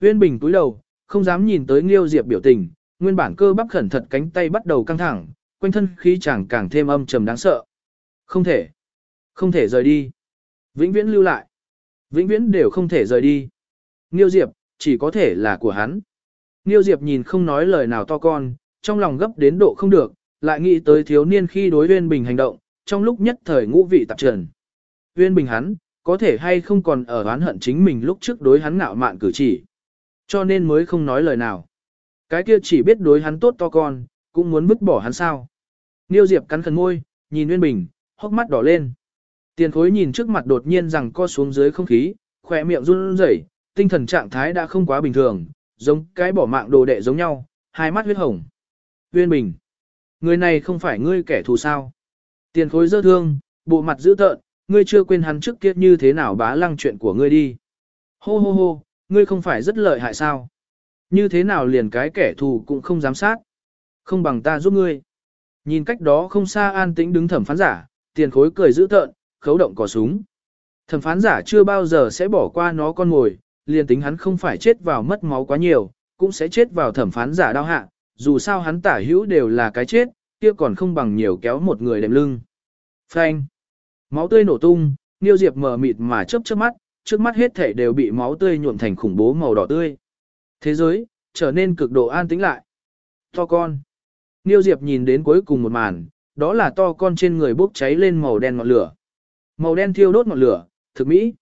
Uyên Bình túi đầu, không dám nhìn tới Nghiêu Diệp biểu tình, nguyên bản cơ bắp khẩn thật cánh tay bắt đầu căng thẳng, quanh thân khí chẳng càng thêm âm trầm đáng sợ. Không thể, không thể rời đi. Vĩnh viễn lưu lại. Vĩnh viễn đều không thể rời đi. Nghiêu Diệp, chỉ có thể là của hắn. Nghiêu Diệp nhìn không nói lời nào to con, trong lòng gấp đến độ không được, lại nghĩ tới thiếu niên khi đối Uyên Bình hành động, trong lúc nhất thời ngũ vị tạp trần. Uyên Bình hắn, có thể hay không còn ở oán hận chính mình lúc trước đối hắn ngạo mạn cử chỉ. Cho nên mới không nói lời nào. Cái kia chỉ biết đối hắn tốt to con, cũng muốn vứt bỏ hắn sao. Niêu Diệp cắn khẩn môi, nhìn Nguyên Bình, hốc mắt đỏ lên. Tiền khối nhìn trước mặt đột nhiên rằng co xuống dưới không khí, khỏe miệng run rẩy, tinh thần trạng thái đã không quá bình thường, giống cái bỏ mạng đồ đệ giống nhau, hai mắt huyết hồng. Nguyên Bình, người này không phải ngươi kẻ thù sao. Tiền khối dơ thương, bộ mặt dữ tợn, ngươi chưa quên hắn trước kia như thế nào bá lăng chuyện của ngươi đi. Hô hô hô, ngươi không phải rất lợi hại sao? Như thế nào liền cái kẻ thù cũng không giám sát? Không bằng ta giúp ngươi. Nhìn cách đó không xa an tĩnh đứng thẩm phán giả, tiền khối cười dữ tợn, khấu động cò súng. Thẩm phán giả chưa bao giờ sẽ bỏ qua nó con ngồi, liền tính hắn không phải chết vào mất máu quá nhiều, cũng sẽ chết vào thẩm phán giả đau hạ, dù sao hắn tả hữu đều là cái chết, kia còn không bằng nhiều kéo một người đệm lưng. Phanh. Máu tươi nổ tung, Niêu Diệp mở mịt mà chớp chớp mắt, trước mắt hết thể đều bị máu tươi nhuộm thành khủng bố màu đỏ tươi. Thế giới, trở nên cực độ an tĩnh lại. To con. Niêu Diệp nhìn đến cuối cùng một màn, đó là to con trên người bốc cháy lên màu đen ngọn lửa. Màu đen thiêu đốt ngọn lửa, thực mỹ.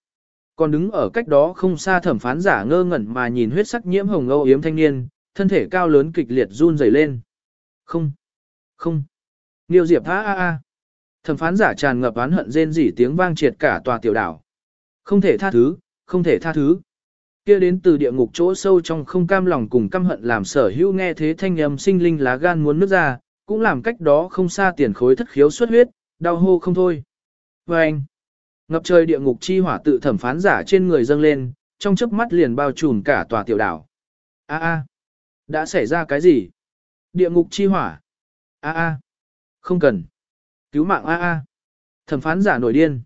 Còn đứng ở cách đó không xa thẩm phán giả ngơ ngẩn mà nhìn huyết sắc nhiễm hồng âu yếm thanh niên, thân thể cao lớn kịch liệt run rẩy lên. Không, không. Niêu Diệp a a a. Thẩm phán giả tràn ngập oán hận rên rỉ tiếng vang triệt cả tòa tiểu đảo. Không thể tha thứ, không thể tha thứ. Kia đến từ địa ngục chỗ sâu trong không cam lòng cùng căm hận làm sở hữu nghe thế thanh âm sinh linh lá gan muốn nước ra, cũng làm cách đó không xa tiền khối thất khiếu xuất huyết, đau hô không thôi. Và anh, ngập trời địa ngục chi hỏa tự thẩm phán giả trên người dâng lên, trong chớp mắt liền bao trùm cả tòa tiểu đảo. A a, đã xảy ra cái gì? Địa ngục chi hỏa. A a, không cần. Cứu mạng A A. Thẩm phán giả nổi điên.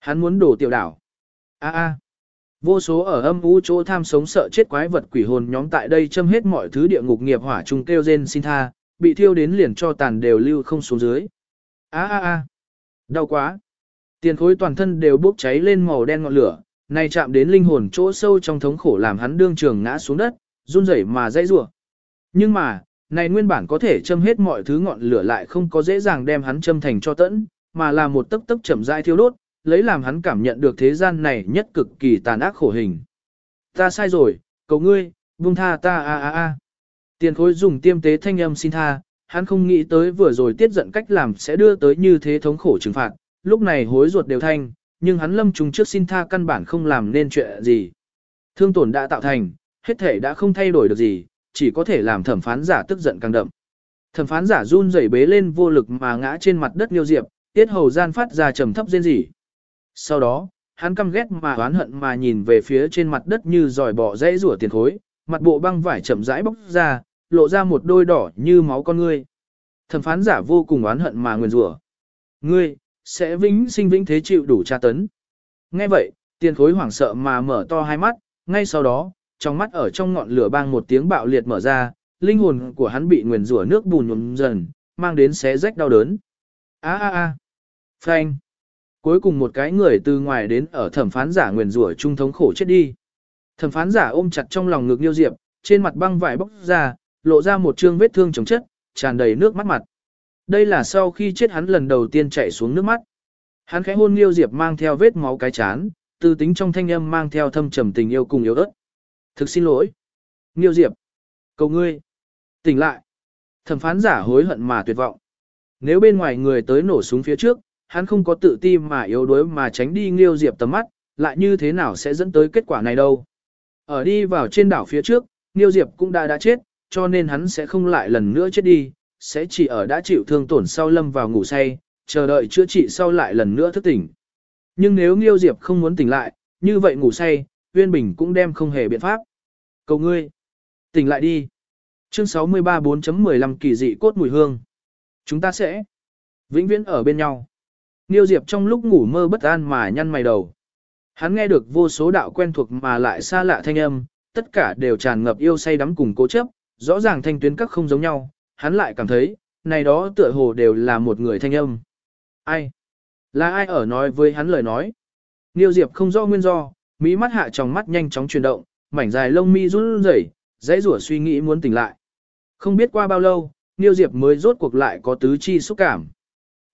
Hắn muốn đổ tiểu đảo. A A. Vô số ở âm u chỗ tham sống sợ chết quái vật quỷ hồn nhóm tại đây châm hết mọi thứ địa ngục nghiệp hỏa trùng kêu rên xin tha, bị thiêu đến liền cho tàn đều lưu không xuống dưới. A a a. Đau quá. Tiền khối toàn thân đều bốc cháy lên màu đen ngọn lửa, này chạm đến linh hồn chỗ sâu trong thống khổ làm hắn đương trường ngã xuống đất, run rẩy mà dãy rủa. Nhưng mà, này nguyên bản có thể châm hết mọi thứ ngọn lửa lại không có dễ dàng đem hắn châm thành cho tẫn, mà là một tấc tấc chậm rãi thiêu đốt, lấy làm hắn cảm nhận được thế gian này nhất cực kỳ tàn ác khổ hình. Ta sai rồi, cầu ngươi, buông tha ta a a a. Tiền khối dùng tiêm tế thanh âm xin tha, hắn không nghĩ tới vừa rồi tiết giận cách làm sẽ đưa tới như thế thống khổ trừng phạt, lúc này hối ruột đều thanh, nhưng hắn lâm trùng trước xin tha căn bản không làm nên chuyện gì. Thương tổn đã tạo thành, hết thể đã không thay đổi được gì, chỉ có thể làm thẩm phán giả tức giận càng đậm. Thẩm phán giả run rẩy bế lên vô lực mà ngã trên mặt đất Niêu Diệp, tiết hầu gian phát ra trầm thấp rên rỉ. Sau đó, hắn căm ghét mà oán hận mà nhìn về phía trên mặt đất như dòi bỏ dãy rủa tiền khối, mặt bộ băng vải chậm rãi bóc ra, lộ ra một đôi đỏ như máu con ngươi. Thẩm phán giả vô cùng oán hận mà nguyền rủa. Ngươi, sẽ vĩnh sinh vĩnh thế chịu đủ tra tấn. Nghe vậy, tiền khối hoảng sợ mà mở to hai mắt, ngay sau đó, trong mắt ở trong ngọn lửa bang một tiếng bạo liệt mở ra, linh hồn của hắn bị nguyền rủa nước bùn nhuộm dần, mang đến xé rách đau đớn. A a a. Phanh. Cuối cùng một cái người từ ngoài đến ở thẩm phán giả nguyền rủa trung thống khổ chết đi. Thẩm phán giả ôm chặt trong lòng ngực Niêu Diệp, trên mặt băng vải bóc ra, lộ ra một trương vết thương chồng chất, tràn đầy nước mắt mặt. Đây là sau khi chết hắn lần đầu tiên chạy xuống nước mắt. Hắn khẽ hôn Niêu Diệp mang theo vết máu cái chán, từ tính trong thanh âm mang theo thâm trầm tình yêu cùng yếu ớt. Thực xin lỗi. Nghiêu Diệp. Cầu ngươi. Tỉnh lại. Thẩm phán giả hối hận mà tuyệt vọng. Nếu bên ngoài người tới nổ súng phía trước, hắn không có tự ti mà yếu đuối mà tránh đi Nghiêu Diệp tầm mắt, lại như thế nào sẽ dẫn tới kết quả này đâu. Ở đi vào trên đảo phía trước, Nghiêu Diệp cũng đã đã chết, cho nên hắn sẽ không lại lần nữa chết đi, sẽ chỉ ở đã chịu thương tổn sau lâm vào ngủ say, chờ đợi chữa trị sau lại lần nữa thức tỉnh. Nhưng nếu Nghiêu Diệp không muốn tỉnh lại, như vậy ngủ say, Uyên Bình cũng đem không hề biện pháp. Cầu ngươi, tỉnh lại đi. Chương 63 4.15 kỳ dị cốt mùi hương. Chúng ta sẽ vĩnh viễn ở bên nhau. Niêu Diệp trong lúc ngủ mơ bất an mà nhăn mày đầu. Hắn nghe được vô số đạo quen thuộc mà lại xa lạ thanh âm, tất cả đều tràn ngập yêu say đắm cùng cố chấp, rõ ràng thanh tuyến các không giống nhau, hắn lại cảm thấy, này đó tựa hồ đều là một người thanh âm. Ai? Là ai ở nói với hắn lời nói? Niêu Diệp không rõ nguyên do, mỹ mắt hạ trong mắt nhanh chóng chuyển động, mảnh dài lông mi run rẩy, dãy rủa suy nghĩ muốn tỉnh lại. Không biết qua bao lâu, Niêu Diệp mới rốt cuộc lại có tứ chi xúc cảm.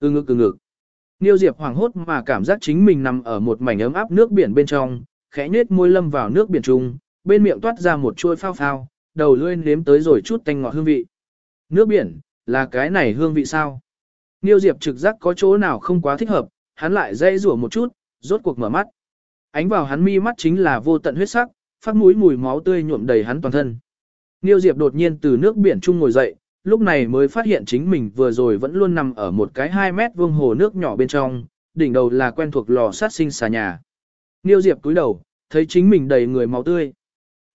Ừ ngực ừ ngực. Niêu Diệp hoảng hốt mà cảm giác chính mình nằm ở một mảnh ấm áp nước biển bên trong, khẽ nhếch môi lâm vào nước biển trung, bên miệng toát ra một chuôi phao phao, đầu lưỡi nếm tới rồi chút tanh ngọt hương vị. Nước biển, là cái này hương vị sao? Niêu Diệp trực giác có chỗ nào không quá thích hợp, hắn lại dây rủa một chút, rốt cuộc mở mắt. Ánh vào hắn mi mắt chính là vô tận huyết sắc, phát mũi mùi máu tươi nhuộm đầy hắn toàn thân. Niêu Diệp đột nhiên từ nước biển trung ngồi dậy, lúc này mới phát hiện chính mình vừa rồi vẫn luôn nằm ở một cái 2 mét vuông hồ nước nhỏ bên trong, đỉnh đầu là quen thuộc lò sát sinh xà nhà. Niêu Diệp cúi đầu, thấy chính mình đầy người máu tươi.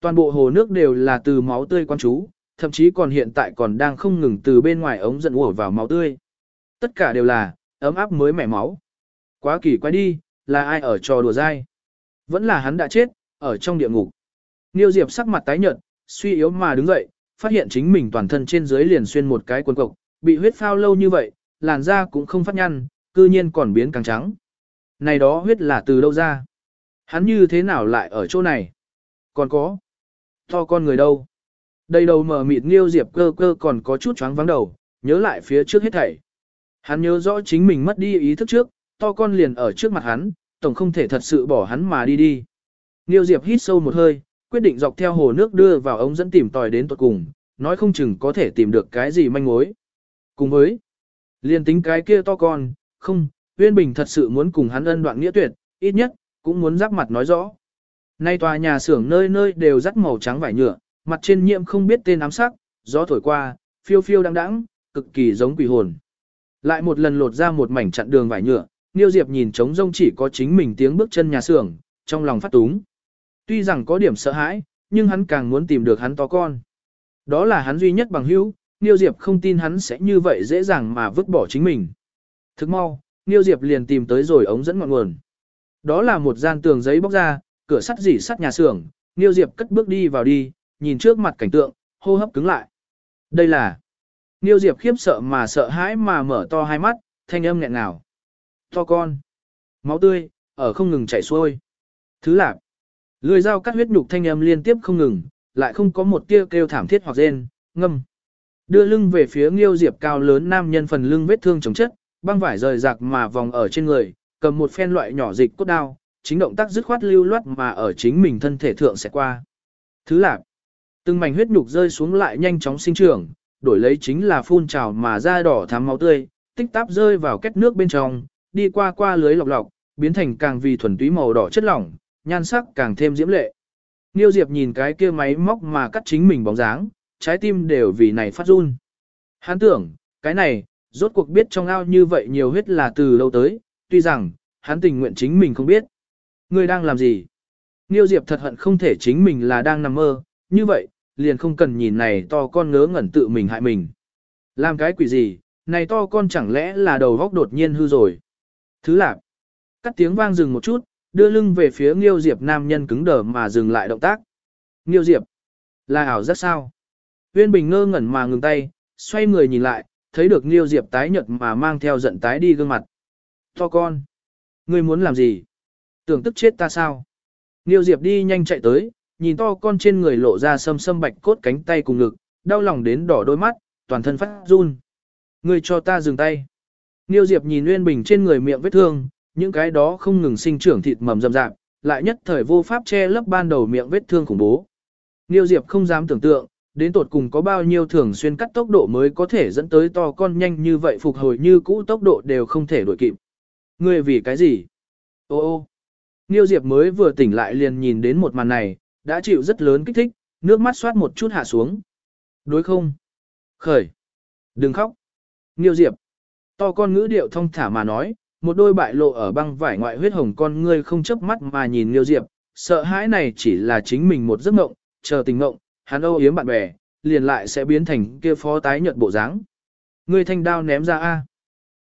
Toàn bộ hồ nước đều là từ máu tươi quan chú, thậm chí còn hiện tại còn đang không ngừng từ bên ngoài ống dẫn ùa vào máu tươi. Tất cả đều là, ấm áp mới mẻ máu. Quá kỳ quái đi, là ai ở trò đùa dai? Vẫn là hắn đã chết, ở trong địa ngục. Niêu Diệp sắc mặt tái nhợt, suy yếu mà đứng dậy, phát hiện chính mình toàn thân trên dưới liền xuyên một cái quần cộc, bị huyết phao lâu như vậy, làn da cũng không phát nhăn, cư nhiên còn biến càng trắng. Này đó huyết là từ đâu ra? Hắn như thế nào lại ở chỗ này? Còn có. To con người đâu? Đây đầu mở mịt nghiêu Diệp cơ cơ còn có chút choáng vắng đầu, nhớ lại phía trước hết thảy. Hắn nhớ rõ chính mình mất đi ý thức trước, to con liền ở trước mặt hắn, tổng không thể thật sự bỏ hắn mà đi đi. Nghiêu Diệp hít sâu một hơi, quyết định dọc theo hồ nước đưa vào ống dẫn tìm tòi đến tận cùng, nói không chừng có thể tìm được cái gì manh mối. Cùng với, liền tính cái kia to con, không, Uyên Bình thật sự muốn cùng hắn ân đoạn nghĩa tuyệt, ít nhất, cũng muốn giáp mặt nói rõ. Nay tòa nhà xưởng nơi nơi đều rắc màu trắng vải nhựa, mặt trên nhiễm không biết tên ám sắc, gió thổi qua, phiêu phiêu đang đắng, cực kỳ giống quỷ hồn. Lại một lần lột ra một mảnh chặn đường vải nhựa, Niêu Diệp nhìn trống rông chỉ có chính mình tiếng bước chân nhà xưởng, trong lòng phát túng. Tuy rằng có điểm sợ hãi, nhưng hắn càng muốn tìm được hắn to con. Đó là hắn duy nhất bằng hữu, Niêu Diệp không tin hắn sẽ như vậy dễ dàng mà vứt bỏ chính mình. Thức mau, Niêu Diệp liền tìm tới rồi ống dẫn ngọn nguồn. Đó là một gian tường giấy bóc ra, cửa sắt dỉ sắt nhà xưởng, Niêu Diệp cất bước đi vào đi, nhìn trước mặt cảnh tượng, hô hấp cứng lại. Đây là... Niêu Diệp khiếp sợ mà sợ hãi mà mở to hai mắt, thanh âm nghẹn ngào. To con. Máu tươi, ở không ngừng chảy xuôi. Thứ lạc. Lưỡi dao cắt huyết nhục thanh âm liên tiếp không ngừng, lại không có một tia kêu thảm thiết hoặc rên, ngâm. Đưa lưng về phía Nghiêu Diệp cao lớn nam nhân phần lưng vết thương chống chất, băng vải rời rạc mà vòng ở trên người, cầm một phen loại nhỏ dịch cốt đao, chính động tác dứt khoát lưu loát mà ở chính mình thân thể thượng sẽ qua. Thứ lạc. Từng mảnh huyết nhục rơi xuống lại nhanh chóng sinh trưởng, đổi lấy chính là phun trào mà da đỏ thắm máu tươi, tích táp rơi vào kết nước bên trong, đi qua qua lưới lọc lọc, biến thành càng vì thuần túy màu đỏ chất lỏng, nhan sắc càng thêm diễm lệ. Niêu Diệp nhìn cái kia máy móc mà cắt chính mình bóng dáng, trái tim đều vì này phát run. Hắn tưởng, cái này, rốt cuộc biết trong ao như vậy nhiều huyết là từ lâu tới, tuy rằng, hắn tình nguyện chính mình không biết. Người đang làm gì? Niêu Diệp thật hận không thể chính mình là đang nằm mơ, như vậy, liền không cần nhìn này to con ngớ ngẩn tự mình hại mình. Làm cái quỷ gì, này to con chẳng lẽ là đầu góc đột nhiên hư rồi. Thứ lạc, cắt tiếng vang dừng một chút, đưa lưng về phía Nghiêu Diệp nam nhân cứng đờ mà dừng lại động tác. Nghiêu Diệp, là ảo rất sao? Uyên Bình ngơ ngẩn mà ngừng tay, xoay người nhìn lại, thấy được Nghiêu Diệp tái nhợt mà mang theo giận tái đi gương mặt. To con, ngươi muốn làm gì? Tưởng tức chết ta sao? Nghiêu Diệp đi nhanh chạy tới, nhìn to con trên người lộ ra sâm sâm bạch cốt cánh tay cùng ngực, đau lòng đến đỏ đôi mắt, toàn thân phát run. Ngươi cho ta dừng tay. Nghiêu Diệp nhìn Uyên Bình trên người miệng vết thương, những cái đó không ngừng sinh trưởng thịt mầm rậm rạp, lại nhất thời vô pháp che lấp ban đầu miệng vết thương khủng bố. Nghiêu Diệp không dám tưởng tượng, đến tột cùng có bao nhiêu thường xuyên cắt tốc độ mới có thể dẫn tới to con nhanh như vậy phục hồi như cũ tốc độ đều không thể đuổi kịp. Ngươi vì cái gì? Ô ô. Nghiêu Diệp mới vừa tỉnh lại liền nhìn đến một màn này, đã chịu rất lớn kích thích, nước mắt xoát một chút hạ xuống. Đối không? Khởi. Đừng khóc. Nghiêu Diệp. To con ngữ điệu thông thả mà nói, một đôi bại lộ ở băng vải ngoại huyết hồng con ngươi không chớp mắt mà nhìn Liêu Diệp, sợ hãi này chỉ là chính mình một giấc mộng, chờ tình mộng, hắn âu yếm bạn bè, liền lại sẽ biến thành kia phó tái nhợt bộ dáng. Ngươi thanh đao ném ra a.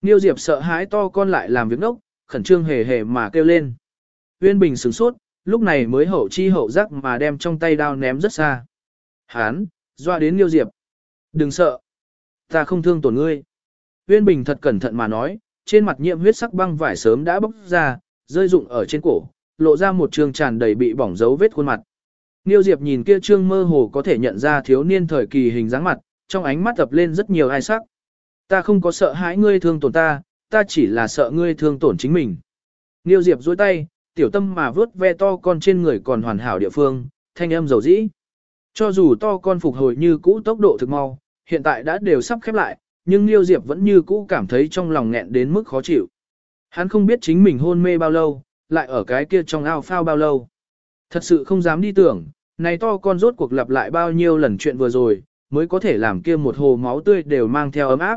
Liêu Diệp sợ hãi to con lại làm việc ngốc, khẩn trương hề hề mà kêu lên. Uyên Bình sửng sốt, lúc này mới hậu chi hậu giác mà đem trong tay đao ném rất xa. Hán, doa đến Liêu Diệp. Đừng sợ. Ta không thương tổn ngươi. Uyên Bình thật cẩn thận mà nói, trên mặt nhiễm huyết sắc băng vải sớm đã bốc ra, rơi rụng ở trên cổ, lộ ra một trường tràn đầy bị bỏng dấu vết khuôn mặt. Niêu Diệp nhìn kia trương mơ hồ có thể nhận ra thiếu niên thời kỳ hình dáng mặt, trong ánh mắt tập lên rất nhiều ai sắc. Ta không có sợ hãi ngươi thương tổn ta, ta chỉ là sợ ngươi thương tổn chính mình. Niêu Diệp duỗi tay, tiểu tâm mà vớt ve to con trên người còn hoàn hảo địa phương, thanh âm dầu dĩ. Cho dù to con phục hồi như cũ tốc độ thực mau, hiện tại đã đều sắp khép lại, nhưng liêu Diệp vẫn như cũ cảm thấy trong lòng nghẹn đến mức khó chịu. Hắn không biết chính mình hôn mê bao lâu, lại ở cái kia trong ao phao bao lâu. Thật sự không dám đi tưởng, này to con rốt cuộc lặp lại bao nhiêu lần chuyện vừa rồi, mới có thể làm kia một hồ máu tươi đều mang theo ấm áp.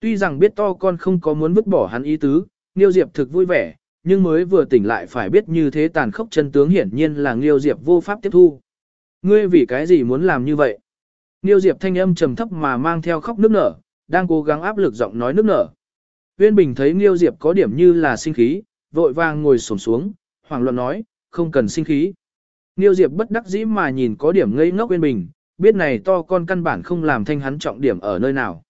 Tuy rằng biết to con không có muốn vứt bỏ hắn ý tứ, liêu Diệp thực vui vẻ, nhưng mới vừa tỉnh lại phải biết như thế tàn khốc chân tướng hiển nhiên là liêu Diệp vô pháp tiếp thu. Ngươi vì cái gì muốn làm như vậy? liêu Diệp thanh âm trầm thấp mà mang theo khóc nước nở, đang cố gắng áp lực giọng nói nước nở. Uyên Bình thấy Nghiêu Diệp có điểm như là sinh khí, vội vàng ngồi xổm xuống, hoàng luận nói, không cần sinh khí. Nghiêu Diệp bất đắc dĩ mà nhìn có điểm ngây ngốc Uyên Bình, biết này to con căn bản không làm thanh hắn trọng điểm ở nơi nào.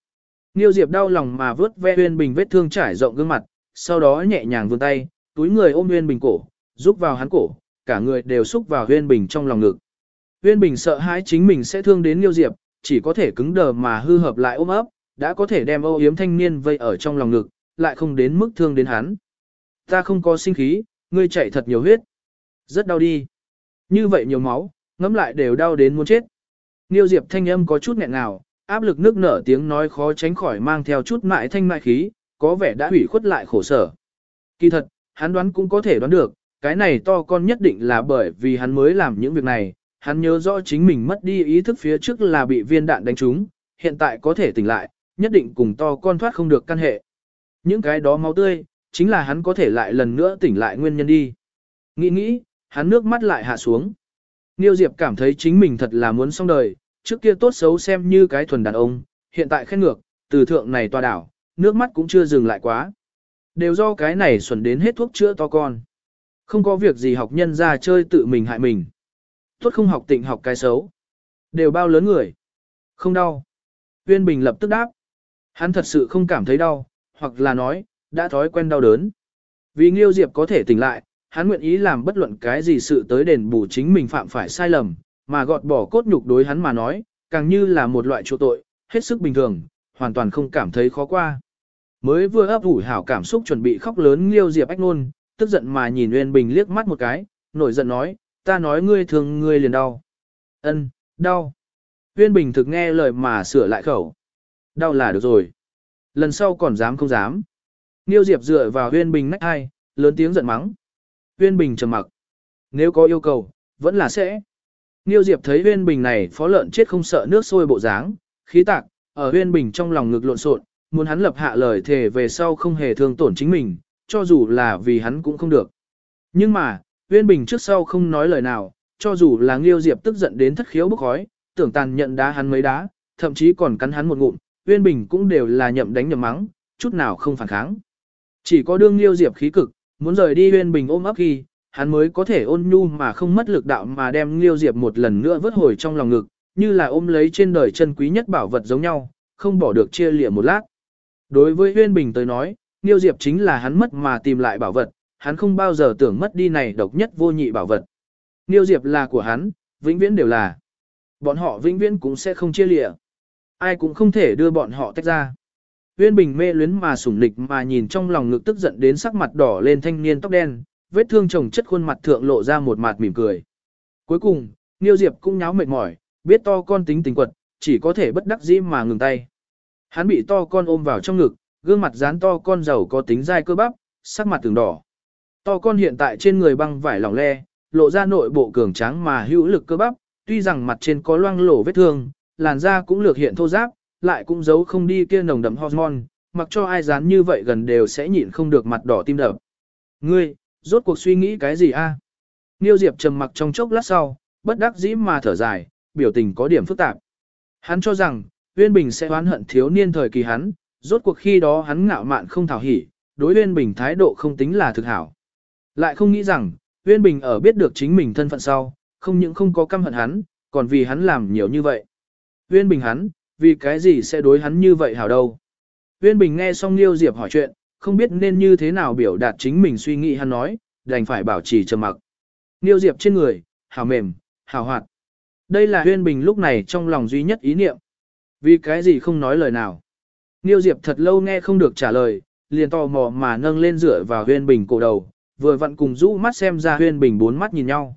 Nghiêu Diệp đau lòng mà vớt ve Uyên Bình vết thương trải rộng gương mặt, sau đó nhẹ nhàng vươn tay, túi người ôm Uyên Bình cổ, giúp vào hắn cổ, cả người đều xúc vào Uyên Bình trong lòng ngực. Uyên Bình sợ hãi chính mình sẽ thương đến Nghiêu Diệp, chỉ có thể cứng đờ mà hư hợp lại ôm ấp, đã có thể đem âu yếm thanh niên vây ở trong lòng ngực, lại không đến mức thương đến hắn. Ta không có sinh khí, ngươi chạy thật nhiều huyết. Rất đau đi. Như vậy nhiều máu, ngấm lại đều đau đến muốn chết. Niêu Diệp thanh âm có chút nghẹn ngào, áp lực nước nở tiếng nói khó tránh khỏi mang theo chút mại thanh mại khí, có vẻ đã hủy khuất lại khổ sở. Kỳ thật, hắn đoán cũng có thể đoán được, cái này to con nhất định là bởi vì hắn mới làm những việc này, hắn nhớ rõ chính mình mất đi ý thức phía trước là bị viên đạn đánh trúng, hiện tại có thể tỉnh lại, nhất định cùng to con thoát không được căn hệ. Những cái đó máu tươi, chính là hắn có thể lại lần nữa tỉnh lại nguyên nhân đi. Nghĩ nghĩ, hắn nước mắt lại hạ xuống. Niêu Diệp cảm thấy chính mình thật là muốn xong đời, trước kia tốt xấu xem như cái thuần đàn ông, hiện tại khen ngược, từ thượng này tòa đảo, nước mắt cũng chưa dừng lại quá. Đều do cái này xuẩn đến hết thuốc chữa to con. Không có việc gì học nhân ra chơi tự mình hại mình. Tốt không học tịnh học cái xấu. Đều bao lớn người. Không đau. Viên Bình lập tức đáp. Hắn thật sự không cảm thấy đau, hoặc là nói, đã thói quen đau đớn. Vì Nghiêu Diệp có thể tỉnh lại, hắn nguyện ý làm bất luận cái gì sự tới đền bù chính mình phạm phải sai lầm, mà gọt bỏ cốt nhục đối hắn mà nói, càng như là một loại chỗ tội, hết sức bình thường, hoàn toàn không cảm thấy khó qua. Mới vừa ấp ủ hảo cảm xúc chuẩn bị khóc lớn Nghiêu Diệp ách nôn, tức giận mà nhìn Uyên Bình liếc mắt một cái, nổi giận nói, ta nói ngươi thường ngươi liền đau. Ân, đau. Uyên Bình thực nghe lời mà sửa lại khẩu. Đau là được rồi. Lần sau còn dám không dám. Niêu Diệp dựa vào Huyên Bình nách hai, lớn tiếng giận mắng. Huyên Bình trầm mặc. Nếu có yêu cầu, vẫn là sẽ. Niêu Diệp thấy Huyên Bình này phó lợn chết không sợ nước sôi bộ dáng, khí tạc, ở Huyên Bình trong lòng ngực lộn xộn, muốn hắn lập hạ lời thề về sau không hề thương tổn chính mình, cho dù là vì hắn cũng không được. Nhưng mà, Huyên Bình trước sau không nói lời nào, cho dù là Nghiêu Diệp tức giận đến thất khiếu bức khói, tưởng tàn nhận đá hắn mấy đá, thậm chí còn cắn hắn một ngụm, Uyên Bình cũng đều là nhậm đánh nhậm mắng, chút nào không phản kháng. Chỉ có đương Liêu Diệp khí cực, muốn rời đi Uyên Bình ôm ấp khi, hắn mới có thể ôn nhu mà không mất lực đạo mà đem Liêu Diệp một lần nữa vớt hồi trong lòng ngực, như là ôm lấy trên đời chân quý nhất bảo vật giống nhau, không bỏ được chia lìa một lát. Đối với Uyên Bình tới nói, Liêu Diệp chính là hắn mất mà tìm lại bảo vật, hắn không bao giờ tưởng mất đi này độc nhất vô nhị bảo vật. Liêu Diệp là của hắn, vĩnh viễn đều là. Bọn họ vĩnh viễn cũng sẽ không chia lìa ai cũng không thể đưa bọn họ tách ra. Uyên Bình mê luyến mà sủng nịch mà nhìn trong lòng ngực tức giận đến sắc mặt đỏ lên thanh niên tóc đen, vết thương chồng chất khuôn mặt thượng lộ ra một mặt mỉm cười. Cuối cùng, Niêu Diệp cũng nháo mệt mỏi, biết to con tính tình quật, chỉ có thể bất đắc dĩ mà ngừng tay. Hắn bị to con ôm vào trong ngực, gương mặt dán to con giàu có tính dai cơ bắp, sắc mặt từng đỏ. To con hiện tại trên người băng vải lỏng le, lộ ra nội bộ cường tráng mà hữu lực cơ bắp, tuy rằng mặt trên có loang lổ vết thương, làn da cũng lược hiện thô ráp, lại cũng giấu không đi kia nồng đậm hormone, mặc cho ai dán như vậy gần đều sẽ nhịn không được mặt đỏ tim đập. Ngươi, rốt cuộc suy nghĩ cái gì a? À? Niêu Diệp trầm mặc trong chốc lát sau, bất đắc dĩ mà thở dài, biểu tình có điểm phức tạp. Hắn cho rằng, Uyên Bình sẽ oán hận thiếu niên thời kỳ hắn, rốt cuộc khi đó hắn ngạo mạn không thảo hỉ, đối Uyên Bình thái độ không tính là thực hảo. Lại không nghĩ rằng, Uyên Bình ở biết được chính mình thân phận sau, không những không có căm hận hắn, còn vì hắn làm nhiều như vậy. Uyên Bình hắn, vì cái gì sẽ đối hắn như vậy hảo đâu. Uyên Bình nghe xong Liêu Diệp hỏi chuyện, không biết nên như thế nào biểu đạt chính mình suy nghĩ hắn nói, đành phải bảo trì trầm mặc. Liêu Diệp trên người, hảo mềm, hảo hoạt. Đây là Uyên Bình lúc này trong lòng duy nhất ý niệm. Vì cái gì không nói lời nào. Liêu Diệp thật lâu nghe không được trả lời, liền tò mò mà nâng lên rửa vào Uyên Bình cổ đầu, vừa vặn cùng rũ mắt xem ra Uyên Bình bốn mắt nhìn nhau.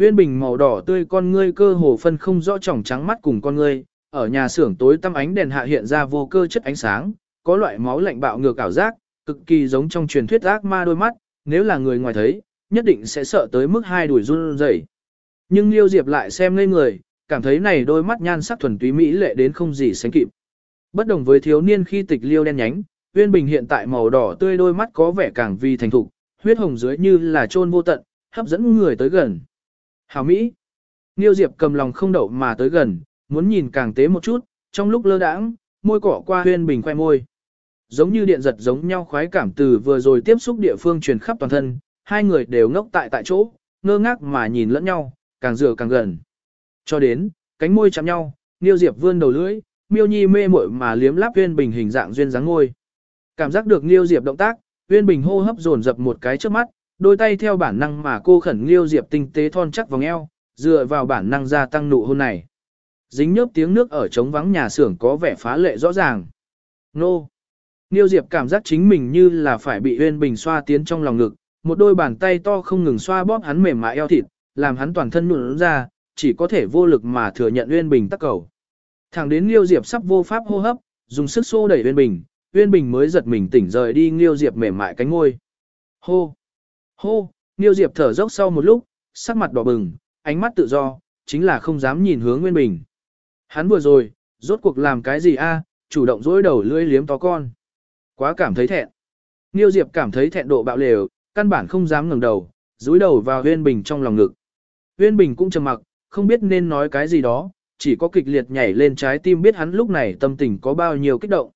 Uyên Bình màu đỏ tươi con ngươi cơ hồ phân không rõ tròng trắng mắt cùng con ngươi, ở nhà xưởng tối tăm ánh đèn hạ hiện ra vô cơ chất ánh sáng, có loại máu lạnh bạo ngược ảo giác, cực kỳ giống trong truyền thuyết ác ma đôi mắt, nếu là người ngoài thấy, nhất định sẽ sợ tới mức hai đuổi run rẩy. Nhưng Liêu Diệp lại xem ngây người, cảm thấy này đôi mắt nhan sắc thuần túy mỹ lệ đến không gì sánh kịp. Bất đồng với thiếu niên khi tịch liêu đen nhánh, Uyên Bình hiện tại màu đỏ tươi đôi mắt có vẻ càng vi thành thục, huyết hồng dưới như là trôn vô tận, hấp dẫn người tới gần. Hảo Mỹ. Niêu Diệp cầm lòng không đậu mà tới gần, muốn nhìn càng tế một chút, trong lúc lơ đãng, môi cỏ qua huyên bình khoe môi. Giống như điện giật giống nhau khoái cảm từ vừa rồi tiếp xúc địa phương truyền khắp toàn thân, hai người đều ngốc tại tại chỗ, ngơ ngác mà nhìn lẫn nhau, càng rửa càng gần. Cho đến, cánh môi chạm nhau, Niêu Diệp vươn đầu lưỡi, Miêu Nhi mê muội mà liếm láp huyên Bình hình dạng duyên dáng ngôi. Cảm giác được Niêu Diệp động tác, huyên Bình hô hấp dồn dập một cái trước mắt, đôi tay theo bản năng mà cô khẩn liêu Diệp tinh tế thon chắc vòng eo, dựa vào bản năng gia tăng nụ hôn này. Dính nhớp tiếng nước ở trống vắng nhà xưởng có vẻ phá lệ rõ ràng. Nô! liêu Diệp cảm giác chính mình như là phải bị huyên Bình xoa tiến trong lòng ngực, một đôi bàn tay to không ngừng xoa bóp hắn mềm mại eo thịt, làm hắn toàn thân nụn ra, chỉ có thể vô lực mà thừa nhận Uyên Bình tắc cầu. Thẳng đến liêu Diệp sắp vô pháp hô hấp, dùng sức xô đẩy Uyên Bình, Uyên Bình mới giật mình tỉnh rời đi liêu Diệp mềm mại cánh ngôi. Hô! Hô! Niêu Diệp thở dốc sau một lúc, sắc mặt đỏ bừng, ánh mắt tự do, chính là không dám nhìn hướng Nguyên Bình. Hắn vừa rồi, rốt cuộc làm cái gì a? chủ động dối đầu lưỡi liếm to con. Quá cảm thấy thẹn. Niêu Diệp cảm thấy thẹn độ bạo lều, căn bản không dám ngẩng đầu, dúi đầu vào Huyên Bình trong lòng ngực. Huyên Bình cũng trầm mặc, không biết nên nói cái gì đó, chỉ có kịch liệt nhảy lên trái tim biết hắn lúc này tâm tình có bao nhiêu kích động.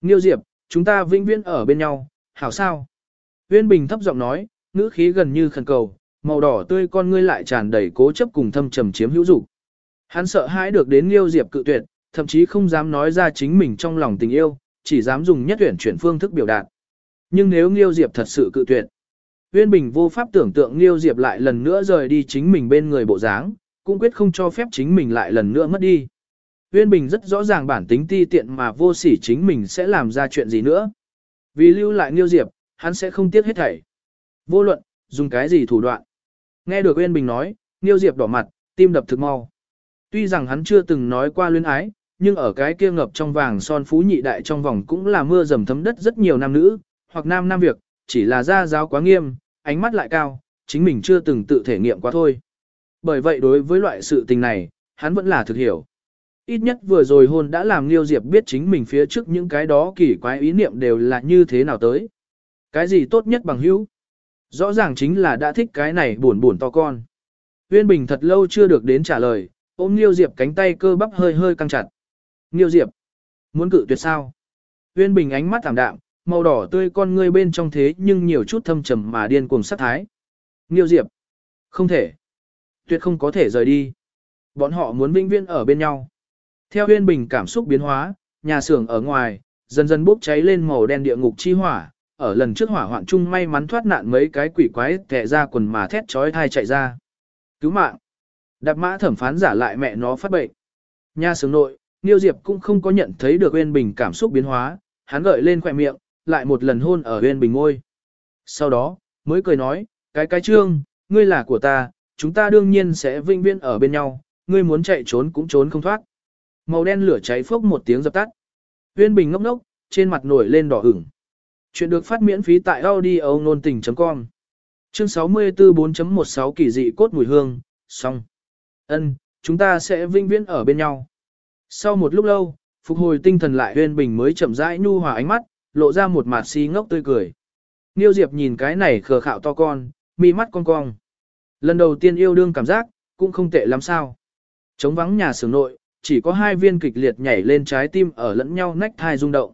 Niêu Diệp, chúng ta vĩnh viễn ở bên nhau, hảo sao? Huyên Bình thấp giọng nói, ngữ khí gần như khẩn cầu, màu đỏ tươi con ngươi lại tràn đầy cố chấp cùng thâm trầm chiếm hữu dục. Hắn sợ hãi được đến Liêu Diệp cự tuyệt, thậm chí không dám nói ra chính mình trong lòng tình yêu, chỉ dám dùng nhất tuyển chuyển phương thức biểu đạt. Nhưng nếu Liêu Diệp thật sự cự tuyệt, Uyên Bình vô pháp tưởng tượng Liêu Diệp lại lần nữa rời đi chính mình bên người bộ dáng, cũng quyết không cho phép chính mình lại lần nữa mất đi. Uyên Bình rất rõ ràng bản tính ti tiện mà vô sỉ chính mình sẽ làm ra chuyện gì nữa. Vì lưu lại Liêu Diệp, hắn sẽ không tiếc hết thảy. Vô luận, dùng cái gì thủ đoạn. Nghe được Uyên Bình nói, Liêu Diệp đỏ mặt, tim đập thực mau. Tuy rằng hắn chưa từng nói qua luyến ái, nhưng ở cái kia ngập trong vàng son phú nhị đại trong vòng cũng là mưa dầm thấm đất rất nhiều nam nữ, hoặc nam nam việc, chỉ là gia giáo quá nghiêm, ánh mắt lại cao, chính mình chưa từng tự thể nghiệm quá thôi. Bởi vậy đối với loại sự tình này, hắn vẫn là thực hiểu. Ít nhất vừa rồi hôn đã làm Liêu Diệp biết chính mình phía trước những cái đó kỳ quái ý niệm đều là như thế nào tới. Cái gì tốt nhất bằng hữu? Rõ ràng chính là đã thích cái này buồn buồn to con. Uyên Bình thật lâu chưa được đến trả lời, ôm Niêu Diệp cánh tay cơ bắp hơi hơi căng chặt. Niêu Diệp, muốn cự tuyệt sao? Uyên Bình ánh mắt thảm đạm, màu đỏ tươi con ngươi bên trong thế nhưng nhiều chút thâm trầm mà điên cuồng sát thái. Niêu Diệp, không thể, tuyệt không có thể rời đi. Bọn họ muốn vĩnh viễn ở bên nhau. Theo Uyên Bình cảm xúc biến hóa, nhà xưởng ở ngoài, dần dần bốc cháy lên màu đen địa ngục chi hỏa, ở lần trước hỏa hoạn chung may mắn thoát nạn mấy cái quỷ quái tệ ra quần mà thét chói thai chạy ra. Cứu mạng! Đạp mã thẩm phán giả lại mẹ nó phát bệnh. Nha sướng nội, Niêu Diệp cũng không có nhận thấy được Uyên Bình cảm xúc biến hóa, hắn gợi lên khỏe miệng, lại một lần hôn ở Uyên Bình ngôi. Sau đó, mới cười nói, cái cái trương, ngươi là của ta, chúng ta đương nhiên sẽ vinh viên ở bên nhau, ngươi muốn chạy trốn cũng trốn không thoát. Màu đen lửa cháy phốc một tiếng dập tắt. Uyên Bình ngốc ngốc, trên mặt nổi lên đỏ ửng. Chuyện được phát miễn phí tại audio nôn tình.com. Chương 64 4.16 kỳ dị cốt mùi hương, xong. Ân, chúng ta sẽ vinh viễn ở bên nhau. Sau một lúc lâu, phục hồi tinh thần lại huyên bình mới chậm rãi nhu hòa ánh mắt, lộ ra một mặt si ngốc tươi cười. Niêu Diệp nhìn cái này khờ khạo to con, mi mắt con cong. Lần đầu tiên yêu đương cảm giác, cũng không tệ lắm sao. Trống vắng nhà xưởng nội, chỉ có hai viên kịch liệt nhảy lên trái tim ở lẫn nhau nách thai rung động.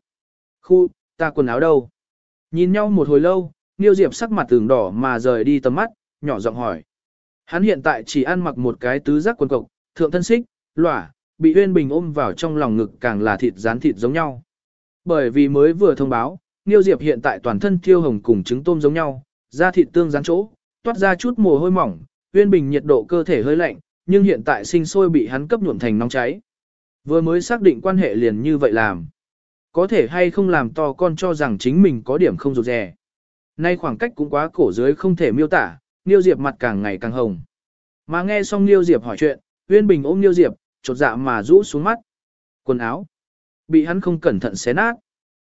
Khu, ta quần áo đâu? Nhìn nhau một hồi lâu, Niêu Diệp sắc mặt tường đỏ mà rời đi tầm mắt, nhỏ giọng hỏi. Hắn hiện tại chỉ ăn mặc một cái tứ giác quần cộc, thượng thân xích, lỏa, bị Uyên Bình ôm vào trong lòng ngực càng là thịt rán thịt giống nhau. Bởi vì mới vừa thông báo, Niêu Diệp hiện tại toàn thân thiêu hồng cùng trứng tôm giống nhau, da thịt tương rán chỗ, toát ra chút mồ hôi mỏng, Uyên Bình nhiệt độ cơ thể hơi lạnh, nhưng hiện tại sinh sôi bị hắn cấp nhuộm thành nóng cháy. Vừa mới xác định quan hệ liền như vậy làm. Có thể hay không làm to con cho rằng chính mình có điểm không rụt rè. Nay khoảng cách cũng quá cổ dưới không thể miêu tả, Niêu Diệp mặt càng ngày càng hồng. Mà nghe xong Niêu Diệp hỏi chuyện, Uyên Bình ôm Niêu Diệp, chột dạ mà rũ xuống mắt. Quần áo bị hắn không cẩn thận xé nát.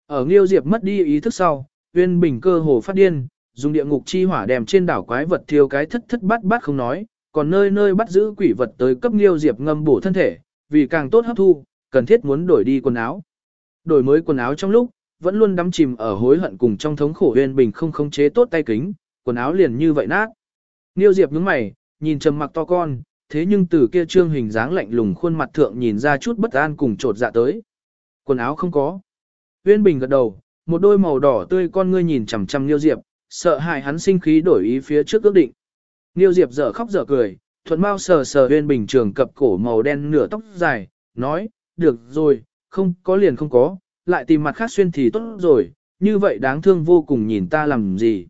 Ở Niêu Diệp mất đi ý thức sau, Uyên Bình cơ hồ phát điên, dùng địa ngục chi hỏa đem trên đảo quái vật thiêu cái thất thất bát bát không nói, còn nơi nơi bắt giữ quỷ vật tới cấp Niêu Diệp ngâm bổ thân thể, vì càng tốt hấp thu, cần thiết muốn đổi đi quần áo. Đổi mới quần áo trong lúc, vẫn luôn đắm chìm ở hối hận cùng trong thống khổ Uyên Bình không khống chế tốt tay kính, quần áo liền như vậy nát. Niêu Diệp nhướng mày, nhìn trầm mặc to con, thế nhưng từ kia trương hình dáng lạnh lùng khuôn mặt thượng nhìn ra chút bất an cùng trột dạ tới. Quần áo không có. Uyên Bình gật đầu, một đôi màu đỏ tươi con ngươi nhìn chằm chằm Niêu Diệp, sợ hại hắn sinh khí đổi ý phía trước ước định. Niêu Diệp dở khóc dở cười, thuận bao sờ sờ Uyên Bình trường cập cổ màu đen nửa tóc dài, nói, được rồi, không có liền không có, lại tìm mặt khác xuyên thì tốt rồi, như vậy đáng thương vô cùng nhìn ta làm gì.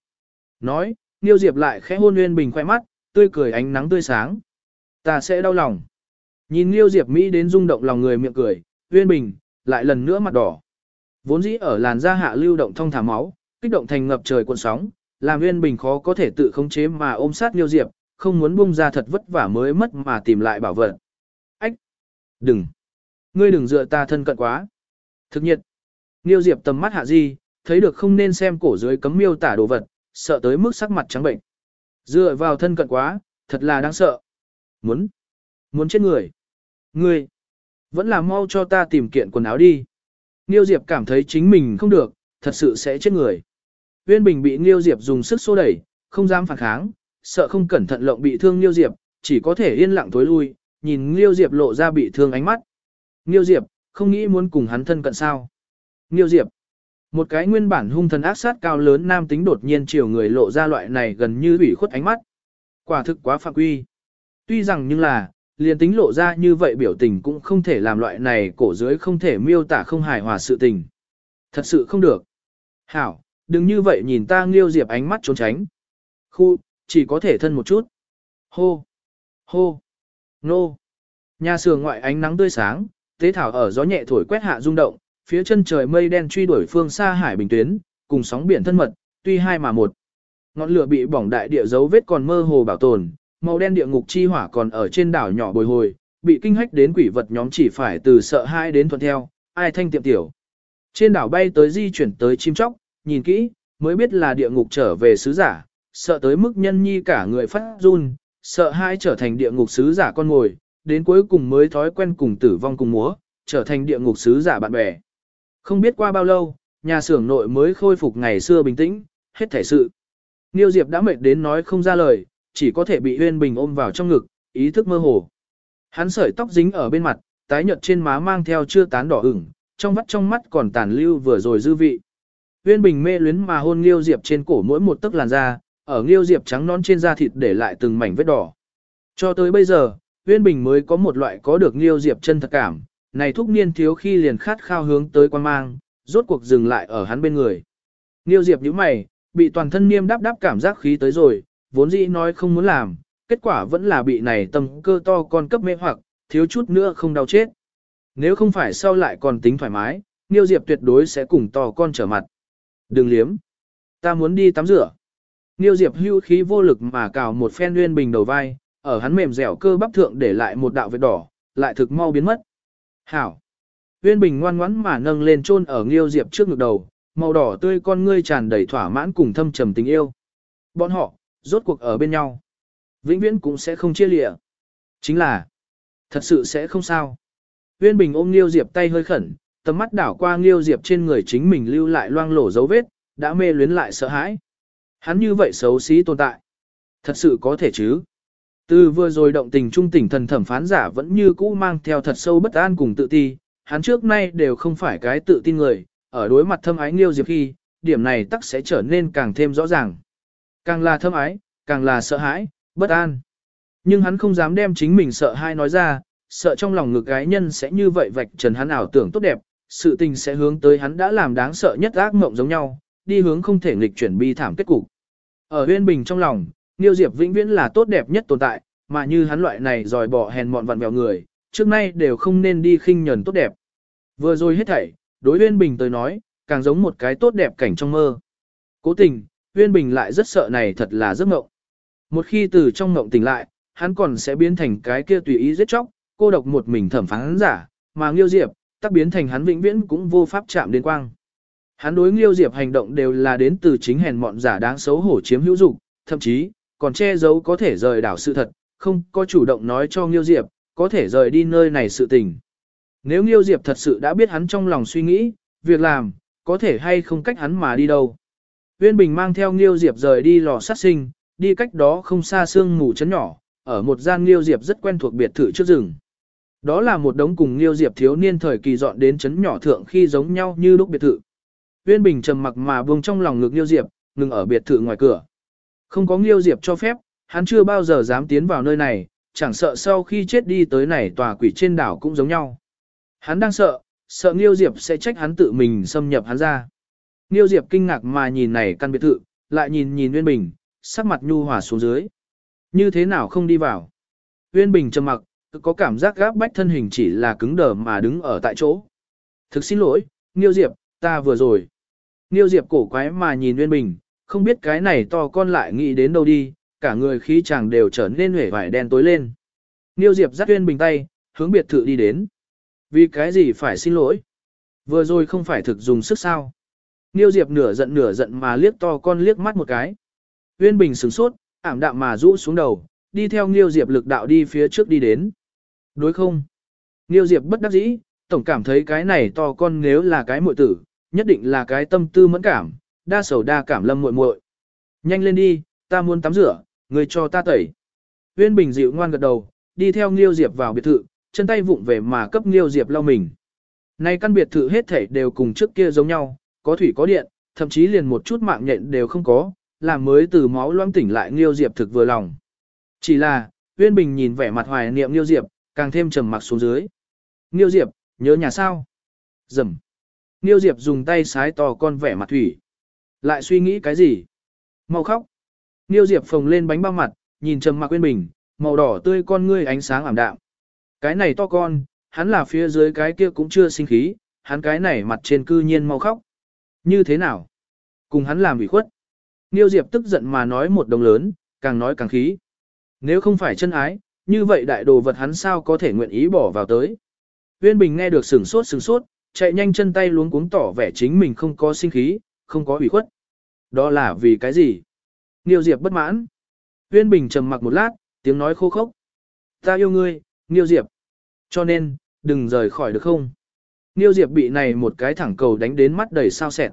Nói, Niêu Diệp lại khẽ hôn nguyên Bình khoe mắt, tươi cười ánh nắng tươi sáng. Ta sẽ đau lòng. Nhìn Niêu Diệp Mỹ đến rung động lòng người miệng cười, nguyên Bình, lại lần nữa mặt đỏ. Vốn dĩ ở làn da hạ lưu động thông thả máu, kích động thành ngập trời cuộn sóng, làm nguyên Bình khó có thể tự khống chế mà ôm sát Niêu Diệp, không muốn buông ra thật vất vả mới mất mà tìm lại bảo vật. Ách! Đừng! Ngươi đừng dựa ta thân cận quá. Thực nhiệt! Niêu Diệp tầm mắt hạ di, thấy được không nên xem cổ dưới cấm miêu tả đồ vật, sợ tới mức sắc mặt trắng bệnh. Dựa vào thân cận quá, thật là đáng sợ. Muốn! Muốn chết người! Ngươi! Vẫn là mau cho ta tìm kiện quần áo đi. Niêu Diệp cảm thấy chính mình không được, thật sự sẽ chết người. Uyên Bình bị Niêu Diệp dùng sức xô đẩy, không dám phản kháng, sợ không cẩn thận lộng bị thương Niêu Diệp, chỉ có thể yên lặng tối lui, nhìn Niêu Diệp lộ ra bị thương ánh mắt. Niêu Diệp, không nghĩ muốn cùng hắn thân cận sao. Niêu Diệp, một cái nguyên bản hung thần ác sát cao lớn nam tính đột nhiên chiều người lộ ra loại này gần như ủy khuất ánh mắt. Quả thực quá phạm quy. Tuy rằng nhưng là, liền tính lộ ra như vậy biểu tình cũng không thể làm loại này cổ dưới không thể miêu tả không hài hòa sự tình. Thật sự không được. Hảo, đừng như vậy nhìn ta nghiêu diệp ánh mắt trốn tránh. Khu, chỉ có thể thân một chút. Hô, hô, nô. Nhà xưởng ngoại ánh nắng tươi sáng, tế thảo ở gió nhẹ thổi quét hạ rung động, phía chân trời mây đen truy đuổi phương xa hải bình tuyến, cùng sóng biển thân mật, tuy hai mà một. Ngọn lửa bị bỏng đại địa dấu vết còn mơ hồ bảo tồn, màu đen địa ngục chi hỏa còn ở trên đảo nhỏ bồi hồi, bị kinh hách đến quỷ vật nhóm chỉ phải từ sợ hãi đến thuận theo, ai thanh tiệm tiểu. Trên đảo bay tới di chuyển tới chim chóc, nhìn kỹ, mới biết là địa ngục trở về sứ giả, sợ tới mức nhân nhi cả người phát run, sợ hãi trở thành địa ngục sứ giả con ngồi, đến cuối cùng mới thói quen cùng tử vong cùng múa, trở thành địa ngục sứ giả bạn bè. Không biết qua bao lâu, nhà xưởng nội mới khôi phục ngày xưa bình tĩnh, hết thể sự. Niêu Diệp đã mệt đến nói không ra lời, chỉ có thể bị Huyên Bình ôm vào trong ngực, ý thức mơ hồ. Hắn sợi tóc dính ở bên mặt, tái nhợt trên má mang theo chưa tán đỏ ửng, trong vắt trong mắt còn tàn lưu vừa rồi dư vị. Huyên Bình mê luyến mà hôn Liêu Diệp trên cổ mỗi một tấc làn da, ở Liêu Diệp trắng non trên da thịt để lại từng mảnh vết đỏ. Cho tới bây giờ, Uyên Bình mới có một loại có được Liêu Diệp chân thật cảm, này thúc niên thiếu khi liền khát khao hướng tới quan mang, rốt cuộc dừng lại ở hắn bên người. Liêu Diệp nhíu mày, bị toàn thân niêm đáp đáp cảm giác khí tới rồi, vốn dĩ nói không muốn làm, kết quả vẫn là bị này tâm cơ to con cấp mê hoặc, thiếu chút nữa không đau chết. Nếu không phải sau lại còn tính thoải mái, Niêu Diệp tuyệt đối sẽ cùng to con trở mặt. Đừng liếm. Ta muốn đi tắm rửa. Niêu Diệp hưu khí vô lực mà cào một phen nguyên bình đầu vai, ở hắn mềm dẻo cơ bắp thượng để lại một đạo vết đỏ, lại thực mau biến mất. Hảo. Uyên Bình ngoan ngoãn mà nâng lên chôn ở Niêu Diệp trước ngực đầu, màu đỏ tươi con ngươi tràn đầy thỏa mãn cùng thâm trầm tình yêu. Bọn họ, rốt cuộc ở bên nhau. Vĩnh viễn cũng sẽ không chia lìa. Chính là, thật sự sẽ không sao. Uyên Bình ôm Nghiêu Diệp tay hơi khẩn, tầm mắt đảo qua Nghiêu Diệp trên người chính mình lưu lại loang lổ dấu vết, đã mê luyến lại sợ hãi. Hắn như vậy xấu xí tồn tại. Thật sự có thể chứ. Từ vừa rồi động tình trung tỉnh thần thẩm phán giả vẫn như cũ mang theo thật sâu bất an cùng tự ti, hắn trước nay đều không phải cái tự tin người, ở đối mặt thâm ái Liêu Diệp khi, điểm này tắc sẽ trở nên càng thêm rõ ràng. Càng là thâm ái, càng là sợ hãi, bất an. Nhưng hắn không dám đem chính mình sợ hãi nói ra, sợ trong lòng ngực gái nhân sẽ như vậy vạch trần hắn ảo tưởng tốt đẹp, sự tình sẽ hướng tới hắn đã làm đáng sợ nhất ác mộng giống nhau, đi hướng không thể nghịch chuyển bi thảm kết cục. Ở huyên bình trong lòng, Niêu Diệp vĩnh viễn là tốt đẹp nhất tồn tại, mà như hắn loại này dòi bỏ hèn mọn vặn vẹo người, trước nay đều không nên đi khinh nhẫn tốt đẹp. Vừa rồi hết thảy, đối Uyên bình tới nói, càng giống một cái tốt đẹp cảnh trong mơ. Cố tình, Uyên bình lại rất sợ này thật là giấc mộng. Một khi từ trong mộng tỉnh lại, hắn còn sẽ biến thành cái kia tùy ý giết chóc, cô độc một mình thẩm phán giả, mà Nghiêu Diệp, tắc biến thành hắn vĩnh viễn cũng vô pháp chạm đến quang. Hắn đối Nghiêu Diệp hành động đều là đến từ chính hèn mọn giả đáng xấu hổ chiếm hữu dục, thậm chí còn che giấu có thể rời đảo sự thật, không có chủ động nói cho Nghiêu Diệp, có thể rời đi nơi này sự tình. Nếu Nghiêu Diệp thật sự đã biết hắn trong lòng suy nghĩ, việc làm, có thể hay không cách hắn mà đi đâu. Uyên Bình mang theo Nghiêu Diệp rời đi lò sát sinh, đi cách đó không xa sương ngủ chấn nhỏ, ở một gian Nghiêu Diệp rất quen thuộc biệt thự trước rừng. Đó là một đống cùng Nghiêu Diệp thiếu niên thời kỳ dọn đến chấn nhỏ thượng khi giống nhau như lúc biệt thự. Uyên Bình trầm mặc mà buông trong lòng ngực Nghiêu Diệp, ngừng ở biệt thự ngoài cửa. Không có Nghiêu Diệp cho phép, hắn chưa bao giờ dám tiến vào nơi này, chẳng sợ sau khi chết đi tới này tòa quỷ trên đảo cũng giống nhau. Hắn đang sợ, sợ Nghiêu Diệp sẽ trách hắn tự mình xâm nhập hắn ra. Nghiêu Diệp kinh ngạc mà nhìn này căn biệt thự, lại nhìn nhìn Nguyên Bình, sắc mặt nhu hòa xuống dưới. Như thế nào không đi vào? Nguyên Bình trầm mặc, có cảm giác gáp bách thân hình chỉ là cứng đờ mà đứng ở tại chỗ. Thực xin lỗi, Nghiêu Diệp, ta vừa rồi. Nghiêu Diệp cổ quái mà nhìn Nguyên Bình, không biết cái này to con lại nghĩ đến đâu đi, cả người khí chàng đều trở nên hể vải đen tối lên. Nghiêu Diệp dắt Uyên Bình tay, hướng biệt thự đi đến. Vì cái gì phải xin lỗi? Vừa rồi không phải thực dùng sức sao? Nghiêu Diệp nửa giận nửa giận mà liếc to con liếc mắt một cái. Uyên Bình sửng sốt, ảm đạm mà rũ xuống đầu, đi theo Nghiêu Diệp lực đạo đi phía trước đi đến. Đối không? Nghiêu Diệp bất đắc dĩ, tổng cảm thấy cái này to con nếu là cái muội tử, nhất định là cái tâm tư mẫn cảm, đa sầu đa cảm lâm muội muội. Nhanh lên đi, ta muốn tắm rửa, người cho ta tẩy. Uyên Bình dịu ngoan gật đầu, đi theo Nghiêu Diệp vào biệt thự, chân tay vụng về mà cấp Nghiêu Diệp lau mình. Nay căn biệt thự hết thảy đều cùng trước kia giống nhau, có thủy có điện, thậm chí liền một chút mạng nhện đều không có, làm mới từ máu loãng tỉnh lại Nghiêu Diệp thực vừa lòng. Chỉ là, Uyên Bình nhìn vẻ mặt hoài niệm Nghiêu Diệp, càng thêm trầm mặc xuống dưới. Nghiêu Diệp, nhớ nhà sao? Dầm. Nghiêu Diệp dùng tay sái to con vẻ mặt thủy. Lại suy nghĩ cái gì? Mau khóc. niêu Diệp phồng lên bánh bao mặt, nhìn trầm mặc Uyên Bình, màu đỏ tươi con ngươi ánh sáng ảm đạm. Cái này to con, hắn là phía dưới cái kia cũng chưa sinh khí, hắn cái này mặt trên cư nhiên mau khóc. Như thế nào? Cùng hắn làm ủy khuất. Niêu Diệp tức giận mà nói một đồng lớn, càng nói càng khí. Nếu không phải chân ái, như vậy đại đồ vật hắn sao có thể nguyện ý bỏ vào tới. Uyên Bình nghe được sửng sốt sửng sốt, chạy nhanh chân tay luống cuống tỏ vẻ chính mình không có sinh khí, không có ủy khuất. Đó là vì cái gì? Niêu Diệp bất mãn. Uyên Bình trầm mặc một lát, tiếng nói khô khốc. Ta yêu ngươi, Niêu Diệp. Cho nên, đừng rời khỏi được không? Niêu Diệp bị này một cái thẳng cầu đánh đến mắt đầy sao sẹn.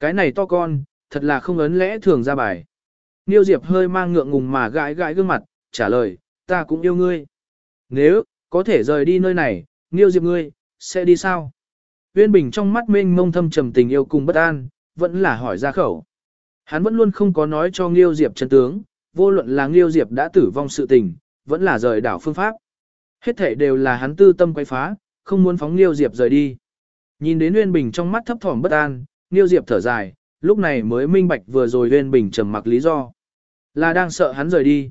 Cái này to con, thật là không ấn lẽ thường ra bài. Niêu Diệp hơi mang ngượng ngùng mà gãi gãi gương mặt, trả lời, ta cũng yêu ngươi. Nếu, có thể rời đi nơi này, Niêu Diệp ngươi, sẽ đi sao? Uyên Bình trong mắt mênh mông thâm trầm tình yêu cùng bất an, vẫn là hỏi ra khẩu. Hắn vẫn luôn không có nói cho Nghiêu Diệp chân tướng, vô luận là Nghiêu Diệp đã tử vong sự tình, vẫn là rời đảo phương pháp. Hết thể đều là hắn tư tâm quay phá, không muốn phóng Nghiêu Diệp rời đi. Nhìn đến Uyên Bình trong mắt thấp thỏm bất an, Nghiêu Diệp thở dài, lúc này mới minh bạch vừa rồi Uyên Bình trầm mặc lý do. Là đang sợ hắn rời đi.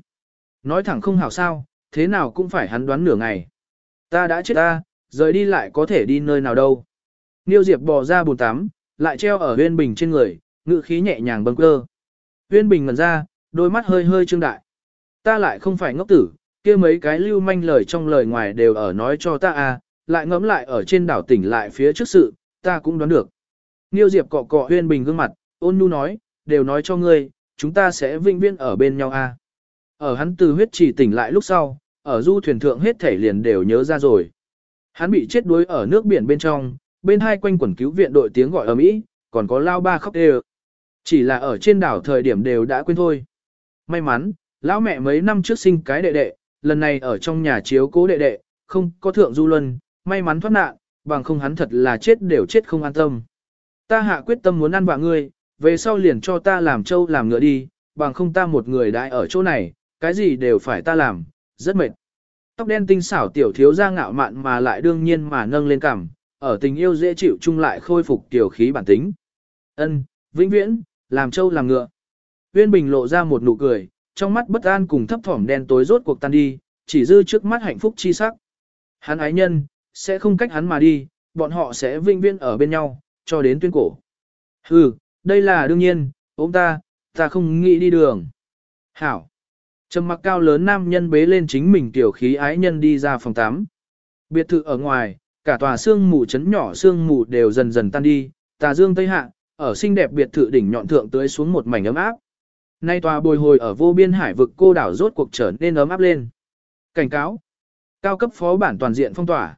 Nói thẳng không hảo sao, thế nào cũng phải hắn đoán nửa ngày. Ta đã chết ta, rời đi lại có thể đi nơi nào đâu. Nghiêu Diệp bò ra bồn tắm, lại treo ở Uyên Bình trên người, ngự khí nhẹ nhàng bâng cơ. Uyên Bình ngẩn ra, đôi mắt hơi hơi trương đại. Ta lại không phải ngốc tử, kia mấy cái lưu manh lời trong lời ngoài đều ở nói cho ta à, lại ngẫm lại ở trên đảo tỉnh lại phía trước sự, ta cũng đoán được. Niêu Diệp cọ cọ huyên bình gương mặt, ôn nhu nói, đều nói cho ngươi, chúng ta sẽ vinh viên ở bên nhau. À. Ở hắn từ huyết chỉ tỉnh lại lúc sau, ở du thuyền thượng hết thể liền đều nhớ ra rồi. Hắn bị chết đuối ở nước biển bên trong, bên hai quanh quần cứu viện đội tiếng gọi ở Mỹ, còn có lao ba khóc đều. Chỉ là ở trên đảo thời điểm đều đã quên thôi. May mắn, lão mẹ mấy năm trước sinh cái đệ đệ, lần này ở trong nhà chiếu cố đệ đệ, không có thượng du luân, may mắn thoát nạn, bằng không hắn thật là chết đều chết không an tâm. Ta hạ quyết tâm muốn ăn vạ ngươi, về sau liền cho ta làm trâu làm ngựa đi, bằng không ta một người đại ở chỗ này, cái gì đều phải ta làm, rất mệt. Tóc đen tinh xảo tiểu thiếu ra ngạo mạn mà lại đương nhiên mà nâng lên cằm, ở tình yêu dễ chịu chung lại khôi phục tiểu khí bản tính. Ân, vĩnh viễn, làm trâu làm ngựa. Uyên Bình lộ ra một nụ cười, trong mắt bất an cùng thấp thỏm đen tối rốt cuộc tan đi, chỉ dư trước mắt hạnh phúc chi sắc. Hắn ái nhân, sẽ không cách hắn mà đi, bọn họ sẽ vĩnh viễn ở bên nhau, cho đến tuyên cổ. Hừ, đây là đương nhiên, ôm ta, ta không nghĩ đi đường. Hảo. Trầm mặc cao lớn nam nhân bế lên chính mình tiểu khí ái nhân đi ra phòng 8. Biệt thự ở ngoài, cả tòa xương mù chấn nhỏ xương mù đều dần dần tan đi, tà dương tây hạ, ở xinh đẹp biệt thự đỉnh nhọn thượng tưới xuống một mảnh ấm áp. Nay tòa bồi hồi ở vô biên hải vực cô đảo rốt cuộc trở nên ấm áp lên. Cảnh cáo. Cao cấp phó bản toàn diện phong tỏa.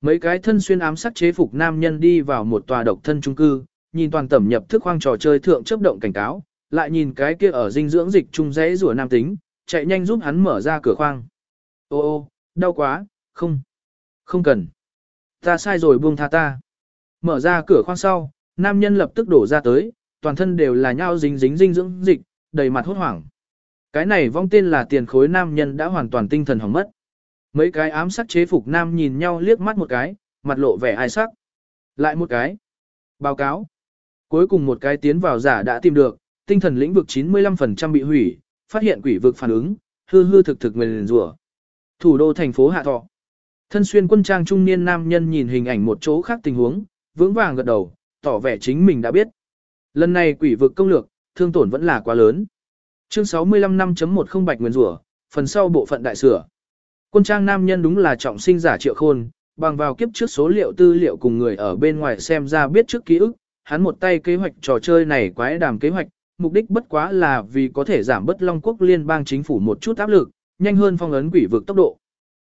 Mấy cái thân xuyên ám sắc chế phục nam nhân đi vào một tòa độc thân trung cư, nhìn toàn tẩm nhập thức khoang trò chơi thượng chấp động cảnh cáo, lại nhìn cái kia ở dinh dưỡng dịch trung rẽ rùa nam tính, chạy nhanh giúp hắn mở ra cửa khoang. Ô ô, đau quá, không, không cần. Ta sai rồi buông tha ta. Mở ra cửa khoang sau, nam nhân lập tức đổ ra tới, toàn thân đều là nhau dính dính dinh dưỡng dịch, đầy mặt hốt hoảng. Cái này vong tên là tiền khối nam nhân đã hoàn toàn tinh thần hỏng mất. Mấy cái ám sát chế phục nam nhìn nhau liếc mắt một cái, mặt lộ vẻ ai sắc. Lại một cái. Báo cáo. Cuối cùng một cái tiến vào giả đã tìm được, tinh thần lĩnh vực 95% bị hủy, phát hiện quỷ vực phản ứng, hư hư thực thực nguyền rủa. Thủ đô thành phố Hạ Thọ. Thân xuyên quân trang trung niên nam nhân nhìn hình ảnh một chỗ khác tình huống, vững vàng gật đầu, tỏ vẻ chính mình đã biết. Lần này quỷ vực công lược, thương tổn vẫn là quá lớn. Chương 65 5.1 không bạch nguyên rủa, phần sau bộ phận đại sửa. Quân trang nam nhân đúng là trọng sinh giả triệu khôn, bằng vào kiếp trước số liệu tư liệu cùng người ở bên ngoài xem ra biết trước ký ức, hắn một tay kế hoạch trò chơi này quái đàm kế hoạch, mục đích bất quá là vì có thể giảm bớt Long Quốc liên bang chính phủ một chút áp lực, nhanh hơn phong ấn quỷ vực tốc độ.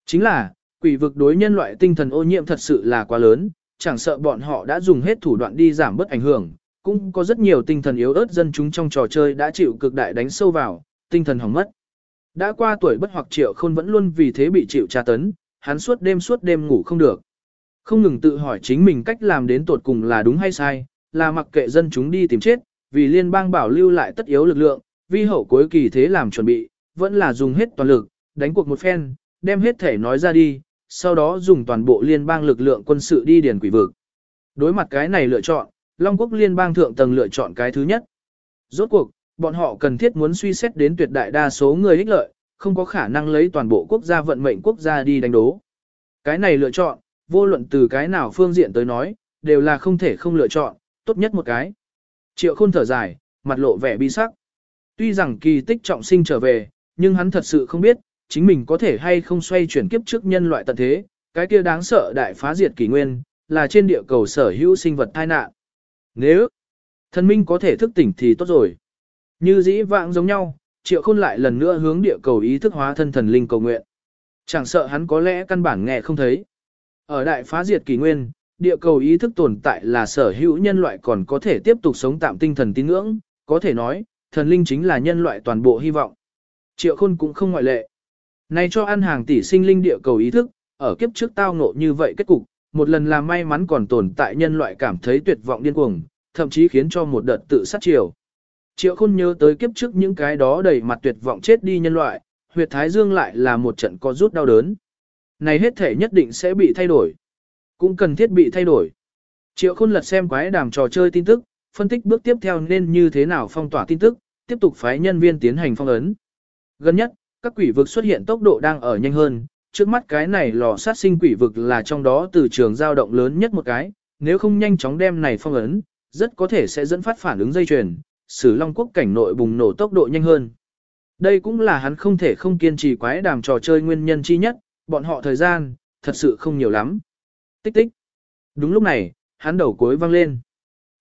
Chính là, quỷ vực đối nhân loại tinh thần ô nhiễm thật sự là quá lớn, chẳng sợ bọn họ đã dùng hết thủ đoạn đi giảm bớt ảnh hưởng, cũng có rất nhiều tinh thần yếu ớt dân chúng trong trò chơi đã chịu cực đại đánh sâu vào, tinh thần hỏng mất. Đã qua tuổi bất hoặc triệu khôn vẫn luôn vì thế bị chịu tra tấn, hắn suốt đêm suốt đêm ngủ không được. Không ngừng tự hỏi chính mình cách làm đến tột cùng là đúng hay sai, là mặc kệ dân chúng đi tìm chết, vì liên bang bảo lưu lại tất yếu lực lượng, vi hậu cuối kỳ thế làm chuẩn bị, vẫn là dùng hết toàn lực, đánh cuộc một phen, đem hết thể nói ra đi, sau đó dùng toàn bộ liên bang lực lượng quân sự đi điền quỷ vực. Đối mặt cái này lựa chọn, Long quốc liên bang thượng tầng lựa chọn cái thứ nhất. Rốt cuộc, bọn họ cần thiết muốn suy xét đến tuyệt đại đa số người ích lợi, không có khả năng lấy toàn bộ quốc gia vận mệnh quốc gia đi đánh đố. Cái này lựa chọn, vô luận từ cái nào phương diện tới nói, đều là không thể không lựa chọn, tốt nhất một cái. Triệu khôn thở dài, mặt lộ vẻ bi sắc. Tuy rằng kỳ tích trọng sinh trở về, nhưng hắn thật sự không biết, chính mình có thể hay không xoay chuyển kiếp trước nhân loại tận thế, cái kia đáng sợ đại phá diệt kỷ nguyên, là trên địa cầu sở hữu sinh vật tai nạn. Nếu thần minh có thể thức tỉnh thì tốt rồi. Như dĩ vãng giống nhau, triệu khôn lại lần nữa hướng địa cầu ý thức hóa thân thần linh cầu nguyện. Chẳng sợ hắn có lẽ căn bản nghe không thấy. Ở đại phá diệt kỷ nguyên, địa cầu ý thức tồn tại là sở hữu nhân loại còn có thể tiếp tục sống tạm tinh thần tín ngưỡng, có thể nói, thần linh chính là nhân loại toàn bộ hy vọng. Triệu khôn cũng không ngoại lệ. Này cho ăn hàng tỷ sinh linh địa cầu ý thức, ở kiếp trước tao ngộ như vậy kết cục, một lần là may mắn còn tồn tại nhân loại cảm thấy tuyệt vọng điên cuồng, thậm chí khiến cho một đợt tự sát chiều. Triệu khôn nhớ tới kiếp trước những cái đó đầy mặt tuyệt vọng chết đi nhân loại, huyệt thái dương lại là một trận có rút đau đớn. Này hết thể nhất định sẽ bị thay đổi. Cũng cần thiết bị thay đổi. Triệu khôn lật xem quái đàm trò chơi tin tức, phân tích bước tiếp theo nên như thế nào phong tỏa tin tức, tiếp tục phái nhân viên tiến hành phong ấn. Gần nhất, các quỷ vực xuất hiện tốc độ đang ở nhanh hơn, trước mắt cái này lò sát sinh quỷ vực là trong đó từ trường dao động lớn nhất một cái, nếu không nhanh chóng đem này phong ấn, rất có thể sẽ dẫn phát phản ứng dây chuyền, sử long quốc cảnh nội bùng nổ tốc độ nhanh hơn. Đây cũng là hắn không thể không kiên trì quái đàm trò chơi nguyên nhân chi nhất, bọn họ thời gian, thật sự không nhiều lắm. Tích tích. Đúng lúc này, hắn đầu cuối vang lên.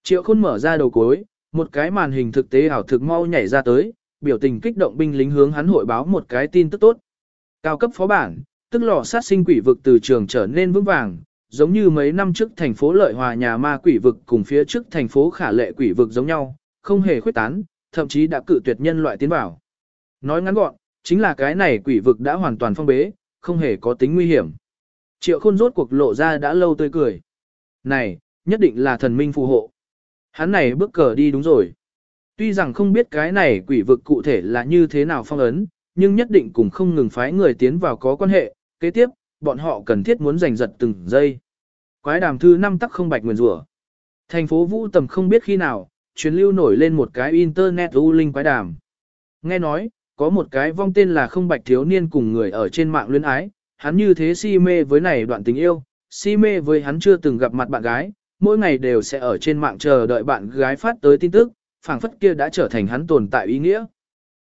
Triệu khôn mở ra đầu cuối, một cái màn hình thực tế ảo thực mau nhảy ra tới, biểu tình kích động binh lính hướng hắn hội báo một cái tin tức tốt. Cao cấp phó bản, tức lò sát sinh quỷ vực từ trường trở nên vững vàng, giống như mấy năm trước thành phố lợi hòa nhà ma quỷ vực cùng phía trước thành phố khả lệ quỷ vực giống nhau, không hề khuyết tán, thậm chí đã cự tuyệt nhân loại tiến vào. Nói ngắn gọn, chính là cái này quỷ vực đã hoàn toàn phong bế, không hề có tính nguy hiểm. Triệu khôn rốt cuộc lộ ra đã lâu tươi cười. Này, nhất định là thần minh phù hộ. Hắn này bước cờ đi đúng rồi. Tuy rằng không biết cái này quỷ vực cụ thể là như thế nào phong ấn, nhưng nhất định cũng không ngừng phái người tiến vào có quan hệ, kế tiếp, bọn họ cần thiết muốn giành giật từng giây. Quái đàm thư năm tắc không bạch nguyền rủa. Thành phố Vũ Tầm không biết khi nào, truyền lưu nổi lên một cái internet u linh quái đàm. Nghe nói, có một cái vong tên là không bạch thiếu niên cùng người ở trên mạng luyến ái, hắn như thế si mê với này đoạn tình yêu, si mê với hắn chưa từng gặp mặt bạn gái, mỗi ngày đều sẽ ở trên mạng chờ đợi bạn gái phát tới tin tức, phảng phất kia đã trở thành hắn tồn tại ý nghĩa.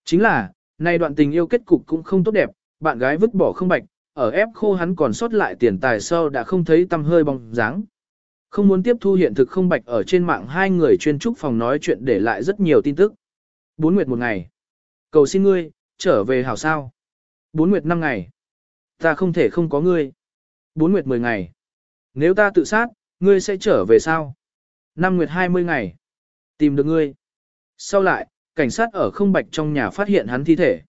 Chính là, này đoạn tình yêu kết cục cũng không tốt đẹp, bạn gái vứt bỏ không bạch, ở ép khô hắn còn sót lại tiền tài sau đã không thấy tâm hơi bóng dáng. Không muốn tiếp thu hiện thực không bạch ở trên mạng hai người chuyên trúc phòng nói chuyện để lại rất nhiều tin tức. Bốn nguyệt một ngày. Cầu xin ngươi, trở về hảo sao. Bốn nguyệt năm ngày. Ta không thể không có ngươi. Bốn nguyệt mười ngày. Nếu ta tự sát, ngươi sẽ trở về sao? Năm nguyệt hai mươi ngày. Tìm được ngươi. Sau lại, cảnh sát ở không bạch trong nhà phát hiện hắn thi thể.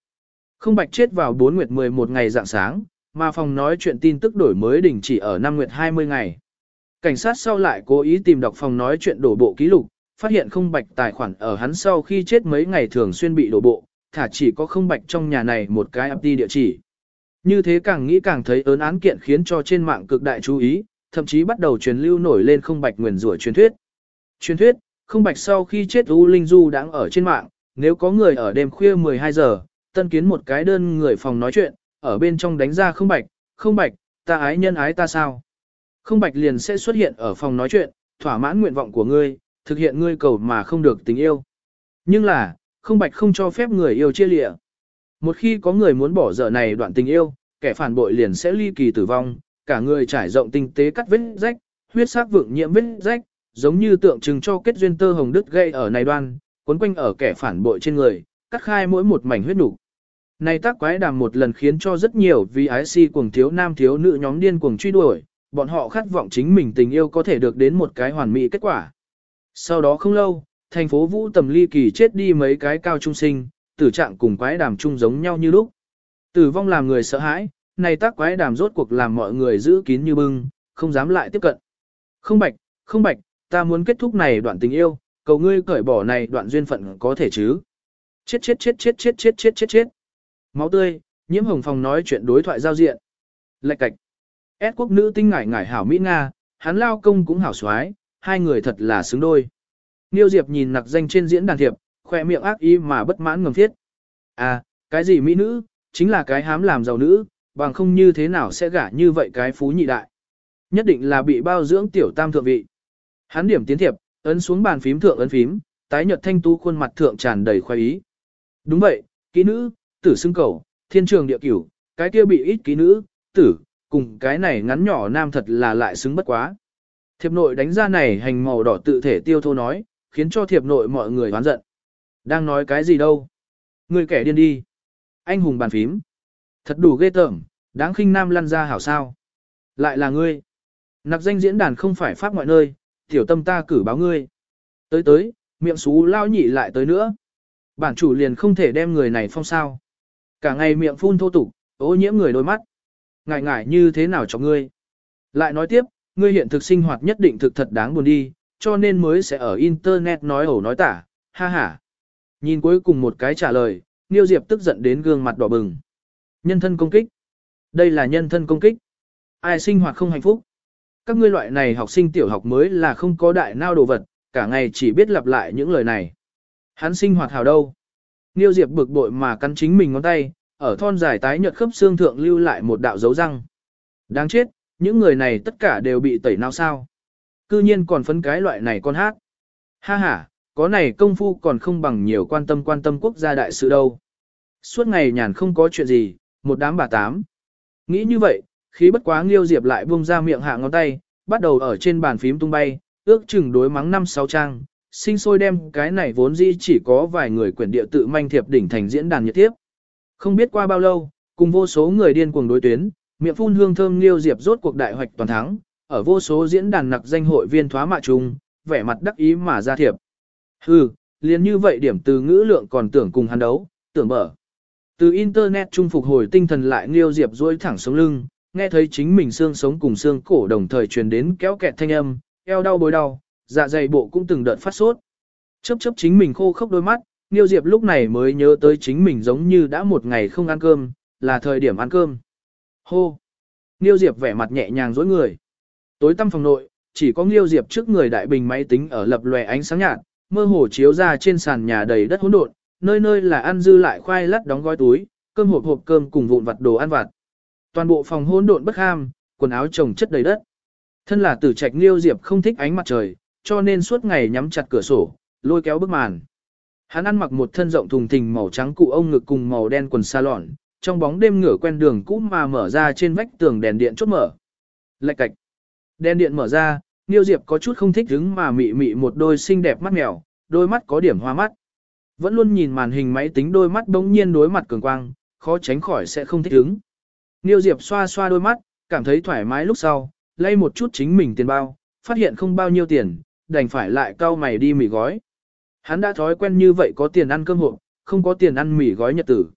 Không bạch chết vào 4 nguyệt 11 ngày dạng sáng, mà phòng nói chuyện tin tức đổi mới đình chỉ ở 5 nguyệt 20 ngày. Cảnh sát sau lại cố ý tìm đọc phòng nói chuyện đổ bộ ký lục, phát hiện không bạch tài khoản ở hắn sau khi chết mấy ngày thường xuyên bị đổ bộ, thả chỉ có không bạch trong nhà này một cái ập đi địa chỉ. Như thế càng nghĩ càng thấy ớn án kiện khiến cho trên mạng cực đại chú ý, thậm chí bắt đầu truyền lưu nổi lên không bạch nguyền rủa truyền thuyết. Truyền thuyết, không bạch sau khi chết U Linh Du đang ở trên mạng, nếu có người ở đêm khuya 12 giờ, tân kiến một cái đơn người phòng nói chuyện, ở bên trong đánh ra không bạch, không bạch, ta ái nhân ái ta sao. Không bạch liền sẽ xuất hiện ở phòng nói chuyện, thỏa mãn nguyện vọng của ngươi, thực hiện ngươi cầu mà không được tình yêu. Nhưng là, không bạch không cho phép người yêu chia lịa. Một khi có người muốn bỏ dở này đoạn tình yêu, kẻ phản bội liền sẽ ly kỳ tử vong, cả người trải rộng tinh tế cắt vết rách, huyết sắc vượng nhiễm vết rách, giống như tượng trưng cho kết duyên tơ hồng đứt gây ở này đoan, cuốn quanh ở kẻ phản bội trên người, cắt khai mỗi một mảnh huyết đủ. Này tác quái đàm một lần khiến cho rất nhiều vì ái si cuồng thiếu nam thiếu nữ nhóm điên cuồng truy đuổi, bọn họ khát vọng chính mình tình yêu có thể được đến một cái hoàn mỹ kết quả. Sau đó không lâu, thành phố Vũ Tầm ly kỳ chết đi mấy cái cao trung sinh, tử trạng cùng quái đàm chung giống nhau như lúc. Tử vong làm người sợ hãi, này tác quái đàm rốt cuộc làm mọi người giữ kín như bưng, không dám lại tiếp cận. Không bạch, không bạch, ta muốn kết thúc này đoạn tình yêu, cầu ngươi cởi bỏ này đoạn duyên phận có thể chứ. Chết chết chết chết chết chết chết chết chết. Máu tươi, nhiễm hồng phòng nói chuyện đối thoại giao diện. Lạch cạch. S quốc nữ tinh ngải ngải hảo Mỹ Nga, hắn lao công cũng hảo xoái, hai người thật là xứng đôi. Niêu Diệp nhìn nặc danh trên diễn đàn thiệp, khoe miệng ác ý mà bất mãn ngầm thiết. À, cái gì Mỹ nữ, chính là cái hám làm giàu nữ, bằng không như thế nào sẽ gả như vậy cái phú nhị đại. Nhất định là bị bao dưỡng tiểu tam thượng vị. Hắn điểm tiến thiệp, ấn xuống bàn phím thượng ấn phím, tái nhợt thanh tú khuôn mặt thượng tràn đầy khoái ý. Đúng vậy, kỹ nữ, tử xưng cầu, thiên trường địa cửu, cái kia bị ít kỹ nữ, tử, cùng cái này ngắn nhỏ nam thật là lại xứng bất quá. Thiệp nội đánh ra này hành màu đỏ tự thể tiêu thô nói, khiến cho thiệp nội mọi người hoán giận. Đang nói cái gì đâu? Người kẻ điên đi. Anh hùng bàn phím. Thật đủ ghê tởm, đáng khinh nam lăn ra hảo sao. Lại là ngươi. Nặc danh diễn đàn không phải pháp ngoại nơi, tiểu tâm ta cử báo ngươi. Tới tới, miệng xú lao nhị lại tới nữa. Bản chủ liền không thể đem người này phong sao. Cả ngày miệng phun thô tục, ô nhiễm người đôi mắt. Ngại ngại như thế nào cho ngươi. Lại nói tiếp, ngươi hiện thực sinh hoạt nhất định thực thật đáng buồn đi, cho nên mới sẽ ở internet nói ẩu nói tả, ha ha. Nhìn cuối cùng một cái trả lời, Niêu Diệp tức giận đến gương mặt đỏ bừng. Nhân thân công kích. Đây là nhân thân công kích. Ai sinh hoạt không hạnh phúc. Các ngươi loại này học sinh tiểu học mới là không có đại nao đồ vật, cả ngày chỉ biết lặp lại những lời này. Hắn sinh hoạt hào đâu. Niêu Diệp bực bội mà cắn chính mình ngón tay, ở thon dài tái nhợt khớp xương thượng lưu lại một đạo dấu răng. Đáng chết, những người này tất cả đều bị tẩy não sao. Cư nhiên còn phấn cái loại này con hát. Ha ha, có này công phu còn không bằng nhiều quan tâm quan tâm quốc gia đại sự đâu. Suốt ngày nhàn không có chuyện gì, một đám bà tám. Nghĩ như vậy, khí bất quá Nghiêu Diệp lại buông ra miệng hạ ngón tay, bắt đầu ở trên bàn phím tung bay, ước chừng đối mắng năm sáu trang, sinh sôi đem cái này vốn dĩ chỉ có vài người quyển địa tự manh thiệp đỉnh thành diễn đàn nhiệt tiếp. Không biết qua bao lâu, cùng vô số người điên cuồng đối tuyến, miệng phun hương thơm Nghiêu Diệp rốt cuộc đại hoạch toàn thắng, ở vô số diễn đàn nặc danh hội viên thoá mạ trùng, vẻ mặt đắc ý mà ra thiệp. Hừ, liền như vậy điểm từ ngữ lượng còn tưởng cùng hắn đấu, tưởng mở. Từ internet trung phục hồi tinh thần lại Nghiêu Diệp duỗi thẳng sống lưng, nghe thấy chính mình xương sống cùng xương cổ đồng thời truyền đến kéo kẹt thanh âm, eo đau bối đau, dạ dày bộ cũng từng đợt phát sốt. Chớp chớp chính mình khô khốc đôi mắt, Niêu Diệp lúc này mới nhớ tới chính mình giống như đã một ngày không ăn cơm, là thời điểm ăn cơm. Hô! Niêu Diệp vẻ mặt nhẹ nhàng dối người. Tối tăm phòng nội, chỉ có Niêu Diệp trước người đại bình máy tính ở lập lòe ánh sáng nhạt, mơ hồ chiếu ra trên sàn nhà đầy đất hỗn độn, nơi nơi là ăn dư lại khoai lát đóng gói túi, cơm hộp hộp cơm cùng vụn vặt đồ ăn vặt. Toàn bộ phòng hỗn độn bất ham, quần áo chồng chất đầy đất. Thân là tử trạch Niêu Diệp không thích ánh mặt trời, cho nên suốt ngày nhắm chặt cửa sổ, lôi kéo bức màn. Hắn ăn mặc một thân rộng thùng thình màu trắng cụ ông ngực cùng màu đen quần sa lọn, trong bóng đêm ngửa quen đường cũ mà mở ra trên vách tường đèn điện chốt mở. Lạch cạch. Đèn điện mở ra, Niêu Diệp có chút không thích đứng mà mị mị một đôi xinh đẹp mắt mèo, đôi mắt có điểm hoa mắt. Vẫn luôn nhìn màn hình máy tính đôi mắt bỗng nhiên đối mặt cường quang, khó tránh khỏi sẽ không thích đứng. Niêu Diệp xoa xoa đôi mắt, cảm thấy thoải mái lúc sau, lay một chút chính mình tiền bao, phát hiện không bao nhiêu tiền, đành phải lại cau mày đi mì gói. Hắn đã thói quen như vậy có tiền ăn cơm hộp, không có tiền ăn mì gói nhật tử.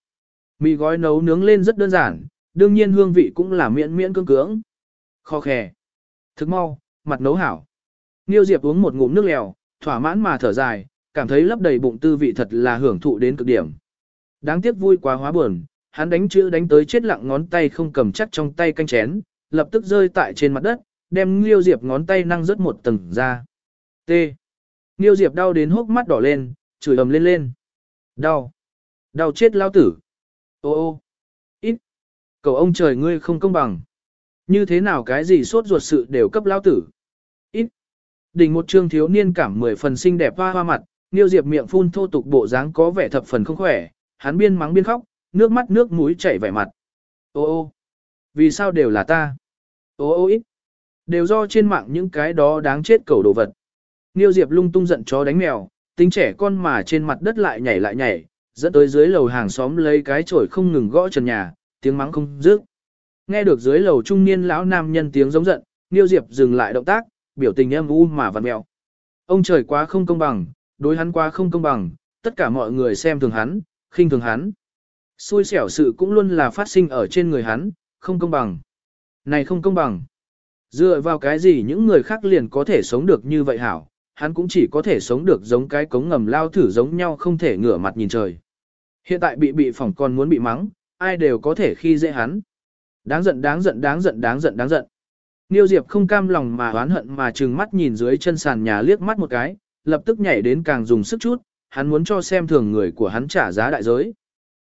Mì gói nấu nướng lên rất đơn giản, đương nhiên hương vị cũng là miễn miễn cương cưỡng. Kho khè. Thức mau, mặt nấu hảo. Niêu Diệp uống một ngụm nước lèo, thỏa mãn mà thở dài, cảm thấy lấp đầy bụng tư vị thật là hưởng thụ đến cực điểm. Đáng tiếc vui quá hóa buồn, hắn đánh chữ đánh tới chết lặng ngón tay không cầm chắc trong tay canh chén, lập tức rơi tại trên mặt đất, đem Nghiêu Diệp ngón tay năng rớt một tầng ra. T. Nghiêu Diệp đau đến hốc mắt đỏ lên, chửi ầm lên lên. Đau. Đau chết lao tử. Ô ô. Ít. Cầu ông trời ngươi không công bằng. Như thế nào cái gì sốt ruột sự đều cấp lao tử. Ít. Đỉnh một trương thiếu niên cảm mười phần xinh đẹp hoa hoa mặt, Nghiêu Diệp miệng phun thô tục bộ dáng có vẻ thập phần không khỏe, hắn biên mắng biên khóc, nước mắt nước mũi chảy vẻ mặt. Ô ô. Vì sao đều là ta? Ô ô ít. Đều do trên mạng những cái đó đáng chết cầu đồ vật. Niêu Diệp lung tung giận chó đánh mèo, tính trẻ con mà trên mặt đất lại nhảy lại nhảy, dẫn tới dưới lầu hàng xóm lấy cái chổi không ngừng gõ trần nhà, tiếng mắng không dứt. Nghe được dưới lầu trung niên lão nam nhân tiếng giống giận, Niêu Diệp dừng lại động tác, biểu tình em u mà vặn mèo. Ông trời quá không công bằng, đối hắn quá không công bằng, tất cả mọi người xem thường hắn, khinh thường hắn. Xui xẻo sự cũng luôn là phát sinh ở trên người hắn, không công bằng. Này không công bằng. Dựa vào cái gì những người khác liền có thể sống được như vậy hảo, hắn cũng chỉ có thể sống được giống cái cống ngầm lao thử giống nhau không thể ngửa mặt nhìn trời. Hiện tại bị bị phỏng còn muốn bị mắng, ai đều có thể khi dễ hắn. Đáng giận đáng giận đáng giận đáng giận đáng giận. Niêu Diệp không cam lòng mà oán hận mà trừng mắt nhìn dưới chân sàn nhà liếc mắt một cái, lập tức nhảy đến càng dùng sức chút, hắn muốn cho xem thường người của hắn trả giá đại giới.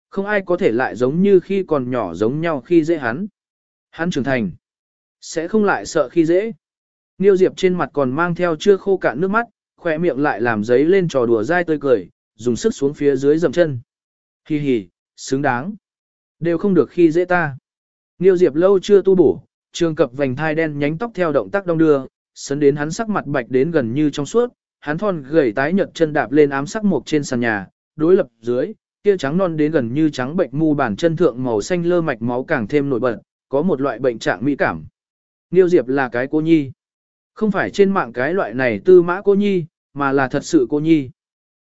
Không ai có thể lại giống như khi còn nhỏ giống nhau khi dễ hắn. Hắn trưởng thành. Sẽ không lại sợ khi dễ. Niêu Diệp trên mặt còn mang theo chưa khô cạn nước mắt, khỏe miệng lại làm giấy lên trò đùa dai tươi cười, dùng sức xuống phía dưới dầm chân. Hi hi, xứng đáng. Đều không được khi dễ ta. Niêu Diệp lâu chưa tu bổ, trường cập vành thai đen nhánh tóc theo động tác đông đưa, sấn đến hắn sắc mặt bạch đến gần như trong suốt, hắn thon gầy tái nhợt chân đạp lên ám sắc mộc trên sàn nhà, đối lập dưới, kia trắng non đến gần như trắng bệnh mu bàn chân thượng màu xanh lơ mạch máu càng thêm nổi bật, có một loại bệnh trạng mỹ cảm. Niêu Diệp là cái cô nhi. Không phải trên mạng cái loại này tư mã cô nhi, mà là thật sự cô nhi.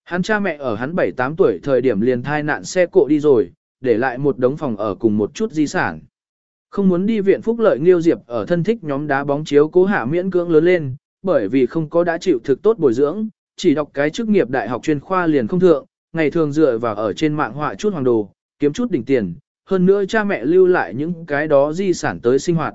Hắn cha mẹ ở hắn 7-8 tuổi thời điểm liền thai nạn xe cộ đi rồi, để lại một đống phòng ở cùng một chút di sản. Không muốn đi viện phúc lợi Nghiêu Diệp ở thân thích nhóm đá bóng chiếu cố hạ miễn cưỡng lớn lên, bởi vì không có đã chịu thực tốt bồi dưỡng, chỉ đọc cái chức nghiệp đại học chuyên khoa liền không thượng, ngày thường dựa vào ở trên mạng họa chút hoàng đồ, kiếm chút đỉnh tiền, hơn nữa cha mẹ lưu lại những cái đó di sản tới sinh hoạt.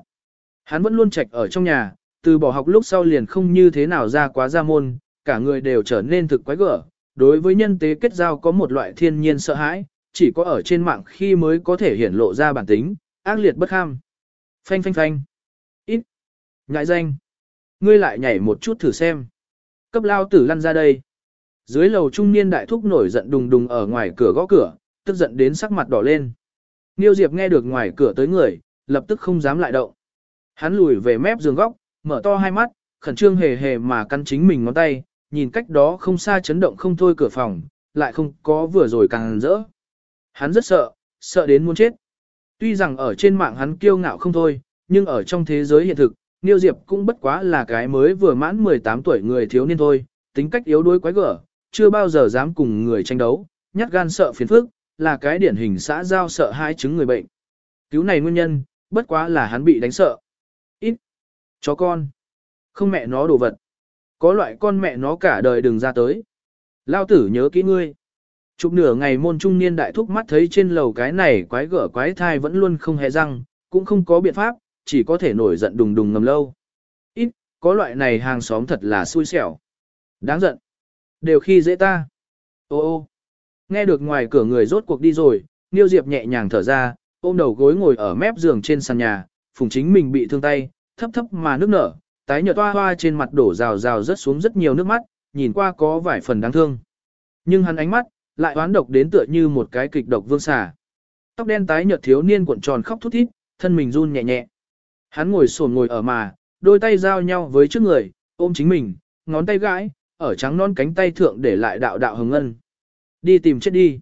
Hắn vẫn luôn trạch ở trong nhà, từ bỏ học lúc sau liền không như thế nào ra quá ra môn, cả người đều trở nên thực quái gở, đối với nhân tế kết giao có một loại thiên nhiên sợ hãi, chỉ có ở trên mạng khi mới có thể hiển lộ ra bản tính, ác liệt bất ham. Phanh phanh phanh. Ít. Ngại danh. Ngươi lại nhảy một chút thử xem. Cấp lao tử lăn ra đây. Dưới lầu trung niên đại thúc nổi giận đùng đùng ở ngoài cửa gõ cửa, tức giận đến sắc mặt đỏ lên. Niêu Diệp nghe được ngoài cửa tới người, lập tức không dám lại động. Hắn lùi về mép giường góc, mở to hai mắt, khẩn trương hề hề mà căn chính mình ngón tay, nhìn cách đó không xa chấn động không thôi cửa phòng, lại không có vừa rồi càng rỡ. Hắn rất sợ, sợ đến muốn chết. Tuy rằng ở trên mạng hắn kiêu ngạo không thôi, nhưng ở trong thế giới hiện thực, Niêu Diệp cũng bất quá là cái mới vừa mãn 18 tuổi người thiếu niên thôi, tính cách yếu đuối quái gở, chưa bao giờ dám cùng người tranh đấu, nhát gan sợ phiền phức, là cái điển hình xã giao sợ hai chứng người bệnh. Cứu này nguyên nhân, bất quá là hắn bị đánh sợ. Ít. Chó con. Không mẹ nó đồ vật. Có loại con mẹ nó cả đời đừng ra tới. Lao tử nhớ kỹ ngươi. Chụp nửa ngày môn trung niên đại thúc mắt thấy trên lầu cái này quái gở quái thai vẫn luôn không hề răng, cũng không có biện pháp, chỉ có thể nổi giận đùng đùng ngầm lâu. Ít, có loại này hàng xóm thật là xui xẻo. Đáng giận. Đều khi dễ ta. Ô ô. Nghe được ngoài cửa người rốt cuộc đi rồi, Niêu Diệp nhẹ nhàng thở ra, ôm đầu gối ngồi ở mép giường trên sàn nhà, phùng chính mình bị thương tay, thấp thấp mà nước nở, tái nhợt toa hoa trên mặt đổ rào rào rớt xuống rất nhiều nước mắt, nhìn qua có vài phần đáng thương. Nhưng hắn ánh mắt, lại oán độc đến tựa như một cái kịch độc vương xà. Tóc đen tái nhợt thiếu niên cuộn tròn khóc thút thít, thân mình run nhẹ nhẹ. Hắn ngồi xổm ngồi ở mà, đôi tay giao nhau với trước người, ôm chính mình, ngón tay gãi, ở trắng non cánh tay thượng để lại đạo đạo hồng ngân. Đi tìm chết đi.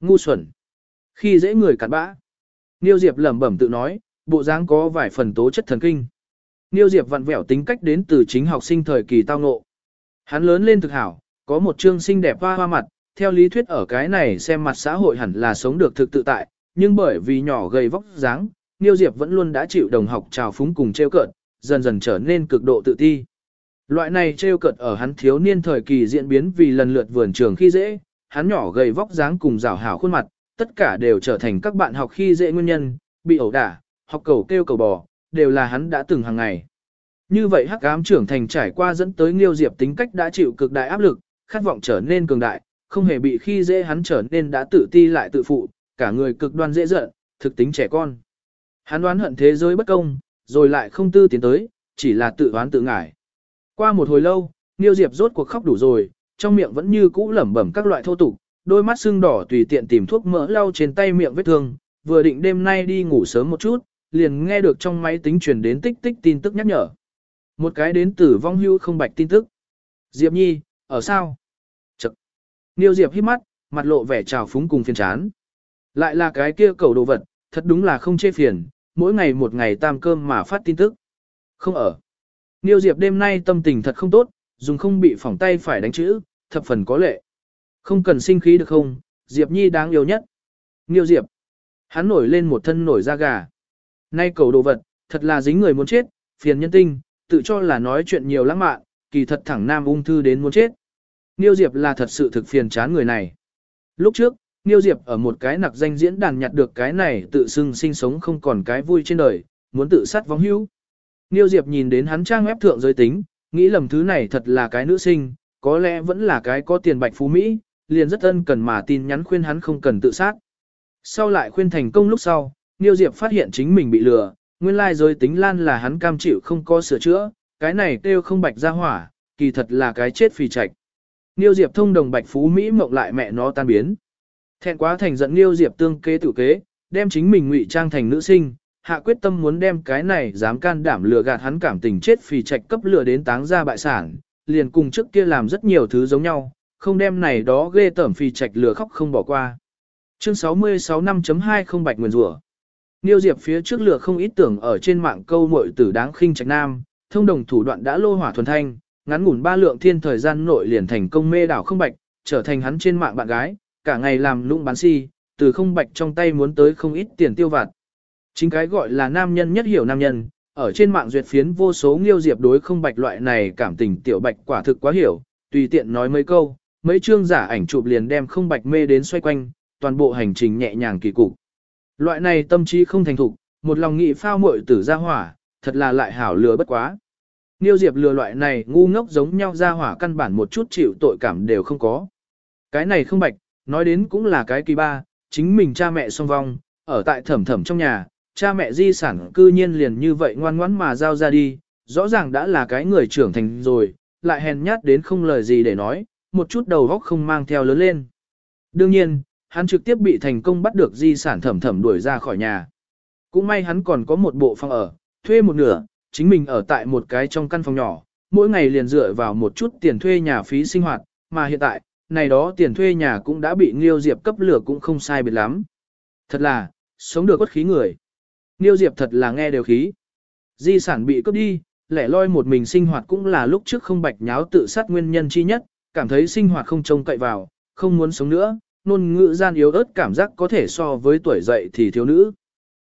Ngu xuẩn. Khi dễ người cặn bã. Niêu Diệp lẩm bẩm tự nói, bộ dáng có vài phần tố chất thần kinh. Niêu Diệp vặn vẹo tính cách đến từ chính học sinh thời kỳ tao ngộ. Hắn lớn lên thực hảo, có một trương xinh đẹp hoa hoa mặt, theo lý thuyết ở cái này xem mặt xã hội hẳn là sống được thực tự tại, nhưng bởi vì nhỏ gầy vóc dáng, Niêu Diệp vẫn luôn đã chịu đồng học trào phúng cùng trêu cợt, dần dần trở nên cực độ tự ti. Loại này trêu cợt ở hắn thiếu niên thời kỳ diễn biến vì lần lượt vườn trường khi dễ, hắn nhỏ gầy vóc dáng cùng rào hảo khuôn mặt, tất cả đều trở thành các bạn học khi dễ nguyên nhân, bị ẩu đả, học cầu kêu cầu bò, đều là hắn đã từng hàng ngày. Như vậy hắc ám trưởng thành trải qua dẫn tới Nghiêu Diệp tính cách đã chịu cực đại áp lực, khát vọng trở nên cường đại, không hề bị khi dễ hắn trở nên đã tự ti lại tự phụ, cả người cực đoan dễ giận, thực tính trẻ con. Hắn đoán hận thế giới bất công, rồi lại không tư tiến tới, chỉ là tự đoán tự ngải. Qua một hồi lâu, Nghiêu Diệp rốt cuộc khóc đủ rồi, trong miệng vẫn như cũ lẩm bẩm các loại thô tục, đôi mắt sưng đỏ tùy tiện tìm thuốc mỡ lau trên tay miệng vết thương, vừa định đêm nay đi ngủ sớm một chút, liền nghe được trong máy tính truyền đến tích tích tin tức nhắc nhở. Một cái đến từ vong hưu không bạch tin tức. Diệp Nhi, ở sao? Chậc. Niêu Diệp hít mắt, mặt lộ vẻ trào phúng cùng phiền chán. Lại là cái kia cầu đồ vật, thật đúng là không chê phiền, mỗi ngày một ngày tam cơm mà phát tin tức. Không ở. Niêu Diệp đêm nay tâm tình thật không tốt, dùng không bị phỏng tay phải đánh chữ, thập phần có lệ. Không cần sinh khí được không, Diệp Nhi đáng yêu nhất. Niêu Diệp. Hắn nổi lên một thân nổi da gà. Nay cầu đồ vật, thật là dính người muốn chết, phiền nhân tinh, tự cho là nói chuyện nhiều lãng mạn, kỳ thật thẳng nam ung thư đến muốn chết. Niêu Diệp là thật sự thực phiền chán người này. Lúc trước, Niêu Diệp ở một cái nặc danh diễn đàn nhặt được cái này tự xưng sinh sống không còn cái vui trên đời, muốn tự sát vong hữu. Niêu Diệp nhìn đến hắn trang web thượng giới tính, nghĩ lầm thứ này thật là cái nữ sinh, có lẽ vẫn là cái có tiền bạch phú Mỹ, liền rất ân cần mà tin nhắn khuyên hắn không cần tự sát. Sau lại khuyên thành công lúc sau, Niêu Diệp phát hiện chính mình bị lừa, nguyên lai giới tính lan là hắn cam chịu không có sửa chữa, cái này kêu không bạch ra hỏa, kỳ thật là cái chết phì trạch. Niêu Diệp thông đồng bạch phú Mỹ mộng lại mẹ nó tan biến. Thẹn quá thành giận Niêu Diệp tương kế tự kế, đem chính mình ngụy trang thành nữ sinh, hạ quyết tâm muốn đem cái này dám can đảm lừa gạt hắn cảm tình chết phì trạch cấp lừa đến táng ra bại sản, liền cùng trước kia làm rất nhiều thứ giống nhau, không đem này đó ghê tởm phì trạch lừa khóc không bỏ qua. Chương 66 5.2 không bạch nguyền rủa. Niêu Diệp phía trước lừa không ít tưởng ở trên mạng câu muội tử đáng khinh trạch nam, thông đồng thủ đoạn đã lô hỏa thuần thanh, ngắn ngủn ba lượng thiên thời gian nội liền thành công mê đảo không bạch, trở thành hắn trên mạng bạn gái, cả ngày làm lũng bán si, từ không bạch trong tay muốn tới không ít tiền tiêu vặt. Chính cái gọi là nam nhân nhất hiểu nam nhân, ở trên mạng duyệt phiến vô số nghiêu diệp đối không bạch loại này cảm tình tiểu bạch quả thực quá hiểu, tùy tiện nói mấy câu, mấy chương giả ảnh chụp liền đem không bạch mê đến xoay quanh, toàn bộ hành trình nhẹ nhàng kỳ cục. Loại này tâm trí không thành thục, một lòng nghị phao muội tử ra hỏa, thật là lại hảo lừa bất quá. nghiêu Diệp lừa loại này ngu ngốc giống nhau ra hỏa căn bản một chút chịu tội cảm đều không có. Cái này không bạch, nói đến cũng là cái kỳ ba, chính mình cha mẹ song vong, ở tại thẩm thẩm trong nhà, cha mẹ di sản cư nhiên liền như vậy ngoan ngoãn mà giao ra đi, rõ ràng đã là cái người trưởng thành rồi, lại hèn nhát đến không lời gì để nói, một chút đầu góc không mang theo lớn lên. Đương nhiên, hắn trực tiếp bị thành công bắt được di sản thẩm thẩm đuổi ra khỏi nhà. Cũng may hắn còn có một bộ phòng ở, thuê một nửa, chính mình ở tại một cái trong căn phòng nhỏ, mỗi ngày liền dựa vào một chút tiền thuê nhà phí sinh hoạt, mà hiện tại, này đó tiền thuê nhà cũng đã bị Nghiêu Diệp cấp lửa cũng không sai biệt lắm. Thật là, sống được cốt khí người. Niêu Diệp thật là nghe đều khí. Di sản bị cướp đi, lẻ loi một mình sinh hoạt cũng là lúc trước không bạch nháo tự sát nguyên nhân chi nhất, cảm thấy sinh hoạt không trông cậy vào, không muốn sống nữa, nôn ngữ gian yếu ớt cảm giác có thể so với tuổi dậy thì thiếu nữ.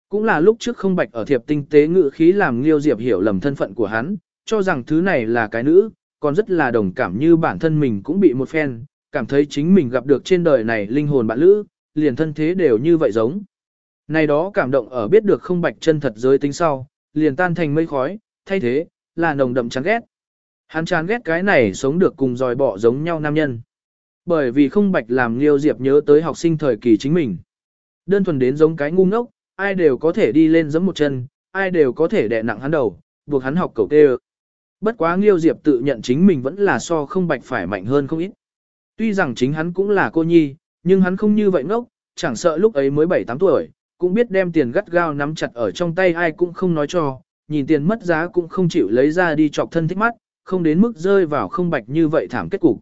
Cũng là lúc trước không bạch ở thiệp tinh tế ngữ khí làm Liêu Diệp hiểu lầm thân phận của hắn, cho rằng thứ này là cái nữ, còn rất là đồng cảm như bản thân mình cũng bị một phen, cảm thấy chính mình gặp được trên đời này linh hồn bạn lữ, liền thân thế đều như vậy giống. Này đó cảm động ở biết được không bạch chân thật giới tính sau, liền tan thành mây khói, thay thế, là nồng đậm chán ghét. Hắn chán ghét cái này sống được cùng dòi bỏ giống nhau nam nhân. Bởi vì không bạch làm Liêu Diệp nhớ tới học sinh thời kỳ chính mình. Đơn thuần đến giống cái ngu ngốc, ai đều có thể đi lên giẫm một chân, ai đều có thể đè nặng hắn đầu, buộc hắn học cầu tê Bất quá Liêu Diệp tự nhận chính mình vẫn là so không bạch phải mạnh hơn không ít. Tuy rằng chính hắn cũng là cô nhi, nhưng hắn không như vậy ngốc, chẳng sợ lúc ấy mới 7-8 tuổi, cũng biết đem tiền gắt gao nắm chặt ở trong tay ai cũng không nói cho, nhìn tiền mất giá cũng không chịu lấy ra đi chọc thân thích mắt, không đến mức rơi vào không bạch như vậy thảm kết cục.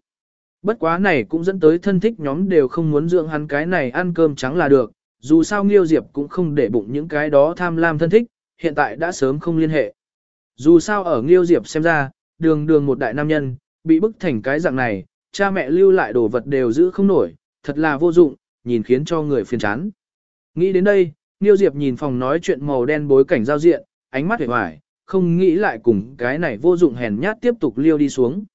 Bất quá này cũng dẫn tới thân thích nhóm đều không muốn dưỡng hắn cái này ăn cơm trắng là được, dù sao Nghiêu Diệp cũng không để bụng những cái đó tham lam thân thích, hiện tại đã sớm không liên hệ. Dù sao ở Nghiêu Diệp xem ra, đường đường một đại nam nhân, bị bức thành cái dạng này, cha mẹ lưu lại đồ vật đều giữ không nổi, thật là vô dụng, nhìn khiến cho người phiền chán. Nghĩ đến đây, Niêu Diệp nhìn phòng nói chuyện màu đen bối cảnh giao diện, ánh mắt hề hoài, không nghĩ lại cùng cái này vô dụng hèn nhát tiếp tục liêu đi xuống.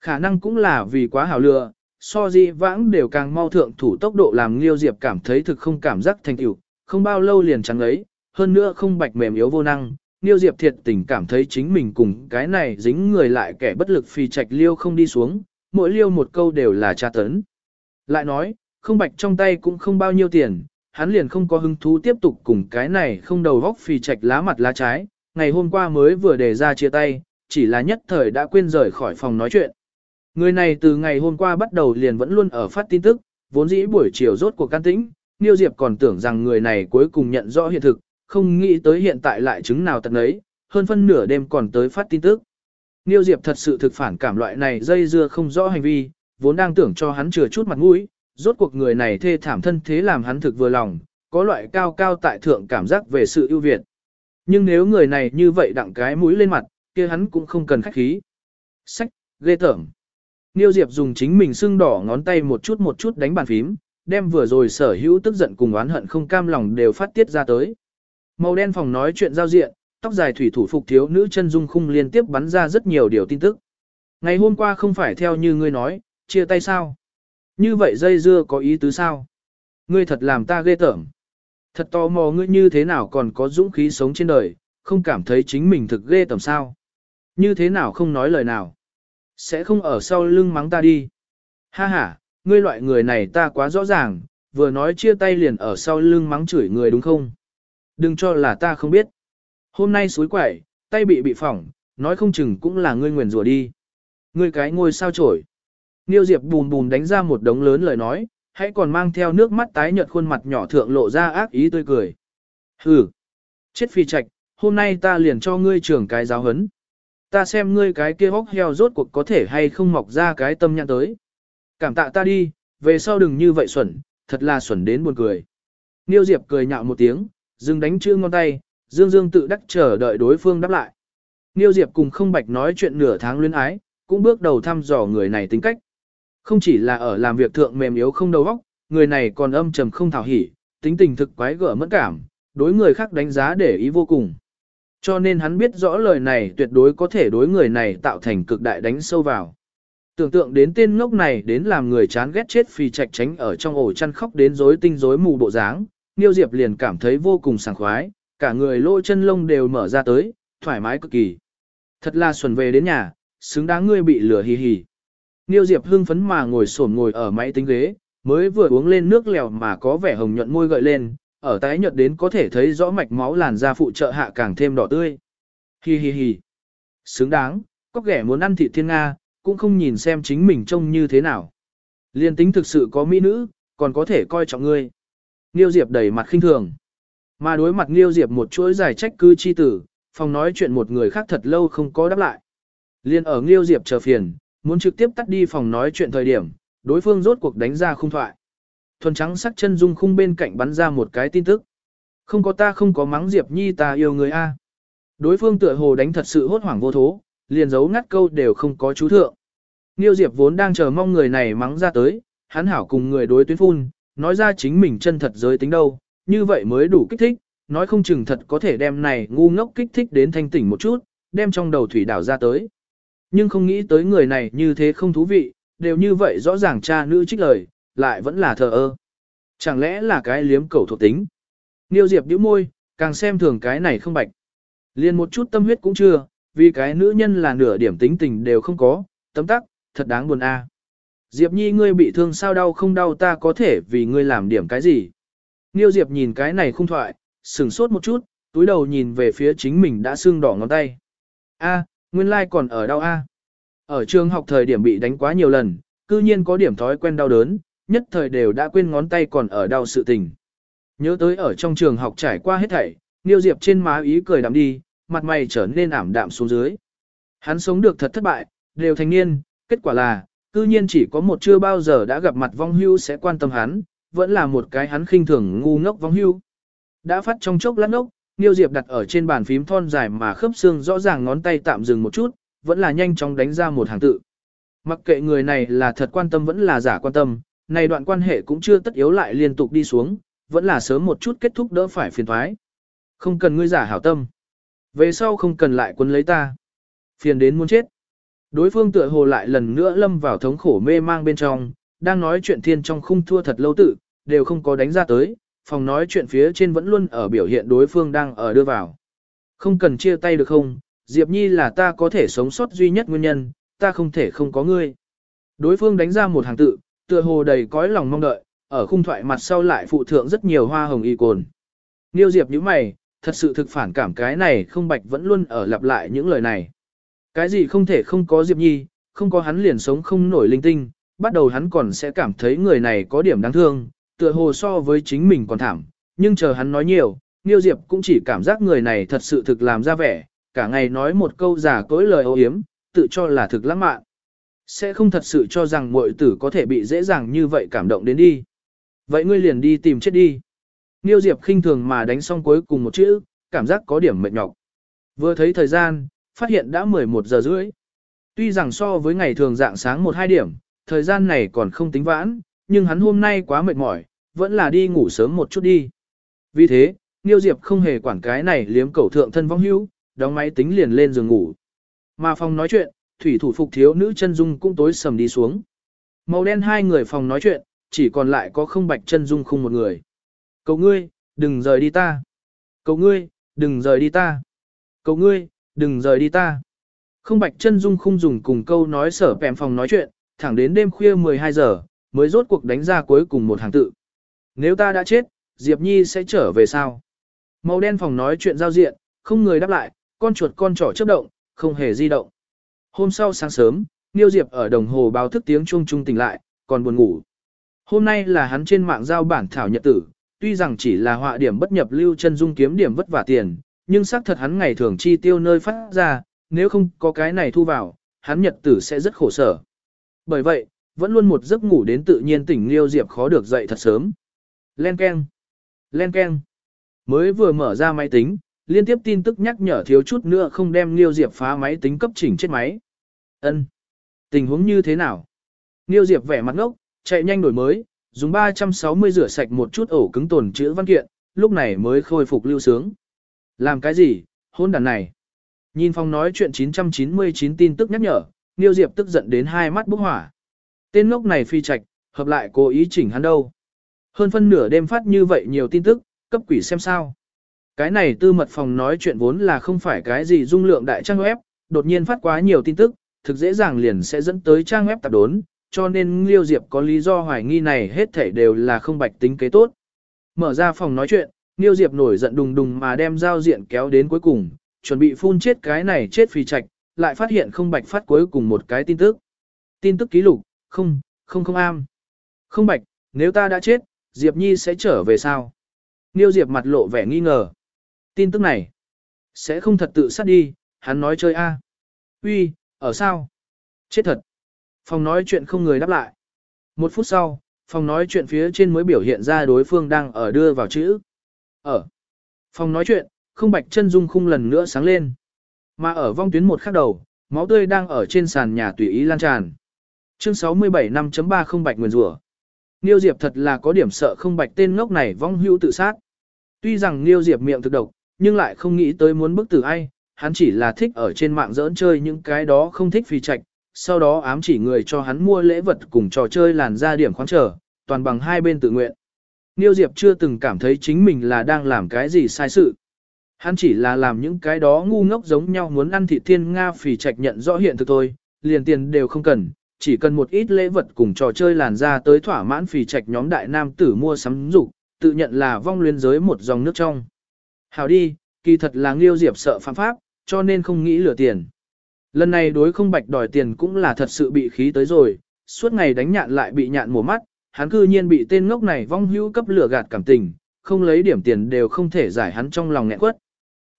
Khả năng cũng là vì quá hảo lựa, so di vãng đều càng mau thượng thủ tốc độ làm Liêu Diệp cảm thấy thực không cảm giác thành tựu, không bao lâu liền trắng ấy, hơn nữa không bạch mềm yếu vô năng. Liêu Diệp thiệt tình cảm thấy chính mình cùng cái này dính người lại kẻ bất lực phi trạch liêu không đi xuống, mỗi liêu một câu đều là tra tấn. Lại nói, không bạch trong tay cũng không bao nhiêu tiền, hắn liền không có hứng thú tiếp tục cùng cái này không đầu góc phì trạch lá mặt lá trái, ngày hôm qua mới vừa đề ra chia tay, chỉ là nhất thời đã quên rời khỏi phòng nói chuyện. Người này từ ngày hôm qua bắt đầu liền vẫn luôn ở phát tin tức, vốn dĩ buổi chiều rốt cuộc can tĩnh, Niêu Diệp còn tưởng rằng người này cuối cùng nhận rõ hiện thực, không nghĩ tới hiện tại lại chứng nào tận ấy, hơn phân nửa đêm còn tới phát tin tức. Niêu Diệp thật sự thực phản cảm loại này dây dưa không rõ hành vi, vốn đang tưởng cho hắn chừa chút mặt mũi, rốt cuộc người này thê thảm thân thế làm hắn thực vừa lòng, có loại cao cao tại thượng cảm giác về sự ưu việt. Nhưng nếu người này như vậy đặng cái mũi lên mặt, kia hắn cũng không cần khách khí. Sách, ghê tởm. Niêu Diệp dùng chính mình sưng đỏ ngón tay một chút một chút đánh bàn phím, đem vừa rồi sở hữu tức giận cùng oán hận không cam lòng đều phát tiết ra tới. Màu đen phòng nói chuyện giao diện, tóc dài thủy thủ phục thiếu nữ chân dung khung liên tiếp bắn ra rất nhiều điều tin tức. Ngày hôm qua không phải theo như ngươi nói, chia tay sao? Như vậy dây dưa có ý tứ sao? Ngươi thật làm ta ghê tởm. Thật tò mò ngươi như thế nào còn có dũng khí sống trên đời, không cảm thấy chính mình thực ghê tởm sao? Như thế nào không nói lời nào? Sẽ không ở sau lưng mắng ta đi. Ha ha, ngươi loại người này ta quá rõ ràng, vừa nói chia tay liền ở sau lưng mắng chửi người đúng không? Đừng cho là ta không biết. Hôm nay suối quẩy, tay bị bị phỏng, nói không chừng cũng là ngươi nguyền rủa đi. Ngươi cái ngôi sao trổi. Niêu Diệp bùn bùn đánh ra một đống lớn lời nói, hãy còn mang theo nước mắt tái nhợt khuôn mặt nhỏ thượng lộ ra ác ý tươi cười. Hừ, chết phi trạch, hôm nay ta liền cho ngươi trưởng cái giáo hấn. Ta xem ngươi cái kia hốc heo rốt cuộc có thể hay không mọc ra cái tâm nhãn tới. Cảm tạ ta đi, về sau đừng như vậy xuẩn, thật là xuẩn đến buồn cười. Niêu Diệp cười nhạo một tiếng, dừng đánh chữ ngón tay, Dương Dương tự đắc chờ đợi đối phương đáp lại. Niêu Diệp cùng không bạch nói chuyện nửa tháng luyến ái, cũng bước đầu thăm dò người này tính cách. Không chỉ là ở làm việc thượng mềm yếu không đầu óc, người này còn âm trầm không thảo hỉ, tính tình thực quái gở mẫn cảm, đối người khác đánh giá để ý vô cùng. Cho nên hắn biết rõ lời này tuyệt đối có thể đối người này tạo thành cực đại đánh sâu vào. Tưởng tượng đến tên ngốc này đến làm người chán ghét chết phì trạch tránh ở trong ổ chăn khóc đến rối tinh rối mù bộ dáng, Niêu Diệp liền cảm thấy vô cùng sảng khoái, cả người lỗ chân lông đều mở ra tới, thoải mái cực kỳ. Thật là xuẩn về đến nhà, xứng đáng ngươi bị lửa hì hì. Niêu Diệp hưng phấn mà ngồi xổm ngồi ở máy tính ghế, mới vừa uống lên nước lèo mà có vẻ hồng nhuận môi gợi lên, ở tái nhợt đến có thể thấy rõ mạch máu làn da phụ trợ hạ càng thêm đỏ tươi. Hi hi hi. Xứng đáng, có ghẻ muốn ăn thịt thiên Nga, cũng không nhìn xem chính mình trông như thế nào. Liên tính thực sự có mỹ nữ, còn có thể coi trọng ngươi. Nghiêu Diệp đầy mặt khinh thường. Mà đối mặt Nghiêu Diệp một chuỗi giải trách cư chi tử, phòng nói chuyện một người khác thật lâu không có đáp lại. Liên ở Nghiêu Diệp chờ phiền, muốn trực tiếp tắt đi phòng nói chuyện thời điểm, đối phương rốt cuộc đánh ra khung thoại. Thuần trắng sắc chân dung khung bên cạnh bắn ra một cái tin tức. Không có ta không có mắng Diệp Nhi ta yêu người A. Đối phương tựa hồ đánh thật sự hốt hoảng vô thố, liền giấu ngắt câu đều không có chú thượng. Niêu Diệp vốn đang chờ mong người này mắng ra tới, hắn hảo cùng người đối tuyến phun, nói ra chính mình chân thật giới tính đâu, như vậy mới đủ kích thích, nói không chừng thật có thể đem này ngu ngốc kích thích đến thanh tỉnh một chút, đem trong đầu thủy đảo ra tới. Nhưng không nghĩ tới người này như thế không thú vị, đều như vậy rõ ràng cha nữ trích lời, lại vẫn là thờ ơ. Chẳng lẽ là cái liếm cầu thuộc tính? Niêu Diệp bĩu môi, càng xem thường cái này không bạch. Liền một chút tâm huyết cũng chưa, vì cái nữ nhân là nửa điểm tính tình đều không có, tấm tắc, thật đáng buồn a. Diệp Nhi ngươi bị thương sao đau không đau ta có thể vì ngươi làm điểm cái gì. Niêu Diệp nhìn cái này không thoại, sửng sốt một chút, túi đầu nhìn về phía chính mình đã sưng đỏ ngón tay. A, nguyên lai like còn ở đau a. Ở trường học thời điểm bị đánh quá nhiều lần, cư nhiên có điểm thói quen đau đớn, nhất thời đều đã quên ngón tay còn ở đau sự tình. Nhớ tới ở trong trường học trải qua hết thảy, Niêu Diệp trên má ý cười đắm đi, mặt mày trở nên ảm đạm xuống dưới. Hắn sống được thật thất bại, đều thành niên, kết quả là, cư nhiên chỉ có một chưa bao giờ đã gặp mặt vong hưu sẽ quan tâm hắn, vẫn là một cái hắn khinh thường ngu ngốc vong hưu. Đã phát trong chốc lát ngốc, Niêu Diệp đặt ở trên bàn phím thon dài mà khớp xương rõ ràng ngón tay tạm dừng một chút, vẫn là nhanh chóng đánh ra một hàng tự. Mặc kệ người này là thật quan tâm vẫn là giả quan tâm, này đoạn quan hệ cũng chưa tất yếu lại liên tục đi xuống, vẫn là sớm một chút kết thúc đỡ phải phiền thoái. Không cần ngươi giả hảo tâm. Về sau không cần lại quân lấy ta. Phiền đến muốn chết. Đối phương tựa hồ lại lần nữa lâm vào thống khổ mê mang bên trong, đang nói chuyện thiên trong khung thua thật lâu tự, đều không có đánh ra tới, phòng nói chuyện phía trên vẫn luôn ở biểu hiện đối phương đang ở đưa vào. Không cần chia tay được không, Diệp Nhi là ta có thể sống sót duy nhất nguyên nhân, ta không thể không có ngươi. Đối phương đánh ra một hàng tự, tựa hồ đầy cõi lòng mong đợi, ở khung thoại mặt sau lại phụ thượng rất nhiều hoa hồng y cồn. Niêu Diệp như mày, thật sự thực phản cảm cái này không bạch vẫn luôn ở lặp lại những lời này. Cái gì không thể không có Diệp Nhi, không có hắn liền sống không nổi linh tinh, bắt đầu hắn còn sẽ cảm thấy người này có điểm đáng thương, tựa hồ so với chính mình còn thảm, nhưng chờ hắn nói nhiều, Niêu Diệp cũng chỉ cảm giác người này thật sự thực làm ra vẻ, cả ngày nói một câu giả cối lời ô hiếm, tự cho là thực lãng mạn. Sẽ không thật sự cho rằng muội tử có thể bị dễ dàng như vậy cảm động đến đi. Vậy ngươi liền đi tìm chết đi. Niêu Diệp khinh thường mà đánh xong cuối cùng một chữ, cảm giác có điểm mệt nhọc. Vừa thấy thời gian, phát hiện đã 11 giờ rưỡi. Tuy rằng so với ngày thường dạng sáng 1-2 điểm, thời gian này còn không tính vãn, nhưng hắn hôm nay quá mệt mỏi, vẫn là đi ngủ sớm một chút đi. Vì thế, Niêu Diệp không hề quản cái này liếm cẩu thượng thân vong hữu, đóng máy tính liền lên giường ngủ. Mà phòng nói chuyện, thủy thủ phục thiếu nữ chân dung cũng tối sầm đi xuống. Màu đen hai người phòng nói chuyện, chỉ còn lại có không bạch chân dung không một người. Cầu ngươi, đừng rời đi ta. Cầu ngươi, đừng rời đi ta. Cầu ngươi, đừng rời đi ta. Không bạch chân dung không dùng cùng câu nói sở pèm phòng nói chuyện, thẳng đến đêm khuya 12 giờ, mới rốt cuộc đánh ra cuối cùng một hàng tự. Nếu ta đã chết, Diệp Nhi sẽ trở về sao? Màu đen phòng nói chuyện giao diện, không người đáp lại, con chuột con trỏ chớp động, không hề di động. Hôm sau sáng sớm, Niêu Diệp ở đồng hồ báo thức tiếng chuông trung tỉnh lại, còn buồn ngủ. Hôm nay là hắn trên mạng giao bản thảo nhật tử, tuy rằng chỉ là họa điểm bất nhập lưu chân dung kiếm điểm vất vả tiền, nhưng xác thật hắn ngày thường chi tiêu nơi phát ra, nếu không có cái này thu vào, hắn nhật tử sẽ rất khổ sở. Bởi vậy, vẫn luôn một giấc ngủ đến tự nhiên tỉnh Liêu Diệp khó được dậy thật sớm. Len keng, Len keng. Mới vừa mở ra máy tính, liên tiếp tin tức nhắc nhở thiếu chút nữa không đem Liêu Diệp phá máy tính cấp chỉnh chết máy. Ân, Tình huống như thế nào? Liêu Diệp vẻ mặt ngốc, chạy nhanh đổi mới, dùng 360 rửa sạch một chút ổ cứng tồn chữ văn kiện, lúc này mới khôi phục lưu sướng. Làm cái gì, hôn đàn này? Nhìn phong nói chuyện 999 tin tức nhắc nhở, Liêu Diệp tức giận đến hai mắt bốc hỏa. Tên ngốc này phi trạch, hợp lại cố ý chỉnh hắn đâu. Hơn phân nửa đêm phát như vậy nhiều tin tức, cấp quỷ xem sao. Cái này tư mật phòng nói chuyện vốn là không phải cái gì dung lượng đại trang web, đột nhiên phát quá nhiều tin tức, thực dễ dàng liền sẽ dẫn tới trang web tạp đốn, cho nên Liêu Diệp có lý do hoài nghi này hết thảy đều là không bạch tính kế tốt. Mở ra phòng nói chuyện, Liêu Diệp nổi giận đùng đùng mà đem giao diện kéo đến cuối cùng, chuẩn bị phun chết cái này chết phi trạch, lại phát hiện không bạch phát cuối cùng một cái tin tức. Tin tức ký lục, không, không không am. Không bạch, nếu ta đã chết, Diệp Nhi sẽ trở về sao? Niêu Diệp mặt lộ vẻ nghi ngờ. Tin tức này, sẽ không thật tự sát đi, hắn nói chơi a. Uy, ở sao? Chết thật. Phòng nói chuyện không người đáp lại. Một phút sau, phòng nói chuyện phía trên mới biểu hiện ra đối phương đang ở đưa vào chữ. Ở. Phòng nói chuyện, không bạch chân dung khung lần nữa sáng lên. Mà ở vong tuyến một khắc đầu, máu tươi đang ở trên sàn nhà tùy ý lan tràn. Chương 67 5.3 không bạch nguyên rủa. Niêu Diệp thật là có điểm sợ không bạch tên ngốc này vong hữu tự sát. Tuy rằng Niêu Diệp miệng thực độc, nhưng lại không nghĩ tới muốn bức tử ai, hắn chỉ là thích ở trên mạng giỡn chơi những cái đó không thích phi trạch, sau đó ám chỉ người cho hắn mua lễ vật cùng trò chơi làn ra điểm khoáng trở, toàn bằng hai bên tự nguyện. Niêu Diệp chưa từng cảm thấy chính mình là đang làm cái gì sai sự. Hắn chỉ là làm những cái đó ngu ngốc giống nhau muốn ăn thịt thiên Nga phì trạch nhận rõ hiện thực thôi, liền tiền đều không cần, chỉ cần một ít lễ vật cùng trò chơi làn ra tới thỏa mãn phì trạch nhóm đại nam tử mua sắm dục tự nhận là vong luyến giới một dòng nước trong. Hào đi, kỳ thật là Nghiêu Diệp sợ phạm pháp, cho nên không nghĩ lừa tiền. Lần này đối không bạch đòi tiền cũng là thật sự bị khí tới rồi, suốt ngày đánh nhạn lại bị nhạn mổ mắt, hắn cư nhiên bị tên ngốc này vong hữu cấp lừa gạt cảm tình, không lấy điểm tiền đều không thể giải hắn trong lòng nghẹn quất.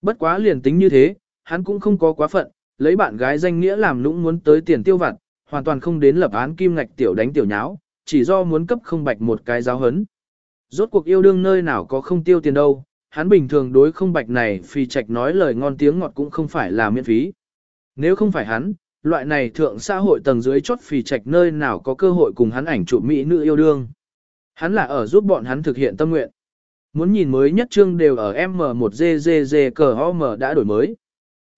Bất quá liền tính như thế, hắn cũng không có quá phận, lấy bạn gái danh nghĩa làm lũng muốn tới tiền tiêu vặt, hoàn toàn không đến lập án kim ngạch tiểu đánh tiểu nháo, chỉ do muốn cấp không bạch một cái giáo hấn. Rốt cuộc yêu đương nơi nào có không tiêu tiền đâu, hắn bình thường đối không bạch này phi trạch nói lời ngon tiếng ngọt cũng không phải là miễn phí. Nếu không phải hắn, loại này thượng xã hội tầng dưới chốt phì trạch nơi nào có cơ hội cùng hắn ảnh chụp mỹ nữ yêu đương. Hắn là ở giúp bọn hắn thực hiện tâm nguyện. Muốn nhìn mới nhất chương đều ở M1GGG cờ đã đổi mới.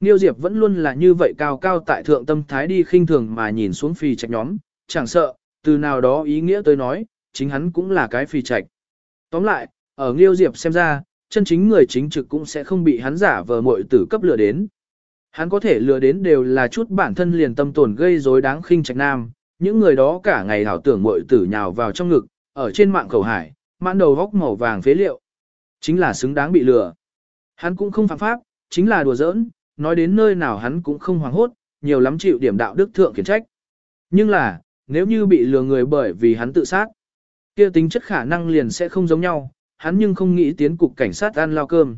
Niêu Diệp vẫn luôn là như vậy cao cao tại thượng tâm thái đi khinh thường mà nhìn xuống phì trạch nhóm, chẳng sợ, từ nào đó ý nghĩa tới nói, chính hắn cũng là cái phì trạch. Tóm lại, ở Niêu Diệp xem ra, chân chính người chính trực cũng sẽ không bị hắn giả vờ muội tử cấp lừa đến. Hắn có thể lừa đến đều là chút bản thân liền tâm tổn gây rối đáng khinh trạch nam, những người đó cả ngày hảo tưởng muội tử nhào vào trong ngực, ở trên mạng cầu hải, mãn đầu góc màu vàng phế liệu. Chính là xứng đáng bị lừa. Hắn cũng không phạm pháp, chính là đùa giỡn, nói đến nơi nào hắn cũng không hoảng hốt, nhiều lắm chịu điểm đạo đức thượng khiển trách. Nhưng là, nếu như bị lừa người bởi vì hắn tự sát, kia tính chất khả năng liền sẽ không giống nhau, hắn nhưng không nghĩ tiến cục cảnh sát ăn lao cơm.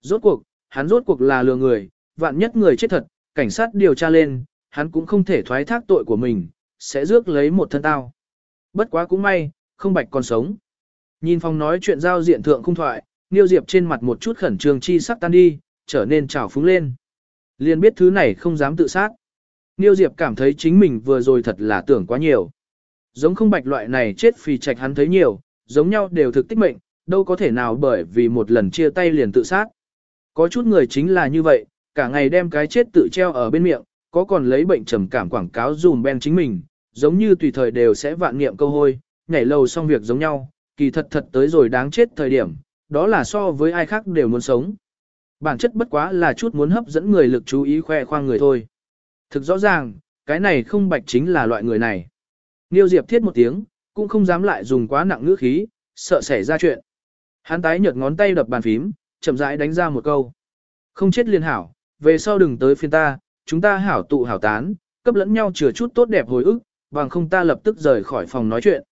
Rốt cuộc, hắn rốt cuộc là lừa người, vạn nhất người chết thật, cảnh sát điều tra lên, hắn cũng không thể thoái thác tội của mình, sẽ rước lấy một thân tao. Bất quá cũng may, không bạch còn sống. Nhìn phòng nói chuyện giao diện thượng không thoại, Niêu Diệp trên mặt một chút khẩn trương chi sắc tan đi, trở nên trào phúng lên. Liền biết thứ này không dám tự sát. Niêu Diệp cảm thấy chính mình vừa rồi thật là tưởng quá nhiều. Giống không bạch loại này chết phì trạch hắn thấy nhiều, giống nhau đều thực tích mệnh, đâu có thể nào bởi vì một lần chia tay liền tự sát. Có chút người chính là như vậy, cả ngày đem cái chết tự treo ở bên miệng, có còn lấy bệnh trầm cảm quảng cáo dùm ben chính mình, giống như tùy thời đều sẽ vạn niệm câu hôi, nhảy lầu xong việc giống nhau, kỳ thật thật tới rồi đáng chết thời điểm, đó là so với ai khác đều muốn sống. Bản chất bất quá là chút muốn hấp dẫn người lực chú ý khoe khoang người thôi. Thực rõ ràng, cái này không bạch chính là loại người này. Niêu Diệp thiết một tiếng, cũng không dám lại dùng quá nặng ngữ khí, sợ xảy ra chuyện. Hắn tái nhợt ngón tay đập bàn phím, chậm rãi đánh ra một câu. Không chết liên hảo, về sau đừng tới phiên ta, chúng ta hảo tụ hảo tán, cấp lẫn nhau chừa chút tốt đẹp hồi ức, bằng không ta lập tức rời khỏi phòng nói chuyện.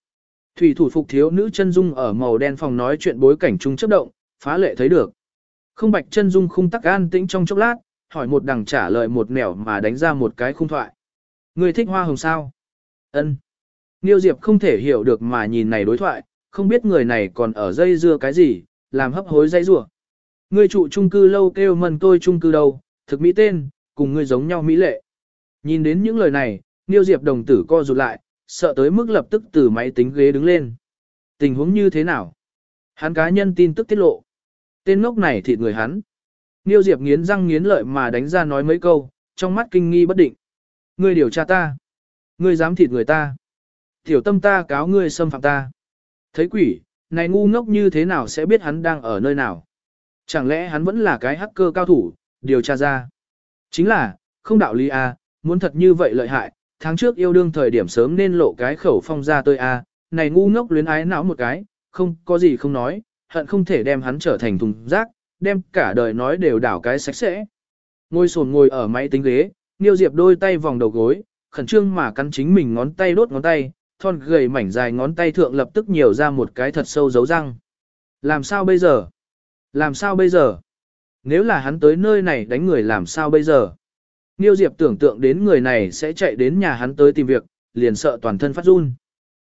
Thủy thủ phục thiếu nữ chân dung ở màu đen phòng nói chuyện bối cảnh trung chấp động, phá lệ thấy được. Không bạch chân dung khung tắc an tĩnh trong chốc lát, hỏi một đằng trả lời một nẻo mà đánh ra một cái khung thoại. Người thích hoa hồng sao? Ân. Niêu Diệp không thể hiểu được mà nhìn này đối thoại, không biết người này còn ở dây dưa cái gì, làm hấp hối dây rủa. Người trụ trung cư lâu kêu mần tôi trung cư đâu, thực mỹ tên, cùng ngươi giống nhau mỹ lệ. Nhìn đến những lời này, Niêu Diệp đồng tử co rụt lại, sợ tới mức lập tức từ máy tính ghế đứng lên. Tình huống như thế nào? Hắn cá nhân tin tức tiết lộ. Tên ngốc này thịt người hắn. Niêu Diệp nghiến răng nghiến lợi mà đánh ra nói mấy câu, trong mắt kinh nghi bất định. Ngươi điều tra ta. Ngươi dám thịt người ta. Tiểu tâm ta cáo ngươi xâm phạm ta. Thấy quỷ, này ngu ngốc như thế nào sẽ biết hắn đang ở nơi nào? Chẳng lẽ hắn vẫn là cái hacker cao thủ, điều tra ra. Chính là, không đạo lý A, muốn thật như vậy lợi hại, tháng trước yêu đương thời điểm sớm nên lộ cái khẩu phong ra tôi A, này ngu ngốc luyến ái não một cái, không có gì không nói, hận không thể đem hắn trở thành thùng rác, đem cả đời nói đều đảo cái sạch sẽ. Ngồi sồn ngồi ở máy tính ghế, Niêu Diệp đôi tay vòng đầu gối, khẩn trương mà cắn chính mình ngón tay đốt ngón tay, thon gầy mảnh dài ngón tay thượng lập tức nhiều ra một cái thật sâu dấu răng. Làm sao bây giờ? Làm sao bây giờ? nếu là hắn tới nơi này đánh người làm sao bây giờ? Niêu Diệp tưởng tượng đến người này sẽ chạy đến nhà hắn tới tìm việc, liền sợ toàn thân phát run.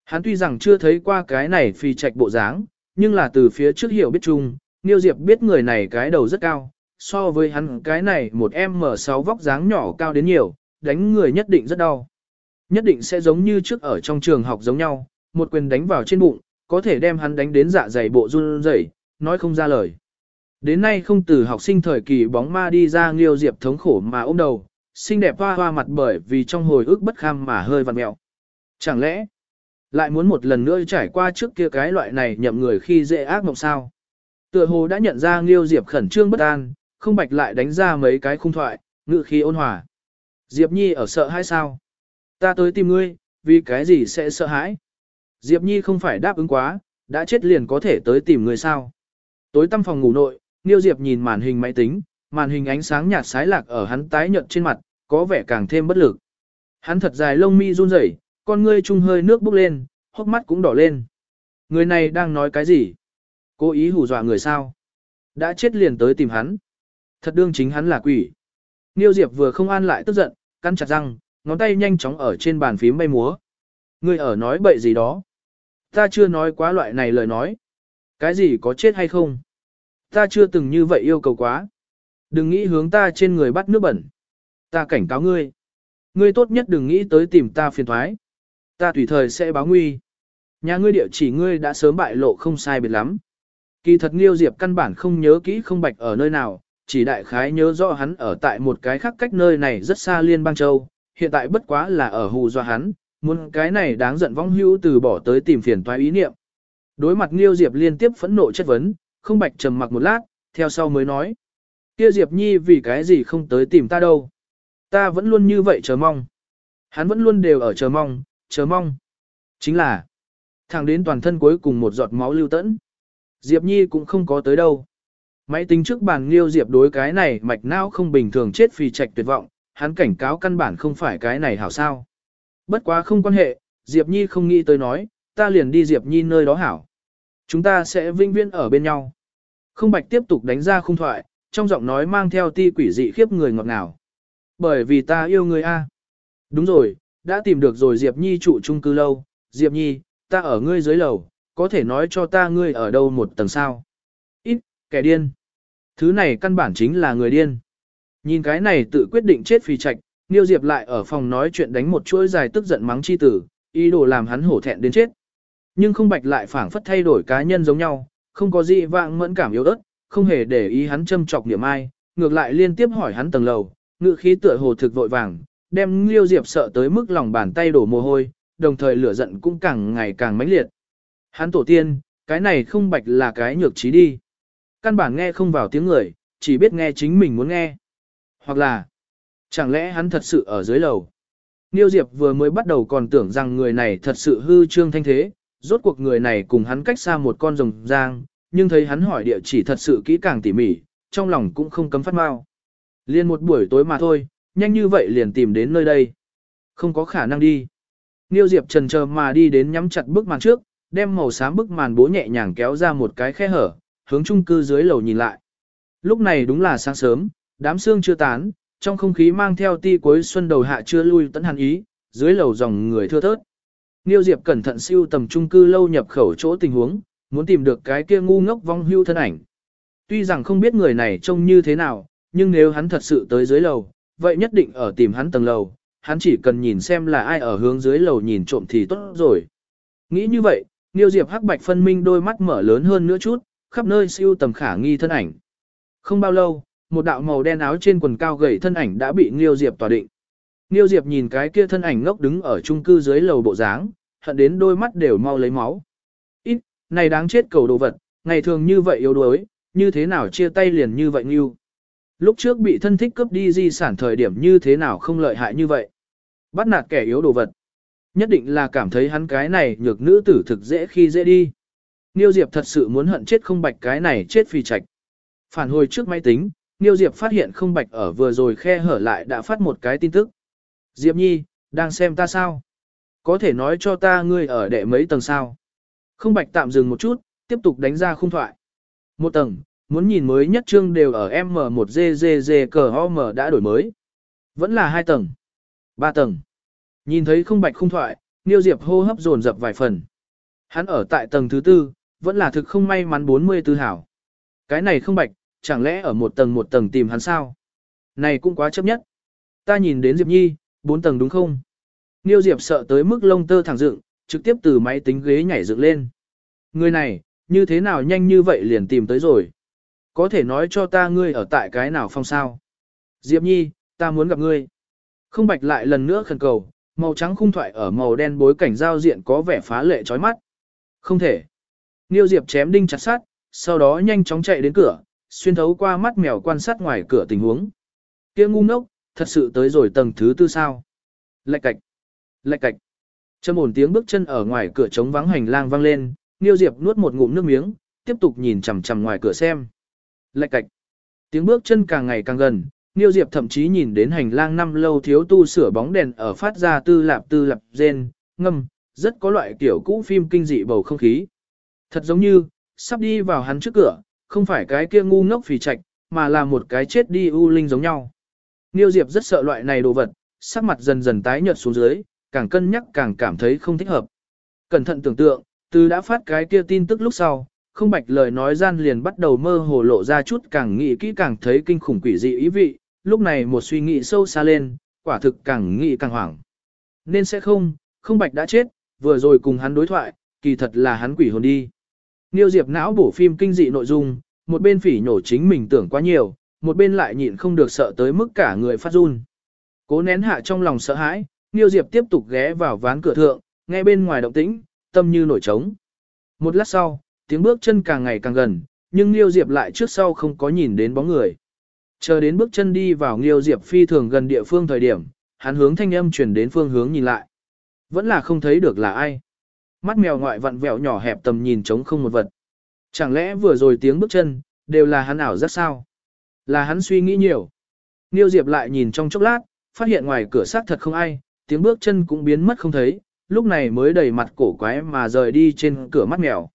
Hắn tuy rằng chưa thấy qua cái này phi trạch bộ dáng, nhưng là từ phía trước hiểu biết chung, Niêu Diệp biết người này cái đầu rất cao, so với hắn cái này một M6 vóc dáng nhỏ cao đến nhiều, đánh người nhất định rất đau. Nhất định sẽ giống như trước ở trong trường học giống nhau, một quyền đánh vào trên bụng, có thể đem hắn đánh đến dạ dày bộ run rẩy, nói không ra lời. Đến nay không từ học sinh thời kỳ bóng ma đi ra Nghiêu Diệp thống khổ mà ôm đầu, xinh đẹp hoa hoa mặt bởi vì trong hồi ức bất kham mà hơi vặn mẹo. Chẳng lẽ, lại muốn một lần nữa trải qua trước kia cái loại này nhậm người khi dễ ác mộng sao? Tựa hồ đã nhận ra Nghiêu Diệp khẩn trương bất an, không bạch lại đánh ra mấy cái khung thoại, ngự khí ôn hòa. Diệp Nhi ở sợ hay sao? Ta tới tìm ngươi, vì cái gì sẽ sợ hãi? Diệp Nhi không phải đáp ứng quá, đã chết liền có thể tới tìm ngươi sao? Tối tăm phòng ngủ nội, Nghiêu Diệp nhìn màn hình máy tính, màn hình ánh sáng nhạt sái lạc ở hắn tái nhợt trên mặt, có vẻ càng thêm bất lực. Hắn thật dài lông mi run rẩy, con ngươi trung hơi nước bốc lên, hốc mắt cũng đỏ lên. Người này đang nói cái gì? Cố ý hù dọa người sao? Đã chết liền tới tìm hắn. Thật đương chính hắn là quỷ. Niêu Diệp vừa không an lại tức giận, cắn chặt răng, ngón tay nhanh chóng ở trên bàn phím bay múa. Ngươi ở nói bậy gì đó? Ta chưa nói quá loại này lời nói. Cái gì có chết hay không? Ta chưa từng như vậy yêu cầu quá. Đừng nghĩ hướng ta trên người bắt nước bẩn. Ta cảnh cáo ngươi. Ngươi tốt nhất đừng nghĩ tới tìm ta phiền thoái. Ta tùy thời sẽ báo nguy. Nhà ngươi địa chỉ ngươi đã sớm bại lộ không sai biệt lắm. Kỳ thật Nghiêu Diệp căn bản không nhớ kỹ không bạch ở nơi nào, chỉ đại khái nhớ rõ hắn ở tại một cái khác cách nơi này rất xa liên bang châu, hiện tại bất quá là ở hù do hắn, muốn cái này đáng giận vong hữu từ bỏ tới tìm phiền toái ý niệm. Đối mặt Nghiêu Diệp liên tiếp phẫn nộ chất vấn, không bạch trầm mặc một lát, theo sau mới nói. Kia Diệp Nhi vì cái gì không tới tìm ta đâu. Ta vẫn luôn như vậy chờ mong. Hắn vẫn luôn đều ở chờ mong, chờ mong. Chính là, thẳng đến toàn thân cuối cùng một giọt máu lưu tẫn. Diệp Nhi cũng không có tới đâu. Máy tính trước bàn Nghiêu Diệp đối cái này mạch não không bình thường chết vì trạch tuyệt vọng, hắn cảnh cáo căn bản không phải cái này hảo sao. Bất quá không quan hệ, Diệp Nhi không nghĩ tới nói, ta liền đi Diệp Nhi nơi đó hảo. Chúng ta sẽ vinh viên ở bên nhau. Không bạch tiếp tục đánh ra khung thoại, trong giọng nói mang theo ti quỷ dị khiếp người ngọt ngào. Bởi vì ta yêu người A. Đúng rồi, đã tìm được rồi Diệp Nhi trụ chung cư lâu. Diệp Nhi, ta ở ngươi dưới lầu, có thể nói cho ta ngươi ở đâu một tầng sao. Ít, kẻ điên. Thứ này căn bản chính là người điên. Nhìn cái này tự quyết định chết phi trạch, Niêu Diệp lại ở phòng nói chuyện đánh một chuỗi dài tức giận mắng chi tử, ý đồ làm hắn hổ thẹn đến chết. Nhưng không bạch lại phảng phất thay đổi cá nhân giống nhau, không có gì vạng mẫn cảm yếu ớt, không hề để ý hắn châm chọc niệm ai, ngược lại liên tiếp hỏi hắn tầng lầu, ngự khí tựa hồ thực vội vàng, đem Liêu Diệp sợ tới mức lòng bàn tay đổ mồ hôi, đồng thời lửa giận cũng càng ngày càng mãnh liệt. Hắn tổ tiên, cái này không bạch là cái nhược trí đi. Căn bản nghe không vào tiếng người, chỉ biết nghe chính mình muốn nghe. Hoặc là, chẳng lẽ hắn thật sự ở dưới lầu. Niêu Diệp vừa mới bắt đầu còn tưởng rằng người này thật sự hư trương thanh thế, rốt cuộc người này cùng hắn cách xa một con rồng giang, nhưng thấy hắn hỏi địa chỉ thật sự kỹ càng tỉ mỉ, trong lòng cũng không cấm phát mau. Liên một buổi tối mà thôi, nhanh như vậy liền tìm đến nơi đây. Không có khả năng đi. Niêu Diệp trần chờ mà đi đến nhắm chặt bức màn trước, đem màu xám bức màn bố nhẹ nhàng kéo ra một cái khe hở, hướng chung cư dưới lầu nhìn lại. Lúc này đúng là sáng sớm, đám sương chưa tán, trong không khí mang theo ti cuối xuân đầu hạ chưa lui tận hàn ý, dưới lầu dòng người thưa thớt. Niêu Diệp cẩn thận siêu tầm chung cư lâu nhập khẩu chỗ tình huống, muốn tìm được cái kia ngu ngốc vong hưu thân ảnh. Tuy rằng không biết người này trông như thế nào, nhưng nếu hắn thật sự tới dưới lầu, vậy nhất định ở tìm hắn tầng lầu, hắn chỉ cần nhìn xem là ai ở hướng dưới lầu nhìn trộm thì tốt rồi. Nghĩ như vậy, Niêu Diệp hắc bạch phân minh đôi mắt mở lớn hơn nữa chút, khắp nơi siêu tầm khả nghi thân ảnh. Không bao lâu, một đạo màu đen áo trên quần cao gầy thân ảnh đã bị Niêu Diệp tỏa định. Niêu Diệp nhìn cái kia thân ảnh ngốc đứng ở chung cư dưới lầu bộ dáng, hận đến đôi mắt đều mau lấy máu. Ít, này đáng chết cầu đồ vật, ngày thường như vậy yếu đuối, như thế nào chia tay liền như vậy Niêu. Lúc trước bị thân thích cướp đi di sản thời điểm như thế nào không lợi hại như vậy. Bắt nạt kẻ yếu đồ vật. Nhất định là cảm thấy hắn cái này nhược nữ tử thực dễ khi dễ đi. Niêu Diệp thật sự muốn hận chết không bạch cái này chết phi trạch. Phản hồi trước máy tính, Niêu Diệp phát hiện không bạch ở vừa rồi khe hở lại đã phát một cái tin tức. Diệp Nhi, đang xem ta sao? Có thể nói cho ta ngươi ở đệ mấy tầng sao? Không bạch tạm dừng một chút, tiếp tục đánh ra khung thoại. Một tầng, muốn nhìn mới nhất chương đều ở M1GGG cờ OM đã đổi mới. Vẫn là hai tầng. Ba tầng. Nhìn thấy không bạch không thoại, Niêu Diệp hô hấp dồn dập vài phần. Hắn ở tại tầng thứ tư, vẫn là thực không may mắn 44 hảo. Cái này không bạch, chẳng lẽ ở một tầng một tầng tìm hắn sao? Này cũng quá chấp nhất. Ta nhìn đến Diệp Nhi, bốn tầng đúng không? Niêu Diệp sợ tới mức lông tơ thẳng dựng, trực tiếp từ máy tính ghế nhảy dựng lên. Người này, như thế nào nhanh như vậy liền tìm tới rồi? Có thể nói cho ta ngươi ở tại cái nào phong sao? Diệp Nhi, ta muốn gặp ngươi. Không bạch lại lần nữa khẩn cầu, màu trắng khung thoại ở màu đen bối cảnh giao diện có vẻ phá lệ chói mắt. Không thể. Niêu Diệp chém đinh chặt sát, sau đó nhanh chóng chạy đến cửa, xuyên thấu qua mắt mèo quan sát ngoài cửa tình huống. Kia ngu ngốc, thật sự tới rồi tầng thứ tư sao. Lạch cạch. Lạch cạch. Trầm ổn tiếng bước chân ở ngoài cửa trống vắng hành lang vang lên, Niêu Diệp nuốt một ngụm nước miếng, tiếp tục nhìn chằm chằm ngoài cửa xem. Lạch cạch. Tiếng bước chân càng ngày càng gần, Niêu Diệp thậm chí nhìn đến hành lang năm lâu thiếu tu sửa bóng đèn ở phát ra tư lạp tư lạp rên, ngâm, rất có loại kiểu cũ phim kinh dị bầu không khí. Thật giống như, sắp đi vào hắn trước cửa, không phải cái kia ngu ngốc phì trạch, mà là một cái chết đi u linh giống nhau. Niêu Diệp rất sợ loại này đồ vật, sắc mặt dần dần tái nhợt xuống dưới, càng cân nhắc càng cảm thấy không thích hợp. Cẩn thận tưởng tượng, từ đã phát cái kia tin tức lúc sau, không bạch lời nói gian liền bắt đầu mơ hồ lộ ra chút càng nghĩ kỹ càng thấy kinh khủng quỷ dị ý vị, lúc này một suy nghĩ sâu xa lên, quả thực càng nghĩ càng hoảng. Nên sẽ không, không bạch đã chết, vừa rồi cùng hắn đối thoại, kỳ thật là hắn quỷ hồn đi. Niêu Diệp não bổ phim kinh dị nội dung, một bên phỉ nhổ chính mình tưởng quá nhiều, một bên lại nhịn không được sợ tới mức cả người phát run. Cố nén hạ trong lòng sợ hãi, Niêu Diệp tiếp tục ghé vào ván cửa thượng, nghe bên ngoài động tĩnh, tâm như nổi trống. Một lát sau, tiếng bước chân càng ngày càng gần, nhưng liêu Diệp lại trước sau không có nhìn đến bóng người. Chờ đến bước chân đi vào liêu Diệp phi thường gần địa phương thời điểm, hắn hướng thanh âm chuyển đến phương hướng nhìn lại. Vẫn là không thấy được là ai. Mắt mèo ngoại vặn vẹo nhỏ hẹp tầm nhìn trống không một vật. Chẳng lẽ vừa rồi tiếng bước chân, đều là hắn ảo rất sao? Là hắn suy nghĩ nhiều. Niêu Diệp lại nhìn trong chốc lát, phát hiện ngoài cửa xác thật không ai, tiếng bước chân cũng biến mất không thấy, lúc này mới đầy mặt cổ quái mà rời đi trên cửa mắt mèo.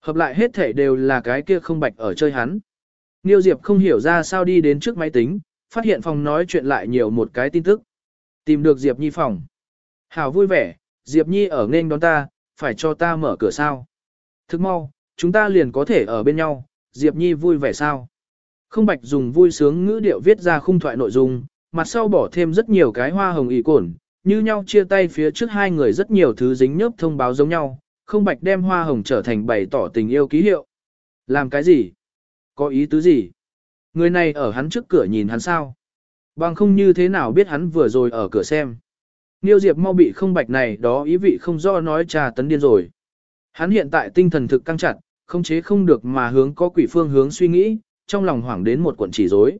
Hợp lại hết thể đều là cái kia không bạch ở chơi hắn. Niêu Diệp không hiểu ra sao đi đến trước máy tính, phát hiện phòng nói chuyện lại nhiều một cái tin tức. Tìm được Diệp Nhi phòng. Hảo vui vẻ, Diệp Nhi ở nên đón ta, phải cho ta mở cửa sao. Thức mau, chúng ta liền có thể ở bên nhau, Diệp Nhi vui vẻ sao. Không bạch dùng vui sướng ngữ điệu viết ra khung thoại nội dung, mặt sau bỏ thêm rất nhiều cái hoa hồng ý cổn, như nhau chia tay phía trước hai người rất nhiều thứ dính nhớp thông báo giống nhau, không bạch đem hoa hồng trở thành bày tỏ tình yêu ký hiệu. Làm cái gì? Có ý tứ gì? Người này ở hắn trước cửa nhìn hắn sao? Bằng không như thế nào biết hắn vừa rồi ở cửa xem. Niêu Diệp mau bị không bạch này đó ý vị không do nói trà tấn điên rồi. Hắn hiện tại tinh thần thực căng chặt, không chế không được mà hướng có quỷ phương hướng suy nghĩ, trong lòng hoảng đến một cuộn chỉ rối.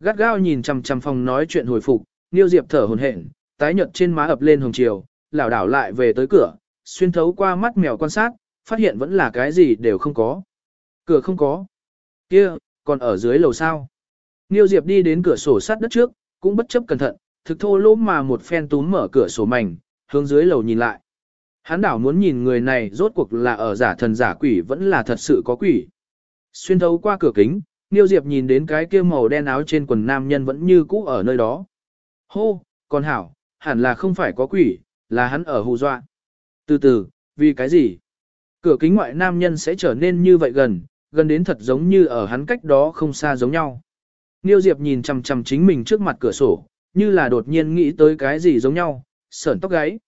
Gắt gao nhìn chằm chằm phòng nói chuyện hồi phục, Niêu Diệp thở hổn hển, tái nhợt trên má ập lên hồng chiều, lảo đảo lại về tới cửa, xuyên thấu qua mắt mèo quan sát, phát hiện vẫn là cái gì đều không có. Cửa không có. Kia, còn ở dưới lầu sao? Niêu Diệp đi đến cửa sổ sắt đất trước, cũng bất chấp cẩn thận, thực thô lỗ mà một phen túm mở cửa sổ mảnh, hướng dưới lầu nhìn lại. Hắn đảo muốn nhìn người này rốt cuộc là ở giả thần giả quỷ vẫn là thật sự có quỷ. Xuyên thấu qua cửa kính, Niêu Diệp nhìn đến cái kia màu đen áo trên quần nam nhân vẫn như cũ ở nơi đó. Hô, còn hảo, hẳn là không phải có quỷ, là hắn ở hù dọa. Từ từ, vì cái gì? Cửa kính ngoại nam nhân sẽ trở nên như vậy gần, gần đến thật giống như ở hắn cách đó không xa giống nhau. Niêu Diệp nhìn chằm chằm chính mình trước mặt cửa sổ, như là đột nhiên nghĩ tới cái gì giống nhau, sởn tóc gáy.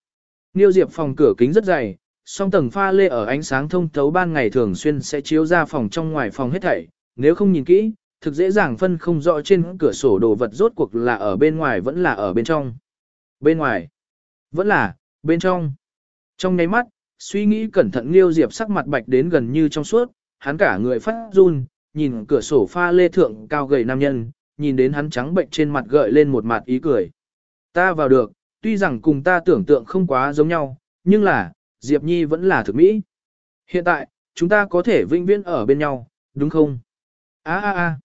Niêu Diệp phòng cửa kính rất dày, song tầng pha lê ở ánh sáng thông thấu ban ngày thường xuyên sẽ chiếu ra phòng trong ngoài phòng hết thảy, nếu không nhìn kỹ, thực dễ dàng phân không rõ trên cửa sổ đồ vật rốt cuộc là ở bên ngoài vẫn là ở bên trong. Bên ngoài, vẫn là, bên trong. Trong nháy mắt, suy nghĩ cẩn thận Liêu Diệp sắc mặt bạch đến gần như trong suốt, hắn cả người phát run, nhìn cửa sổ pha lê thượng cao gầy nam nhân, nhìn đến hắn trắng bệnh trên mặt gợi lên một mặt ý cười. Ta vào được, tuy rằng cùng ta tưởng tượng không quá giống nhau, nhưng là, Diệp Nhi vẫn là thực mỹ. Hiện tại, chúng ta có thể vĩnh viễn ở bên nhau, đúng không? A a a.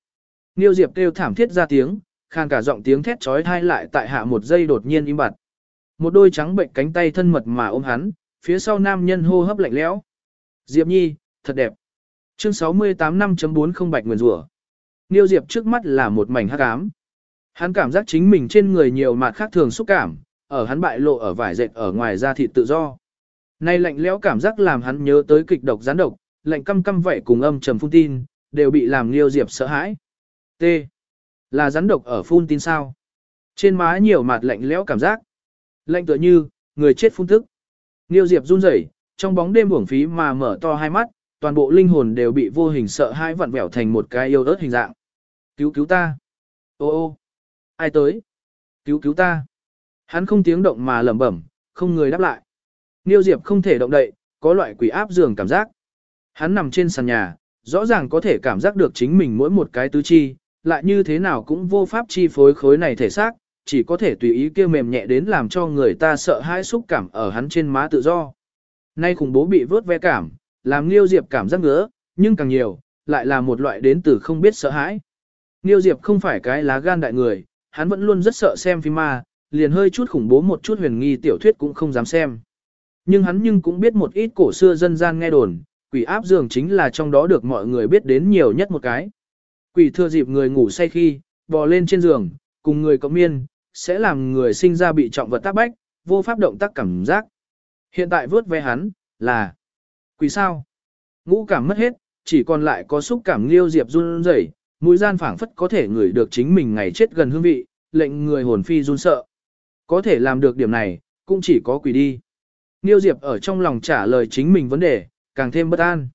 Niêu Diệp kêu thảm thiết ra tiếng, khàn cả giọng tiếng thét trói thai lại tại hạ một giây đột nhiên im bặt. Một đôi trắng bệnh cánh tay thân mật mà ôm hắn, phía sau nam nhân hô hấp lạnh lẽo. Diệp Nhi, thật đẹp. Chương 68 5.40 bạch nguyền rủa. Niêu Diệp trước mắt là một mảnh hắc ám. Hắn cảm giác chính mình trên người nhiều mặt khác thường xúc cảm, ở hắn bại lộ ở vải dệt ở ngoài da thịt tự do. Nay lạnh lẽo cảm giác làm hắn nhớ tới kịch độc gián độc, lạnh căm căm vậy cùng âm trầm phun tin, đều bị làm Niêu Diệp sợ hãi. T. Là rắn độc ở phun tin sao? Trên má nhiều mặt lạnh lẽo cảm giác. Lạnh tựa như, người chết phun tức. Niêu Diệp run rẩy, trong bóng đêm uổng phí mà mở to hai mắt, toàn bộ linh hồn đều bị vô hình sợ hãi vặn vẹo thành một cái yêu ớt hình dạng. Cứu cứu ta. Ô ô. Ai tới? Cứu cứu ta. Hắn không tiếng động mà lẩm bẩm, không người đáp lại. Niêu Diệp không thể động đậy, có loại quỷ áp giường cảm giác. Hắn nằm trên sàn nhà, rõ ràng có thể cảm giác được chính mình mỗi một cái tứ chi, lại như thế nào cũng vô pháp chi phối khối này thể xác, chỉ có thể tùy ý kia mềm nhẹ đến làm cho người ta sợ hãi xúc cảm ở hắn trên má tự do. Nay khủng bố bị vớt ve cảm, làm Nghiêu Diệp cảm giác ngứa, nhưng càng nhiều, lại là một loại đến từ không biết sợ hãi. Nghiêu Diệp không phải cái lá gan đại người, hắn vẫn luôn rất sợ xem phim ma, liền hơi chút khủng bố một chút huyền nghi tiểu thuyết cũng không dám xem. Nhưng hắn nhưng cũng biết một ít cổ xưa dân gian nghe đồn, quỷ áp giường chính là trong đó được mọi người biết đến nhiều nhất một cái. Quỷ thừa dịp người ngủ say khi, bò lên trên giường, cùng người có miên, sẽ làm người sinh ra bị trọng vật tác bách, vô pháp động tác cảm giác. Hiện tại vớt ve hắn, là quỷ sao? Ngũ cảm mất hết, chỉ còn lại có xúc cảm liêu diệp run rẩy, mũi gian phảng phất có thể ngửi được chính mình ngày chết gần hương vị, lệnh người hồn phi run sợ. Có thể làm được điểm này, cũng chỉ có quỷ đi. Niêu Diệp ở trong lòng trả lời chính mình vấn đề, càng thêm bất an.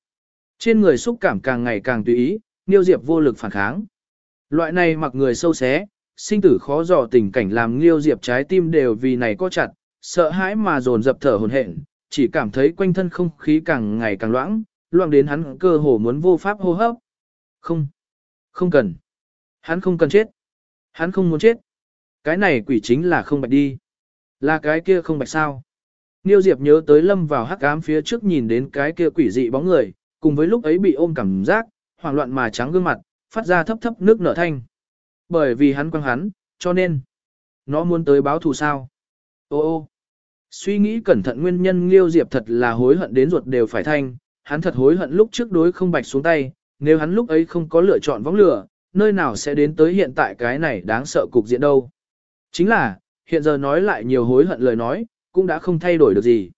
Trên người xúc cảm càng ngày càng tùy ý, Niêu Diệp vô lực phản kháng. Loại này mặc người sâu xé, sinh tử khó dò tình cảnh làm liêu Diệp trái tim đều vì này co chặt, sợ hãi mà dồn dập thở hổn hển, chỉ cảm thấy quanh thân không khí càng ngày càng loãng, loãng đến hắn cơ hồ muốn vô pháp hô hấp. Không, không cần. Hắn không cần chết. Hắn không muốn chết. Cái này quỷ chính là không bạch đi. Là cái kia không bạch sao. Niêu Diệp nhớ tới lâm vào hắc ám phía trước nhìn đến cái kia quỷ dị bóng người, cùng với lúc ấy bị ôm cảm giác, hoảng loạn mà trắng gương mặt, phát ra thấp thấp nước nở thanh. Bởi vì hắn quăng hắn, cho nên, nó muốn tới báo thù sao. Ô ô, suy nghĩ cẩn thận nguyên nhân liêu Diệp thật là hối hận đến ruột đều phải thanh, hắn thật hối hận lúc trước đối không bạch xuống tay, nếu hắn lúc ấy không có lựa chọn võng lửa, nơi nào sẽ đến tới hiện tại cái này đáng sợ cục diện đâu. Chính là, hiện giờ nói lại nhiều hối hận lời nói, cũng đã không thay đổi được gì.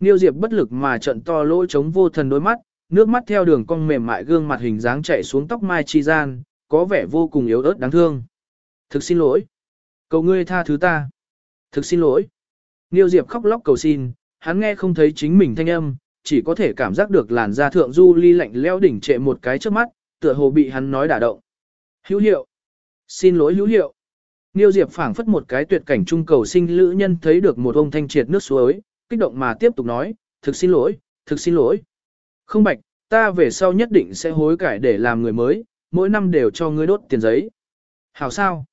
Niêu Diệp bất lực mà trận to lỗ chống vô thần đôi mắt, nước mắt theo đường cong mềm mại gương mặt hình dáng chảy xuống tóc mai chi gian, có vẻ vô cùng yếu ớt đáng thương. Thực xin lỗi. Cầu ngươi tha thứ ta. Thực xin lỗi. Niêu Diệp khóc lóc cầu xin, hắn nghe không thấy chính mình thanh âm, chỉ có thể cảm giác được làn da thượng du ly lạnh leo đỉnh trệ một cái trước mắt, tựa hồ bị hắn nói đả động. Hữu hiệu. Xin lỗi hữu hiệu. Niêu Diệp phảng phất một cái tuyệt cảnh trung cầu sinh lữ nhân thấy được một ông thanh triệt nước suối, kích động mà tiếp tục nói, thực xin lỗi, thực xin lỗi. Không bạch, ta về sau nhất định sẽ hối cải để làm người mới, mỗi năm đều cho ngươi đốt tiền giấy. Hảo sao?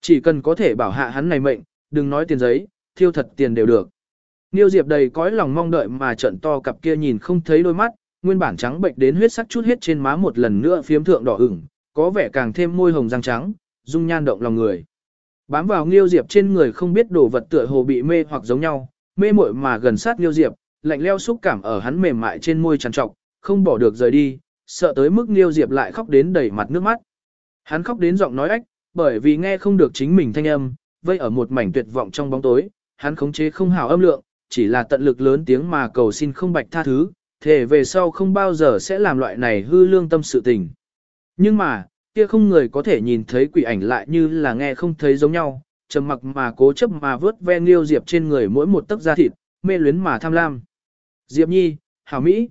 Chỉ cần có thể bảo hạ hắn này mệnh, đừng nói tiền giấy, thiêu thật tiền đều được. Niêu Diệp đầy cõi lòng mong đợi mà trận to cặp kia nhìn không thấy đôi mắt, nguyên bản trắng bệnh đến huyết sắc chút hết trên má một lần nữa phiếm thượng đỏ ửng, có vẻ càng thêm môi hồng răng trắng, dung nhan động lòng người. Bám vào Nghiêu Diệp trên người không biết đồ vật tựa hồ bị mê hoặc giống nhau, mê muội mà gần sát Nghiêu Diệp, lạnh leo xúc cảm ở hắn mềm mại trên môi trằn trọc, không bỏ được rời đi, sợ tới mức Nghiêu Diệp lại khóc đến đầy mặt nước mắt. Hắn khóc đến giọng nói ách, bởi vì nghe không được chính mình thanh âm, vây ở một mảnh tuyệt vọng trong bóng tối, hắn khống chế không hào âm lượng, chỉ là tận lực lớn tiếng mà cầu xin không bạch tha thứ, thể về sau không bao giờ sẽ làm loại này hư lương tâm sự tình. Nhưng mà, kia không người có thể nhìn thấy quỷ ảnh lại như là nghe không thấy giống nhau, trầm mặc mà cố chấp mà vớt ve Niêu Diệp trên người mỗi một tấc da thịt, mê luyến mà tham lam. Diệp Nhi, hảo mỹ.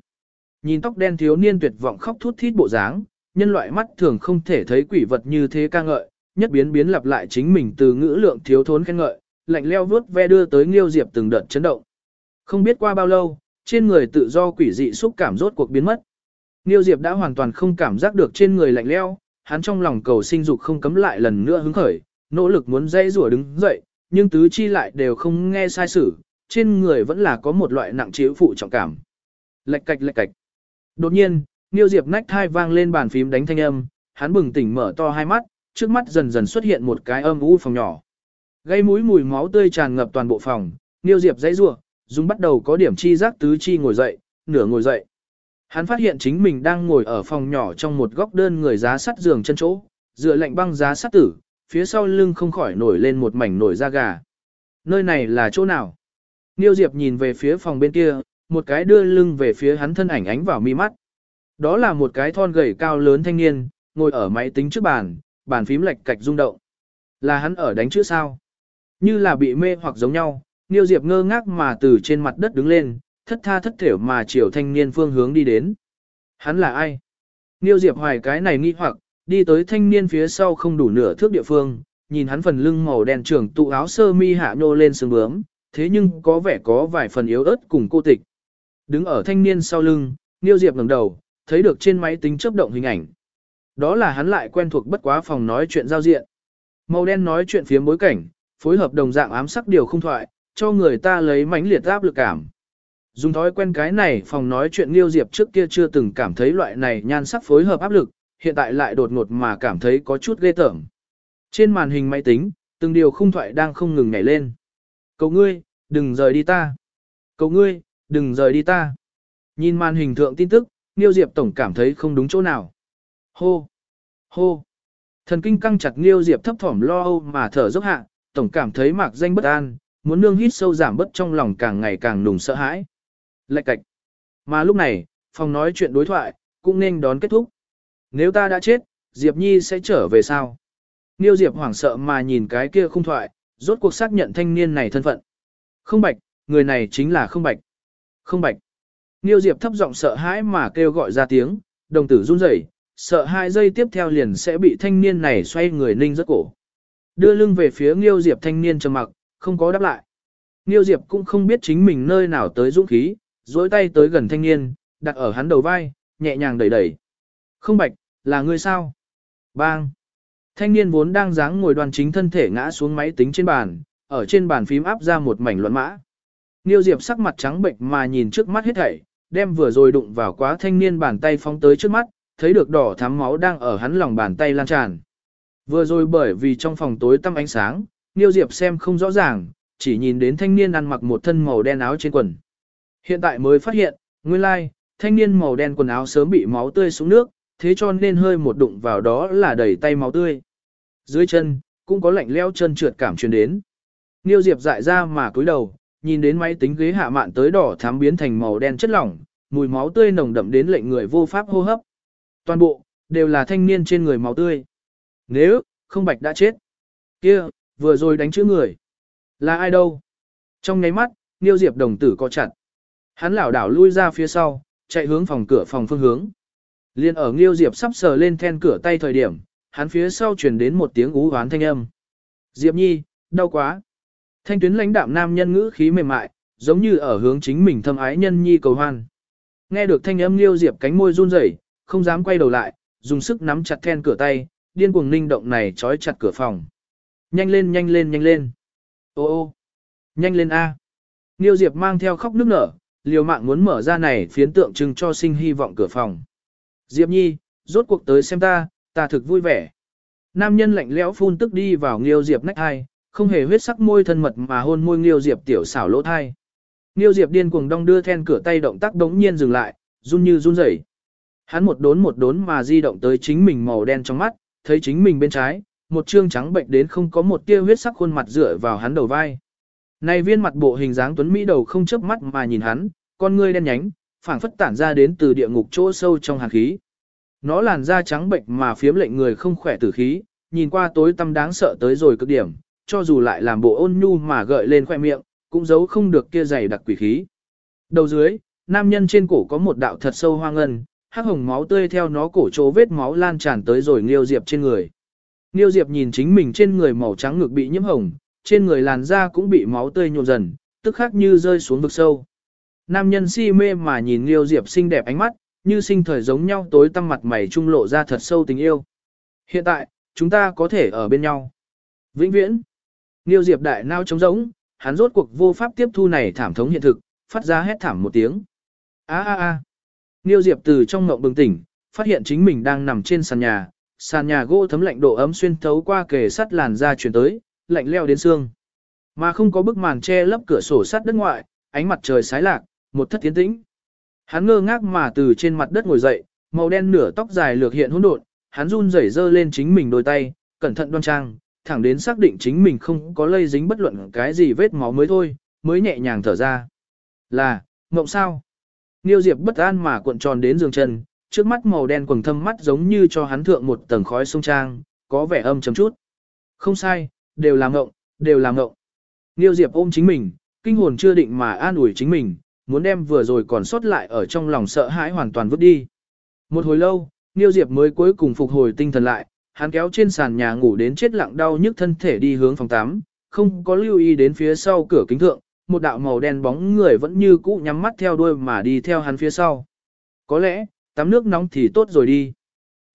Nhìn tóc đen thiếu niên tuyệt vọng khóc thút thít bộ dáng, nhân loại mắt thường không thể thấy quỷ vật như thế ca ngợi, nhất biến biến lặp lại chính mình từ ngữ lượng thiếu thốn khen ngợi, lạnh leo vớt ve đưa tới Liêu Diệp từng đợt chấn động. Không biết qua bao lâu, trên người tự do quỷ dị xúc cảm rốt cuộc biến mất. Liêu Diệp đã hoàn toàn không cảm giác được trên người lạnh leo, hắn trong lòng cầu sinh dục không cấm lại lần nữa hứng khởi, nỗ lực muốn dây rủa đứng dậy, nhưng tứ chi lại đều không nghe sai sử, trên người vẫn là có một loại nặng chiếu phụ trọng cảm. Lệch cạch lệch cạch. Đột nhiên, Niêu Diệp nách thai vang lên bàn phím đánh thanh âm, hắn bừng tỉnh mở to hai mắt, trước mắt dần dần xuất hiện một cái âm u phòng nhỏ. Gây mũi mùi máu tươi tràn ngập toàn bộ phòng, Niêu Diệp dãy rủa, dùng bắt đầu có điểm chi giác tứ chi ngồi dậy, nửa ngồi dậy. Hắn phát hiện chính mình đang ngồi ở phòng nhỏ trong một góc đơn người giá sắt giường chân chỗ, dựa lạnh băng giá sắt tử, phía sau lưng không khỏi nổi lên một mảnh nổi da gà. Nơi này là chỗ nào? Niêu Diệp nhìn về phía phòng bên kia, một cái đưa lưng về phía hắn thân ảnh ánh vào mi mắt. Đó là một cái thon gầy cao lớn thanh niên, ngồi ở máy tính trước bàn, bàn phím lệch cạch rung động. Là hắn ở đánh chữ sao? Như là bị mê hoặc giống nhau, Niêu Diệp ngơ ngác mà từ trên mặt đất đứng lên, thất tha thất thểu mà chiều thanh niên phương hướng đi đến. Hắn là ai? Niêu Diệp hoài cái này nghi hoặc, đi tới thanh niên phía sau không đủ nửa thước địa phương, nhìn hắn phần lưng màu đen trưởng tụ áo sơ mi hạ nhô lên sừng bướm, thế nhưng có vẻ có vài phần yếu ớt cùng cô tịch. Đứng ở thanh niên sau lưng, Niêu Diệp ngẩng đầu, thấy được trên máy tính chớp động hình ảnh. Đó là hắn lại quen thuộc bất quá phòng nói chuyện giao diện. Màu đen nói chuyện phía bối cảnh, phối hợp đồng dạng ám sắc điều không thoại, cho người ta lấy mãnh liệt áp lực cảm. Dùng thói quen cái này phòng nói chuyện Niêu Diệp trước kia chưa từng cảm thấy loại này nhan sắc phối hợp áp lực, hiện tại lại đột ngột mà cảm thấy có chút ghê tởm. Trên màn hình máy tính, từng điều khung thoại đang không ngừng nhảy lên. Cầu ngươi, đừng rời đi ta. Cầu ngươi, đừng rời đi ta. Nhìn màn hình thượng tin tức, Niêu Diệp tổng cảm thấy không đúng chỗ nào. Hô! Hô! Thần kinh căng chặt Niêu Diệp thấp thỏm lo âu mà thở dốc hạ, tổng cảm thấy mạc danh bất an, muốn nương hít sâu giảm bất trong lòng càng ngày càng nùng sợ hãi. Lạch cạch. Mà lúc này, phòng nói chuyện đối thoại, cũng nên đón kết thúc. Nếu ta đã chết, Diệp Nhi sẽ trở về sao? Niêu Diệp hoảng sợ mà nhìn cái kia không thoại, rốt cuộc xác nhận thanh niên này thân phận. Không bạch, người này chính là không bạch. Không bạch. Niêu Diệp thấp giọng sợ hãi mà kêu gọi ra tiếng, đồng tử run rẩy, sợ hai giây tiếp theo liền sẽ bị thanh niên này xoay người ninh rất cổ. Đưa lưng về phía Niêu Diệp thanh niên trầm mặc, không có đáp lại. Niêu Diệp cũng không biết chính mình nơi nào tới dũng khí, dối tay tới gần thanh niên, đặt ở hắn đầu vai, nhẹ nhàng đẩy đẩy. Không bạch, là ngươi sao? Bang! Thanh niên vốn đang dáng ngồi đoàn chính thân thể ngã xuống máy tính trên bàn, ở trên bàn phím áp ra một mảnh luận mã. Niêu Diệp sắc mặt trắng bệnh mà nhìn trước mắt hết thảy, đem vừa rồi đụng vào quá thanh niên bàn tay phóng tới trước mắt, thấy được đỏ thắm máu đang ở hắn lòng bàn tay lan tràn. Vừa rồi bởi vì trong phòng tối tăm ánh sáng, Niêu Diệp xem không rõ ràng, chỉ nhìn đến thanh niên ăn mặc một thân màu đen áo trên quần. Hiện tại mới phát hiện, nguyên lai, thanh niên màu đen quần áo sớm bị máu tươi xuống nước, thế cho nên hơi một đụng vào đó là đầy tay máu tươi. Dưới chân, cũng có lạnh leo chân trượt cảm truyền đến. Niêu Diệp dại ra mà cúi đầu, nhìn đến máy tính ghế hạ mạn tới đỏ thắm biến thành màu đen chất lỏng, mùi máu tươi nồng đậm đến lệnh người vô pháp hô hấp. Toàn bộ, đều là thanh niên trên người máu tươi. Nếu, không bạch đã chết. kia vừa rồi đánh chữ người. Là ai đâu? Trong nháy mắt, Niêu Diệp đồng tử co chặt. Hắn lảo đảo lui ra phía sau, chạy hướng phòng cửa phòng phương hướng. Liên ở Niêu Diệp sắp sờ lên then cửa tay thời điểm, hắn phía sau truyền đến một tiếng ú hoán thanh âm. Diệp Nhi, đau quá. Thanh tuyến lãnh đạm nam nhân ngữ khí mềm mại, giống như ở hướng chính mình thâm ái nhân nhi cầu hoan. Nghe được thanh âm Liêu Diệp cánh môi run rẩy, không dám quay đầu lại, dùng sức nắm chặt then cửa tay, điên cuồng ninh động này trói chặt cửa phòng. Nhanh lên nhanh lên nhanh lên. Ô ô, nhanh lên a. Liêu Diệp mang theo khóc nức nở, liều mạng muốn mở ra này phiến tượng trưng cho sinh hy vọng cửa phòng. Diệp Nhi, rốt cuộc tới xem ta, ta thực vui vẻ. Nam nhân lạnh lẽo phun tức đi vào Liêu Diệp nách hai, không hề huyết sắc môi thân mật mà hôn môi Liêu Diệp tiểu xảo lỗ thai. Liêu Diệp điên cuồng đong đưa then cửa tay động tác đống nhiên dừng lại, run như run rẩy. Hắn một đốn một đốn mà di động tới chính mình màu đen trong mắt, thấy chính mình bên trái, một trương trắng bệnh đến không có một tia huyết sắc khuôn mặt dựa vào hắn đầu vai. Này viên mặt bộ hình dáng tuấn mỹ đầu không chớp mắt mà nhìn hắn, con ngươi đen nhánh, phảng phất tản ra đến từ địa ngục chỗ sâu trong hàn khí. Nó làn da trắng bệnh mà phiếm lệnh người không khỏe tử khí, nhìn qua tối tăm đáng sợ tới rồi cực điểm, cho dù lại làm bộ ôn nhu mà gợi lên khoe miệng, cũng giấu không được kia dày đặc quỷ khí. Đầu dưới, nam nhân trên cổ có một đạo thật sâu hoang ngân, hắc hồng máu tươi theo nó cổ chỗ vết máu lan tràn tới rồi Nghiêu Diệp trên người. Nghiêu Diệp nhìn chính mình trên người màu trắng ngực bị nhiễm hồng, trên người làn da cũng bị máu tươi nhuộm dần, tức khắc như rơi xuống vực sâu. Nam nhân si mê mà nhìn Nghiêu Diệp xinh đẹp ánh mắt, như sinh thời giống nhau tối tăm mặt mày trung lộ ra thật sâu tình yêu. Hiện tại, chúng ta có thể ở bên nhau. Vĩnh viễn. Niêu Diệp đại nao trống rỗng, hắn rốt cuộc vô pháp tiếp thu này thảm thống hiện thực, phát ra hét thảm một tiếng. A a a. Niêu Diệp từ trong ngộng bừng tỉnh, phát hiện chính mình đang nằm trên sàn nhà, sàn nhà gỗ thấm lạnh độ ấm xuyên thấu qua kề sắt làn da truyền tới, lạnh leo đến xương. Mà không có bức màn che lấp cửa sổ sắt đất ngoại, ánh mặt trời sái lạc, một thất tiến tĩnh. Hắn ngơ ngác mà từ trên mặt đất ngồi dậy, màu đen nửa tóc dài lược hiện hỗn độn, hắn run rẩy giơ lên chính mình đôi tay, cẩn thận đoan trang, thẳng đến xác định chính mình không có lây dính bất luận cái gì vết máu mới thôi, mới nhẹ nhàng thở ra. Là, mộng sao? Niêu Diệp bất an mà cuộn tròn đến giường chân, trước mắt màu đen quầng thâm mắt giống như cho hắn thượng một tầng khói sông trang, có vẻ âm chấm chút. Không sai, đều là mộng, đều là mộng. Niêu Diệp ôm chính mình, kinh hồn chưa định mà an ủi chính mình, muốn đem vừa rồi còn sót lại ở trong lòng sợ hãi hoàn toàn vứt đi. Một hồi lâu, Niêu Diệp mới cuối cùng phục hồi tinh thần lại, hắn kéo trên sàn nhà ngủ đến chết lặng đau nhức thân thể đi hướng phòng tắm, không có lưu ý đến phía sau cửa kính thượng, một đạo màu đen bóng người vẫn như cũ nhắm mắt theo đuôi mà đi theo hắn phía sau. Có lẽ, tắm nước nóng thì tốt rồi đi.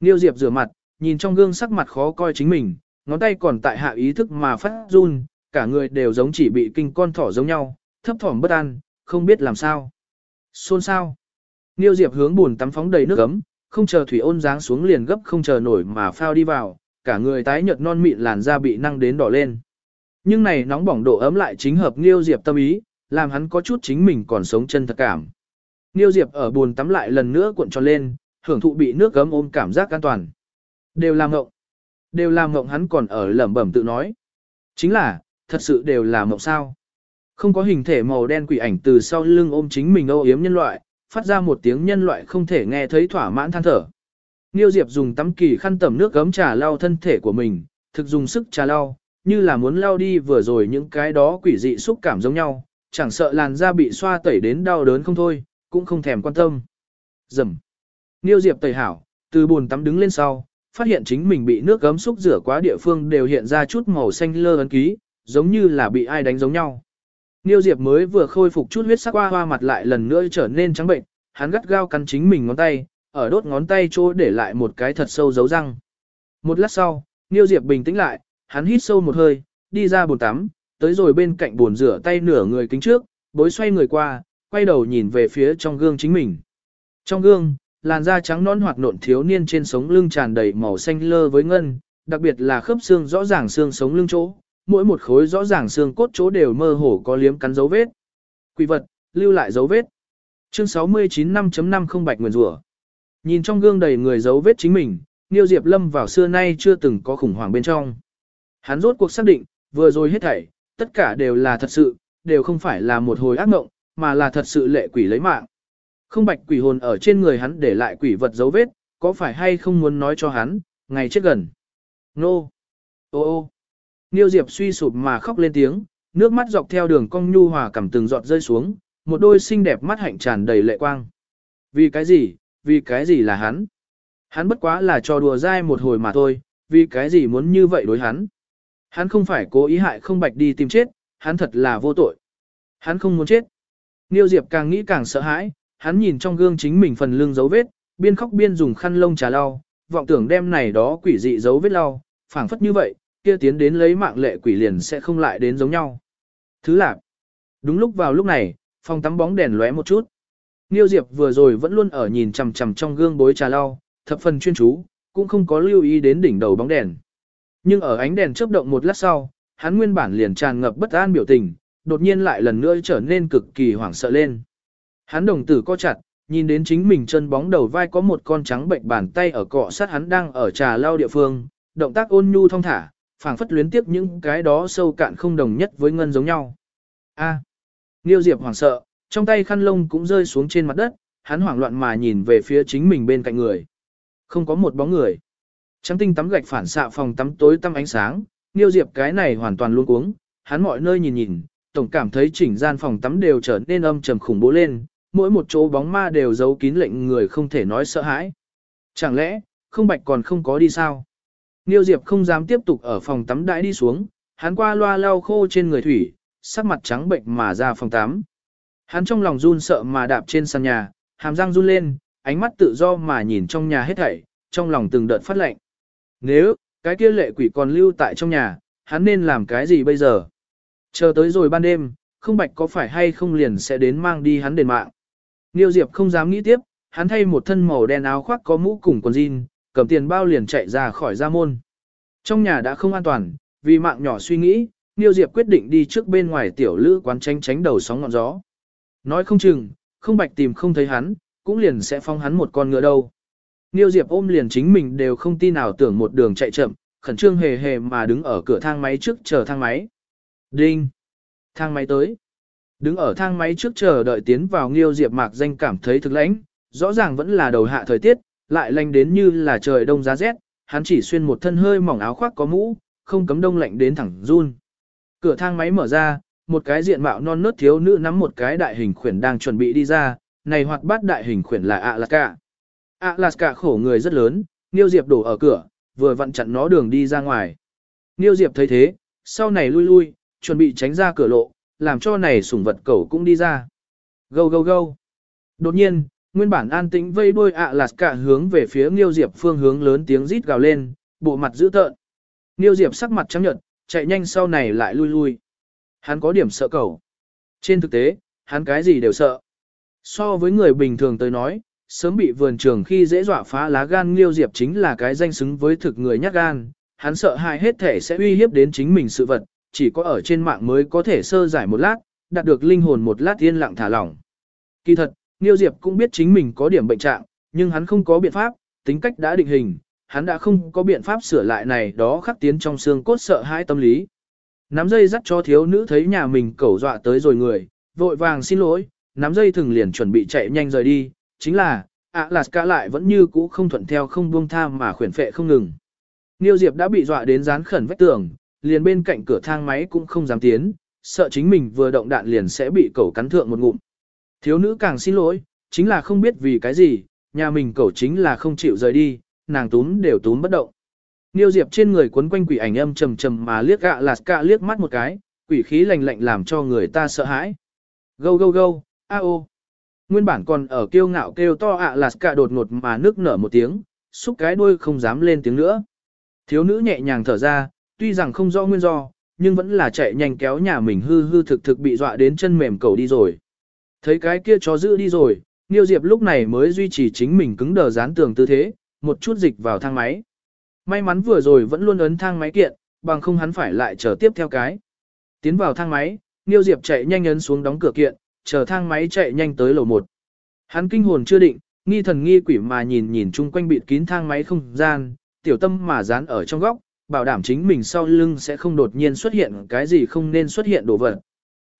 Niêu Diệp rửa mặt, nhìn trong gương sắc mặt khó coi chính mình, ngón tay còn tại hạ ý thức mà phát run, cả người đều giống chỉ bị kinh con thỏ giống nhau, thấp thỏm bất an, không biết làm sao. Xôn sao? Niêu Diệp hướng buồn tắm phóng đầy nước ấm, không chờ thủy ôn dáng xuống liền gấp không chờ nổi mà phao đi vào, cả người tái nhợt non mịn làn da bị năng đến đỏ lên. Nhưng này nóng bỏng độ ấm lại chính hợp Nghiêu Diệp tâm ý, làm hắn có chút chính mình còn sống chân thật cảm. Nghiêu Diệp ở buồn tắm lại lần nữa cuộn tròn lên, hưởng thụ bị nước gấm ôm cảm giác an toàn. Đều làm ngộng. Đều làm ngộng hắn còn ở lẩm bẩm tự nói. Chính là, thật sự đều là ngộng sao. Không có hình thể màu đen quỷ ảnh từ sau lưng ôm chính mình âu yếm nhân loại, phát ra một tiếng nhân loại không thể nghe thấy thỏa mãn than thở. Niêu Diệp dùng tắm kỳ khăn tẩm nước gấm trà lau thân thể của mình, thực dùng sức trà lau, như là muốn lau đi vừa rồi những cái đó quỷ dị xúc cảm giống nhau, chẳng sợ làn da bị xoa tẩy đến đau đớn không thôi, cũng không thèm quan tâm. Dầm. Niêu Diệp tẩy hảo, từ bồn tắm đứng lên sau, phát hiện chính mình bị nước gấm xúc rửa quá địa phương đều hiện ra chút màu xanh lơ ấn ký, giống như là bị ai đánh giống nhau. Niêu Diệp mới vừa khôi phục chút huyết sắc qua hoa mặt lại lần nữa trở nên trắng bệnh, hắn gắt gao cắn chính mình ngón tay, ở đốt ngón tay chỗ để lại một cái thật sâu dấu răng. Một lát sau, Niêu Diệp bình tĩnh lại, hắn hít sâu một hơi, đi ra bồn tắm, tới rồi bên cạnh bồn rửa tay nửa người kính trước, bối xoay người qua, quay đầu nhìn về phía trong gương chính mình. Trong gương, làn da trắng non hoạt nộn thiếu niên trên sống lưng tràn đầy màu xanh lơ với ngân, đặc biệt là khớp xương rõ ràng xương sống lưng chỗ, mỗi một khối rõ ràng xương cốt chỗ đều mơ hồ có liếm cắn dấu vết. Quỷ vật, lưu lại dấu vết. Chương 69 5.5 không bạch nguyền rủa. Nhìn trong gương đầy người dấu vết chính mình, Niêu Diệp Lâm vào xưa nay chưa từng có khủng hoảng bên trong. Hắn rốt cuộc xác định, vừa rồi hết thảy, tất cả đều là thật sự, đều không phải là một hồi ác mộng, mà là thật sự lệ quỷ lấy mạng. Không bạch quỷ hồn ở trên người hắn để lại quỷ vật dấu vết, có phải hay không muốn nói cho hắn, ngày chết gần. Nô! Ô ô! Niêu Diệp suy sụp mà khóc lên tiếng, nước mắt dọc theo đường cong nhu hòa cảm từng giọt rơi xuống, một đôi xinh đẹp mắt hạnh tràn đầy lệ quang. Vì cái gì, vì cái gì là hắn? Hắn bất quá là trò đùa dai một hồi mà thôi, vì cái gì muốn như vậy đối hắn? Hắn không phải cố ý hại không bạch đi tìm chết, hắn thật là vô tội. Hắn không muốn chết. Niêu Diệp càng nghĩ càng sợ hãi, hắn nhìn trong gương chính mình phần lưng dấu vết, biên khóc biên dùng khăn lông trà lau, vọng tưởng đem này đó quỷ dị dấu vết lau, phảng phất như vậy, kia tiến đến lấy mạng lệ quỷ liền sẽ không lại đến giống nhau. Thứ lạc. Đúng lúc vào lúc này, phòng tắm bóng đèn lóe một chút. Niêu Diệp vừa rồi vẫn luôn ở nhìn chằm chằm trong gương bối trà lau, thập phần chuyên chú, cũng không có lưu ý đến đỉnh đầu bóng đèn. Nhưng ở ánh đèn chớp động một lát sau, hắn nguyên bản liền tràn ngập bất an biểu tình, đột nhiên lại lần nữa trở nên cực kỳ hoảng sợ lên. Hắn đồng tử co chặt, nhìn đến chính mình chân bóng đầu vai có một con trắng bệnh bàn tay ở cọ sát hắn đang ở trà lau địa phương, động tác ôn nhu thong thả, phảng phất luyến tiếp những cái đó sâu cạn không đồng nhất với ngân giống nhau. A. À, Niêu Diệp hoảng sợ, trong tay khăn lông cũng rơi xuống trên mặt đất, hắn hoảng loạn mà nhìn về phía chính mình bên cạnh người. Không có một bóng người. Trắng tinh tắm gạch phản xạ phòng tắm tối tăm ánh sáng, Niêu Diệp cái này hoàn toàn luôn cuống, hắn mọi nơi nhìn nhìn, tổng cảm thấy chỉnh gian phòng tắm đều trở nên âm trầm khủng bố lên, mỗi một chỗ bóng ma đều giấu kín lệnh người không thể nói sợ hãi. Chẳng lẽ, không bạch còn không có đi sao? Niêu Diệp không dám tiếp tục ở phòng tắm đãi đi xuống, hắn qua loa lau khô trên người thủy, sắc mặt trắng bệnh mà ra phòng tắm. Hắn trong lòng run sợ mà đạp trên sàn nhà, hàm răng run lên, ánh mắt tự do mà nhìn trong nhà hết thảy, trong lòng từng đợt phát lệnh. Nếu, cái kia lệ quỷ còn lưu tại trong nhà, hắn nên làm cái gì bây giờ? Chờ tới rồi ban đêm, không bạch có phải hay không liền sẽ đến mang đi hắn đền mạng. Niêu Diệp không dám nghĩ tiếp, hắn thay một thân màu đen áo khoác có mũ cùng quần jean, cầm tiền bao liền chạy ra khỏi gia môn. Trong nhà đã không an toàn, vì mạng nhỏ suy nghĩ, Niêu Diệp quyết định đi trước bên ngoài tiểu lữ quán tránh tránh đầu sóng ngọn gió. Nói không chừng, không bạch tìm không thấy hắn, cũng liền sẽ phong hắn một con ngựa đâu. Niêu Diệp ôm liền chính mình đều không tin nào tưởng một đường chạy chậm, khẩn trương hề hề mà đứng ở cửa thang máy trước chờ thang máy. Đinh! Thang máy tới. Đứng ở thang máy trước chờ đợi tiến vào Niêu Diệp mạc danh cảm thấy thực lãnh, rõ ràng vẫn là đầu hạ thời tiết, lại lạnh đến như là trời đông giá rét, hắn chỉ xuyên một thân hơi mỏng áo khoác có mũ, không cấm đông lạnh đến thẳng run. Cửa thang máy mở ra, một cái diện mạo non nớt thiếu nữ nắm một cái đại hình khuyển đang chuẩn bị đi ra, này hoạt bát đại hình khuyển là Alaska. Alaska khổ người rất lớn, Niêu Diệp đổ ở cửa, vừa vặn chặn nó đường đi ra ngoài. Niêu Diệp thấy thế, sau này lui lui, chuẩn bị tránh ra cửa lộ, làm cho này sủng vật cẩu cũng đi ra. Gâu gâu gâu. Đột nhiên, nguyên bản an tĩnh vây đuôi ạ lạt cả hướng về phía nghiêu Diệp phương hướng lớn tiếng rít gào lên, bộ mặt dữ tợn. nghiêu Diệp sắc mặt trắng nhợt, chạy nhanh sau này lại lui lui. Hắn có điểm sợ cẩu. Trên thực tế, hắn cái gì đều sợ. So với người bình thường tới nói, sớm bị vườn trường khi dễ dọa phá lá gan Liêu Diệp chính là cái danh xứng với thực người nhát gan, hắn sợ hại hết thể sẽ uy hiếp đến chính mình sự vật, chỉ có ở trên mạng mới có thể sơ giải một lát, đạt được linh hồn một lát yên lặng thả lỏng. Kỳ thật, Niêu Diệp cũng biết chính mình có điểm bệnh trạng, nhưng hắn không có biện pháp, tính cách đã định hình, hắn đã không có biện pháp sửa lại này đó khắc tiến trong xương cốt sợ hãi tâm lý. Nắm dây dắt cho thiếu nữ thấy nhà mình cẩu dọa tới rồi người, vội vàng xin lỗi, nắm dây thừng liền chuẩn bị chạy nhanh rời đi, chính là, ạ lạt cả lại vẫn như cũ không thuận theo không buông tham mà khuyển phệ không ngừng. Niêu Diệp đã bị dọa đến dán khẩn vách tường, liền bên cạnh cửa thang máy cũng không dám tiến, sợ chính mình vừa động đạn liền sẽ bị cẩu cắn thượng một ngụm. Thiếu nữ càng xin lỗi, chính là không biết vì cái gì, nhà mình cậu chính là không chịu rời đi, nàng túm đều túm bất động. Niêu Diệp trên người quấn quanh quỷ ảnh âm trầm trầm mà liếc gạ lạt cạ liếc mắt một cái, quỷ khí lạnh lạnh làm cho người ta sợ hãi. Gâu gâu gâu, a ô. Nguyên bản còn ở kiêu ngạo kêu to ạ lạt cạ đột ngột mà nước nở một tiếng, xúc cái đuôi không dám lên tiếng nữa. Thiếu nữ nhẹ nhàng thở ra, tuy rằng không rõ nguyên do, nhưng vẫn là chạy nhanh kéo nhà mình hư hư thực thực bị dọa đến chân mềm cầu đi rồi. Thấy cái kia chó giữ đi rồi, Niêu Diệp lúc này mới duy trì chính mình cứng đờ dán tường tư thế, một chút dịch vào thang máy. May mắn vừa rồi vẫn luôn ấn thang máy kiện, bằng không hắn phải lại chờ tiếp theo cái. Tiến vào thang máy, Niêu Diệp chạy nhanh ấn xuống đóng cửa kiện, chờ thang máy chạy nhanh tới lầu 1. Hắn kinh hồn chưa định, nghi thần nghi quỷ mà nhìn nhìn chung quanh bịt kín thang máy không gian, tiểu tâm mà dán ở trong góc, bảo đảm chính mình sau lưng sẽ không đột nhiên xuất hiện cái gì không nên xuất hiện đồ vật.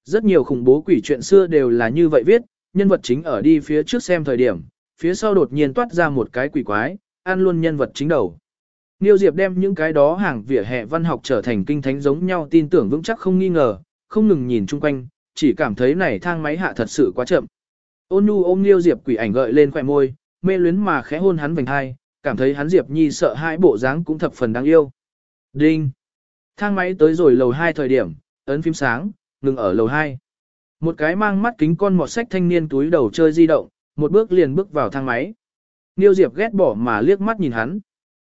Rất nhiều khủng bố quỷ chuyện xưa đều là như vậy viết, nhân vật chính ở đi phía trước xem thời điểm, phía sau đột nhiên toát ra một cái quỷ quái, ăn luôn nhân vật chính đầu. Niêu Diệp đem những cái đó hàng vỉa hè văn học trở thành kinh thánh giống nhau tin tưởng vững chắc không nghi ngờ, không ngừng nhìn chung quanh, chỉ cảm thấy này thang máy hạ thật sự quá chậm. Ôn nhu ôm Niêu Diệp quỷ ảnh gợi lên khỏe môi, mê luyến mà khẽ hôn hắn vành hai, cảm thấy hắn Diệp Nhi sợ hai bộ dáng cũng thập phần đáng yêu. Đinh! Thang máy tới rồi lầu hai thời điểm, ấn phím sáng, ngừng ở lầu 2. Một cái mang mắt kính con mọt sách thanh niên túi đầu chơi di động, một bước liền bước vào thang máy. Niêu Diệp ghét bỏ mà liếc mắt nhìn hắn.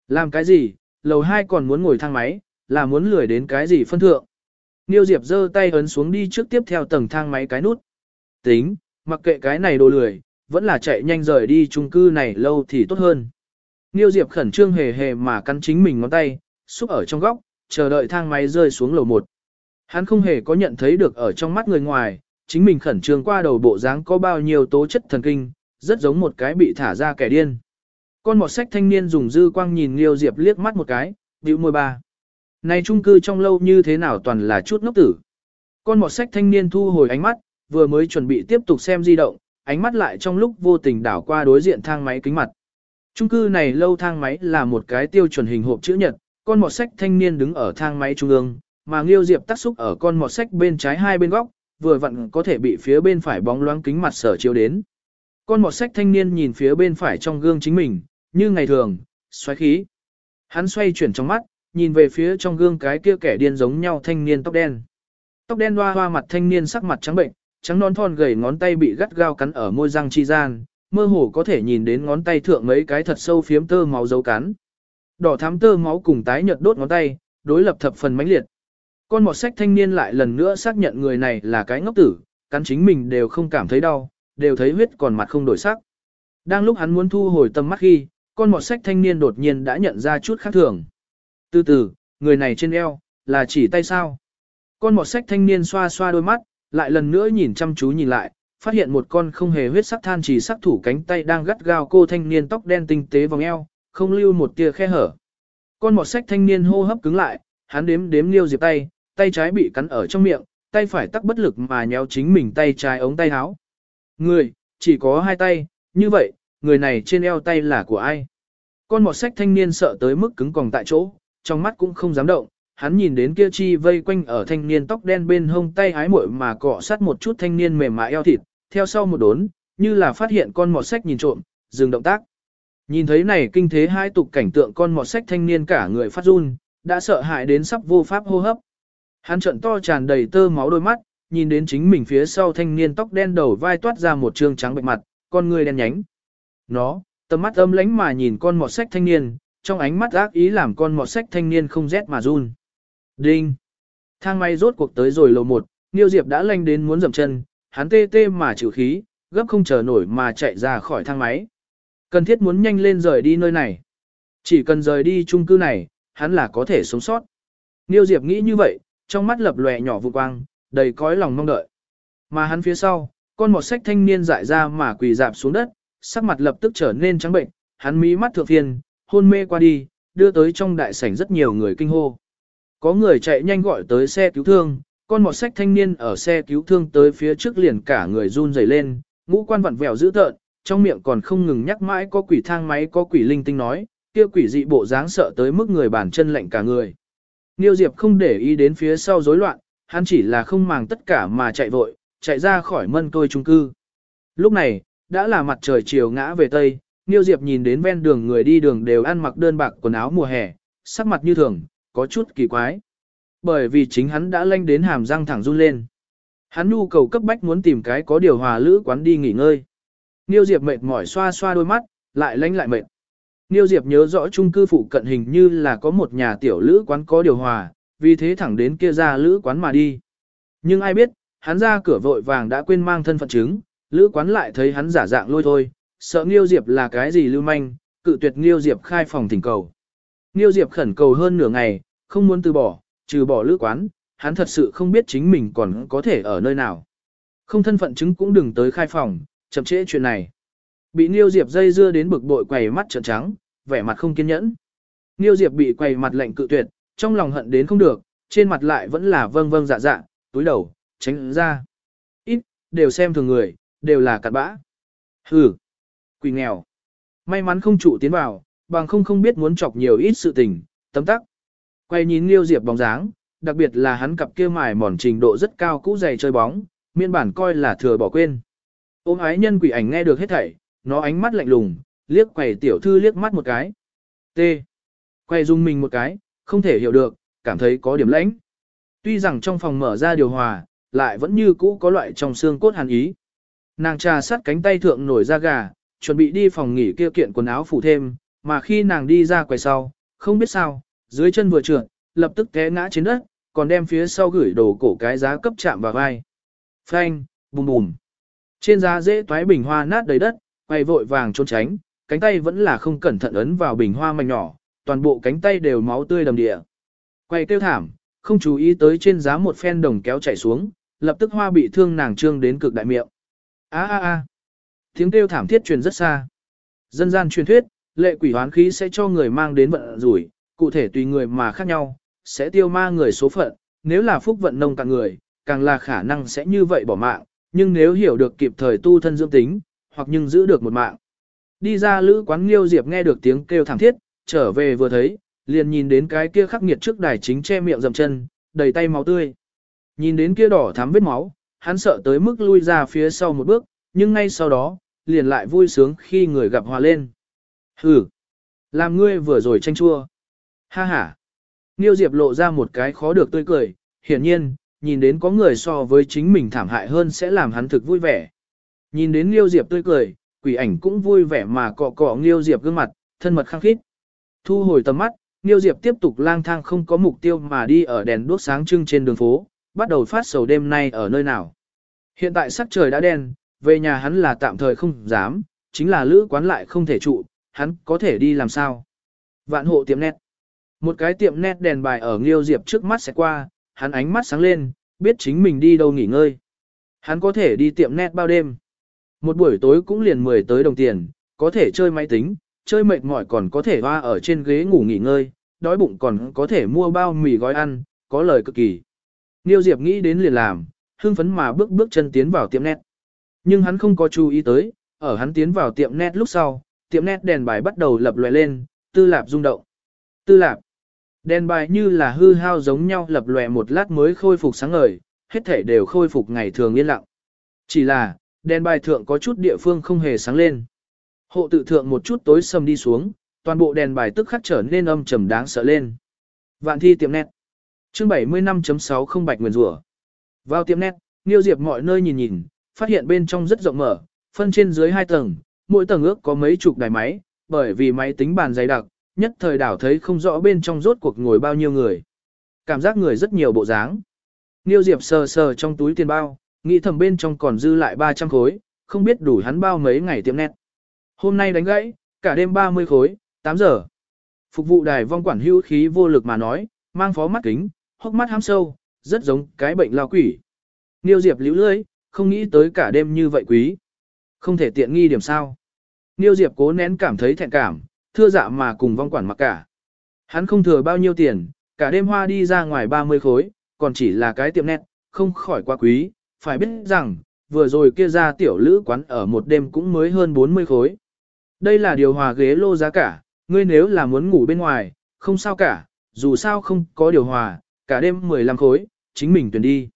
Làm cái gì, lầu 2 còn muốn ngồi thang máy, là muốn lười đến cái gì phân thượng. Niêu Diệp giơ tay ấn xuống đi trước tiếp theo tầng thang máy cái nút. Tính, mặc kệ cái này đồ lười, vẫn là chạy nhanh rời đi chung cư này lâu thì tốt hơn. Niêu Diệp khẩn trương hề hề mà cắn chính mình ngón tay, xúc ở trong góc, chờ đợi thang máy rơi xuống lầu 1. Hắn không hề có nhận thấy được ở trong mắt người ngoài, chính mình khẩn trương qua đầu bộ dáng có bao nhiêu tố chất thần kinh, rất giống một cái bị thả ra kẻ điên. Con mọt sách thanh niên dùng dư quang nhìn Liêu Diệp liếc mắt một cái, bĩu môi ba. Này trung cư trong lâu như thế nào toàn là chút ngốc tử. Con mọt sách thanh niên thu hồi ánh mắt, vừa mới chuẩn bị tiếp tục xem di động, ánh mắt lại trong lúc vô tình đảo qua đối diện thang máy kính mặt. Trung cư này lâu thang máy là một cái tiêu chuẩn hình hộp chữ nhật, con mọt sách thanh niên đứng ở thang máy trung ương, mà Liêu Diệp tác xúc ở con mọt sách bên trái hai bên góc, vừa vặn có thể bị phía bên phải bóng loáng kính mặt sở chiếu đến. Con mọt sách thanh niên nhìn phía bên phải trong gương chính mình, như ngày thường, xoáy khí. Hắn xoay chuyển trong mắt, nhìn về phía trong gương cái kia kẻ điên giống nhau thanh niên tóc đen. Tóc đen hoa hoa mặt thanh niên sắc mặt trắng bệnh, trắng non thon gầy ngón tay bị gắt gao cắn ở môi răng chi gian, mơ hồ có thể nhìn đến ngón tay thượng mấy cái thật sâu phiếm tơ máu dấu cắn. Đỏ thắm tơ máu cùng tái nhợt đốt ngón tay, đối lập thập phần mãnh liệt. Con mọt sách thanh niên lại lần nữa xác nhận người này là cái ngốc tử, cắn chính mình đều không cảm thấy đau, đều thấy huyết còn mặt không đổi sắc. Đang lúc hắn muốn thu hồi tâm mắt khi, con mọt sách thanh niên đột nhiên đã nhận ra chút khác thường. Từ từ, người này trên eo, là chỉ tay sao. Con mọt sách thanh niên xoa xoa đôi mắt, lại lần nữa nhìn chăm chú nhìn lại, phát hiện một con không hề huyết sắc than chỉ sắc thủ cánh tay đang gắt gao cô thanh niên tóc đen tinh tế vòng eo, không lưu một tia khe hở. Con mọt sách thanh niên hô hấp cứng lại, hắn đếm đếm liêu diệp tay, tay trái bị cắn ở trong miệng, tay phải tắc bất lực mà nhéo chính mình tay trái ống tay áo. Người, chỉ có hai tay, như vậy, người này trên eo tay là của ai? Con mọt sách thanh niên sợ tới mức cứng còng tại chỗ, trong mắt cũng không dám động, hắn nhìn đến kia chi vây quanh ở thanh niên tóc đen bên hông tay hái muội mà cọ sát một chút thanh niên mềm mại eo thịt, theo sau một đốn, như là phát hiện con mọt sách nhìn trộm, dừng động tác. Nhìn thấy này kinh thế hai tục cảnh tượng con mọt sách thanh niên cả người phát run, đã sợ hãi đến sắp vô pháp hô hấp. Hắn trận to tràn đầy tơ máu đôi mắt, nhìn đến chính mình phía sau thanh niên tóc đen đầu vai toát ra một trương trắng bệnh mặt, con người đen nhánh. Nó, tầm mắt âm lánh mà nhìn con mọt sách thanh niên, trong ánh mắt ác ý làm con mọt sách thanh niên không rét mà run. Đinh! Thang máy rốt cuộc tới rồi lầu một, Niêu Diệp đã lanh đến muốn dậm chân, hắn tê tê mà chịu khí, gấp không chờ nổi mà chạy ra khỏi thang máy. Cần thiết muốn nhanh lên rời đi nơi này. Chỉ cần rời đi chung cư này, hắn là có thể sống sót. Niêu Diệp nghĩ như vậy, trong mắt lập lòe nhỏ vụ quang, đầy cõi lòng mong đợi. Mà hắn phía sau, con một sách thanh niên dại ra mà quỳ dạp xuống đất, sắc mặt lập tức trở nên trắng bệnh, hắn mí mắt thượng phiền, hôn mê qua đi, đưa tới trong đại sảnh rất nhiều người kinh hô. Có người chạy nhanh gọi tới xe cứu thương, con một sách thanh niên ở xe cứu thương tới phía trước liền cả người run rẩy lên, ngũ quan vặn vẹo dữ tợn, trong miệng còn không ngừng nhắc mãi có quỷ thang máy có quỷ linh tinh nói, kia quỷ dị bộ dáng sợ tới mức người bản chân lạnh cả người. Niêu Diệp không để ý đến phía sau rối loạn, hắn chỉ là không màng tất cả mà chạy vội, chạy ra khỏi mân tôi trung cư. Lúc này, đã là mặt trời chiều ngã về Tây, Niêu Diệp nhìn đến ven đường người đi đường đều ăn mặc đơn bạc quần áo mùa hè, sắc mặt như thường, có chút kỳ quái. Bởi vì chính hắn đã lanh đến hàm răng thẳng run lên. Hắn nhu cầu cấp bách muốn tìm cái có điều hòa lữ quán đi nghỉ ngơi. Niêu Diệp mệt mỏi xoa xoa đôi mắt, lại lanh lại mệt. Niêu Diệp nhớ rõ chung cư phụ cận hình như là có một nhà tiểu lữ quán có điều hòa, vì thế thẳng đến kia ra lữ quán mà đi. Nhưng ai biết, hắn ra cửa vội vàng đã quên mang thân phận chứng, lữ quán lại thấy hắn giả dạng lôi thôi, sợ Niêu Diệp là cái gì lưu manh, cự tuyệt Niêu Diệp khai phòng thỉnh cầu. Niêu Diệp khẩn cầu hơn nửa ngày, không muốn từ bỏ, trừ bỏ lữ quán, hắn thật sự không biết chính mình còn có thể ở nơi nào. Không thân phận chứng cũng đừng tới khai phòng, chậm trễ chuyện này. Bị Niêu Diệp dây dưa đến bực bội quầy mắt trợn trắng, vẻ mặt không kiên nhẫn. Niêu Diệp bị quầy mặt lệnh cự tuyệt, trong lòng hận đến không được, trên mặt lại vẫn là vâng vâng dạ dạ, túi đầu, tránh ra. Ít, đều xem thường người, đều là cặn bã. Hừ, quỷ nghèo. May mắn không trụ tiến vào, bằng không không biết muốn chọc nhiều ít sự tình, tấm tắc. Quay nhìn Liêu Diệp bóng dáng, đặc biệt là hắn cặp kia mài mòn trình độ rất cao cũ dày chơi bóng, miên bản coi là thừa bỏ quên. Ôm ái nhân quỷ ảnh nghe được hết thảy, nó ánh mắt lạnh lùng, liếc quầy tiểu thư liếc mắt một cái. T. quầy dùng mình một cái, không thể hiểu được, cảm thấy có điểm lãnh. Tuy rằng trong phòng mở ra điều hòa, lại vẫn như cũ có loại trong xương cốt hàn ý. Nàng trà sát cánh tay thượng nổi da gà, chuẩn bị đi phòng nghỉ kia kiện quần áo phủ thêm, mà khi nàng đi ra quầy sau, không biết sao, dưới chân vừa trượt, lập tức té ngã trên đất, còn đem phía sau gửi đồ cổ cái giá cấp chạm vào vai. Phanh, bùm bùm. Trên giá dễ toái bình hoa nát đầy đất, quay vội vàng trốn tránh, cánh tay vẫn là không cẩn thận ấn vào bình hoa mảnh nhỏ, toàn bộ cánh tay đều máu tươi đầm địa. Quay tiêu thảm, không chú ý tới trên giá một phen đồng kéo chạy xuống, lập tức hoa bị thương nàng trương đến cực đại miệng. A a a. Tiếng kêu thảm thiết truyền rất xa. Dân gian truyền thuyết, lệ quỷ hoán khí sẽ cho người mang đến vận rủi, cụ thể tùy người mà khác nhau, sẽ tiêu ma người số phận, nếu là phúc vận nông cạn người, càng là khả năng sẽ như vậy bỏ mạng, nhưng nếu hiểu được kịp thời tu thân dưỡng tính, hoặc nhưng giữ được một mạng. Đi ra lữ quán Liêu Diệp nghe được tiếng kêu thảm thiết, trở về vừa thấy, liền nhìn đến cái kia khắc nghiệt trước đài chính che miệng dầm chân, đầy tay máu tươi. Nhìn đến kia đỏ thắm vết máu, hắn sợ tới mức lui ra phía sau một bước, nhưng ngay sau đó, liền lại vui sướng khi người gặp hòa lên. Hừ, làm ngươi vừa rồi tranh chua. Ha ha. Niêu Diệp lộ ra một cái khó được tươi cười, hiển nhiên, nhìn đến có người so với chính mình thảm hại hơn sẽ làm hắn thực vui vẻ. Nhìn đến liêu Diệp tươi cười, quỷ ảnh cũng vui vẻ mà cọ cọ liêu Diệp gương mặt, thân mật khăng khít. Thu hồi tầm mắt, liêu Diệp tiếp tục lang thang không có mục tiêu mà đi ở đèn đuốc sáng trưng trên đường phố, bắt đầu phát sầu đêm nay ở nơi nào. Hiện tại sắc trời đã đen, về nhà hắn là tạm thời không dám, chính là lữ quán lại không thể trụ, hắn có thể đi làm sao. Vạn hộ tiệm nét. Một cái tiệm nét đèn bài ở Nghiêu Diệp trước mắt sẽ qua, hắn ánh mắt sáng lên, biết chính mình đi đâu nghỉ ngơi. Hắn có thể đi tiệm nét bao đêm. Một buổi tối cũng liền 10 tới đồng tiền, có thể chơi máy tính, chơi mệt mỏi còn có thể hoa ở trên ghế ngủ nghỉ ngơi, đói bụng còn có thể mua bao mì gói ăn, có lời cực kỳ. Niêu Diệp nghĩ đến liền làm, hưng phấn mà bước bước chân tiến vào tiệm nét. Nhưng hắn không có chú ý tới, ở hắn tiến vào tiệm nét lúc sau, tiệm nét đèn bài bắt đầu lập lòe lên, tư lạp rung động. Tư lạp. Đèn bài như là hư hao giống nhau lập lòe một lát mới khôi phục sáng ngời, hết thể đều khôi phục ngày thường yên lặng. Chỉ là, đèn bài thượng có chút địa phương không hề sáng lên. Hộ tự thượng một chút tối sầm đi xuống, toàn bộ đèn bài tức khắc trở nên âm trầm đáng sợ lên. Vạn thi tiệm nét. Chương 75.6 không bạch nguyền rủa. Vào tiệm nét, Niêu Diệp mọi nơi nhìn nhìn, phát hiện bên trong rất rộng mở, phân trên dưới hai tầng, mỗi tầng ước có mấy chục đài máy, bởi vì máy tính bàn dày đặc, nhất thời đảo thấy không rõ bên trong rốt cuộc ngồi bao nhiêu người. Cảm giác người rất nhiều bộ dáng. Niêu Diệp sờ sờ trong túi tiền bao, nghĩ thầm bên trong còn dư lại 300 khối, không biết đủ hắn bao mấy ngày tiệm nét. Hôm nay đánh gãy, cả đêm 30 khối, 8 giờ. Phục vụ đài vong quản hữu khí vô lực mà nói, mang phó mắt kính, hốc mắt hám sâu, rất giống cái bệnh lao quỷ. Niêu Diệp liễu lưới, không nghĩ tới cả đêm như vậy quý. Không thể tiện nghi điểm sao. Niêu Diệp cố nén cảm thấy thẹn cảm, thưa dạ mà cùng vong quản mặc cả. Hắn không thừa bao nhiêu tiền, cả đêm hoa đi ra ngoài 30 khối, còn chỉ là cái tiệm nét, không khỏi quá quý, phải biết rằng, vừa rồi kia ra tiểu lữ quán ở một đêm cũng mới hơn 40 khối. Đây là điều hòa ghế lô giá cả, ngươi nếu là muốn ngủ bên ngoài, không sao cả, dù sao không có điều hòa, cả đêm 15 khối, chính mình tuyển đi.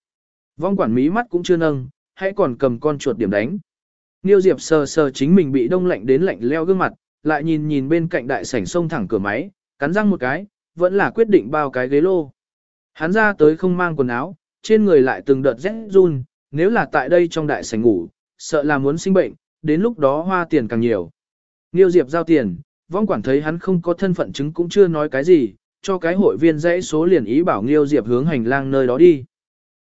Vong quản mí mắt cũng chưa nâng, hãy còn cầm con chuột điểm đánh. Niêu Diệp sờ sờ chính mình bị đông lạnh đến lạnh leo gương mặt, lại nhìn nhìn bên cạnh đại sảnh sông thẳng cửa máy, cắn răng một cái, vẫn là quyết định bao cái ghế lô. Hắn ra tới không mang quần áo, trên người lại từng đợt rét run, nếu là tại đây trong đại sảnh ngủ, sợ là muốn sinh bệnh, đến lúc đó hoa tiền càng nhiều. Niêu Diệp giao tiền, vong quản thấy hắn không có thân phận chứng cũng chưa nói cái gì, cho cái hội viên dãy số liền ý bảo Niêu Diệp hướng hành lang nơi đó đi.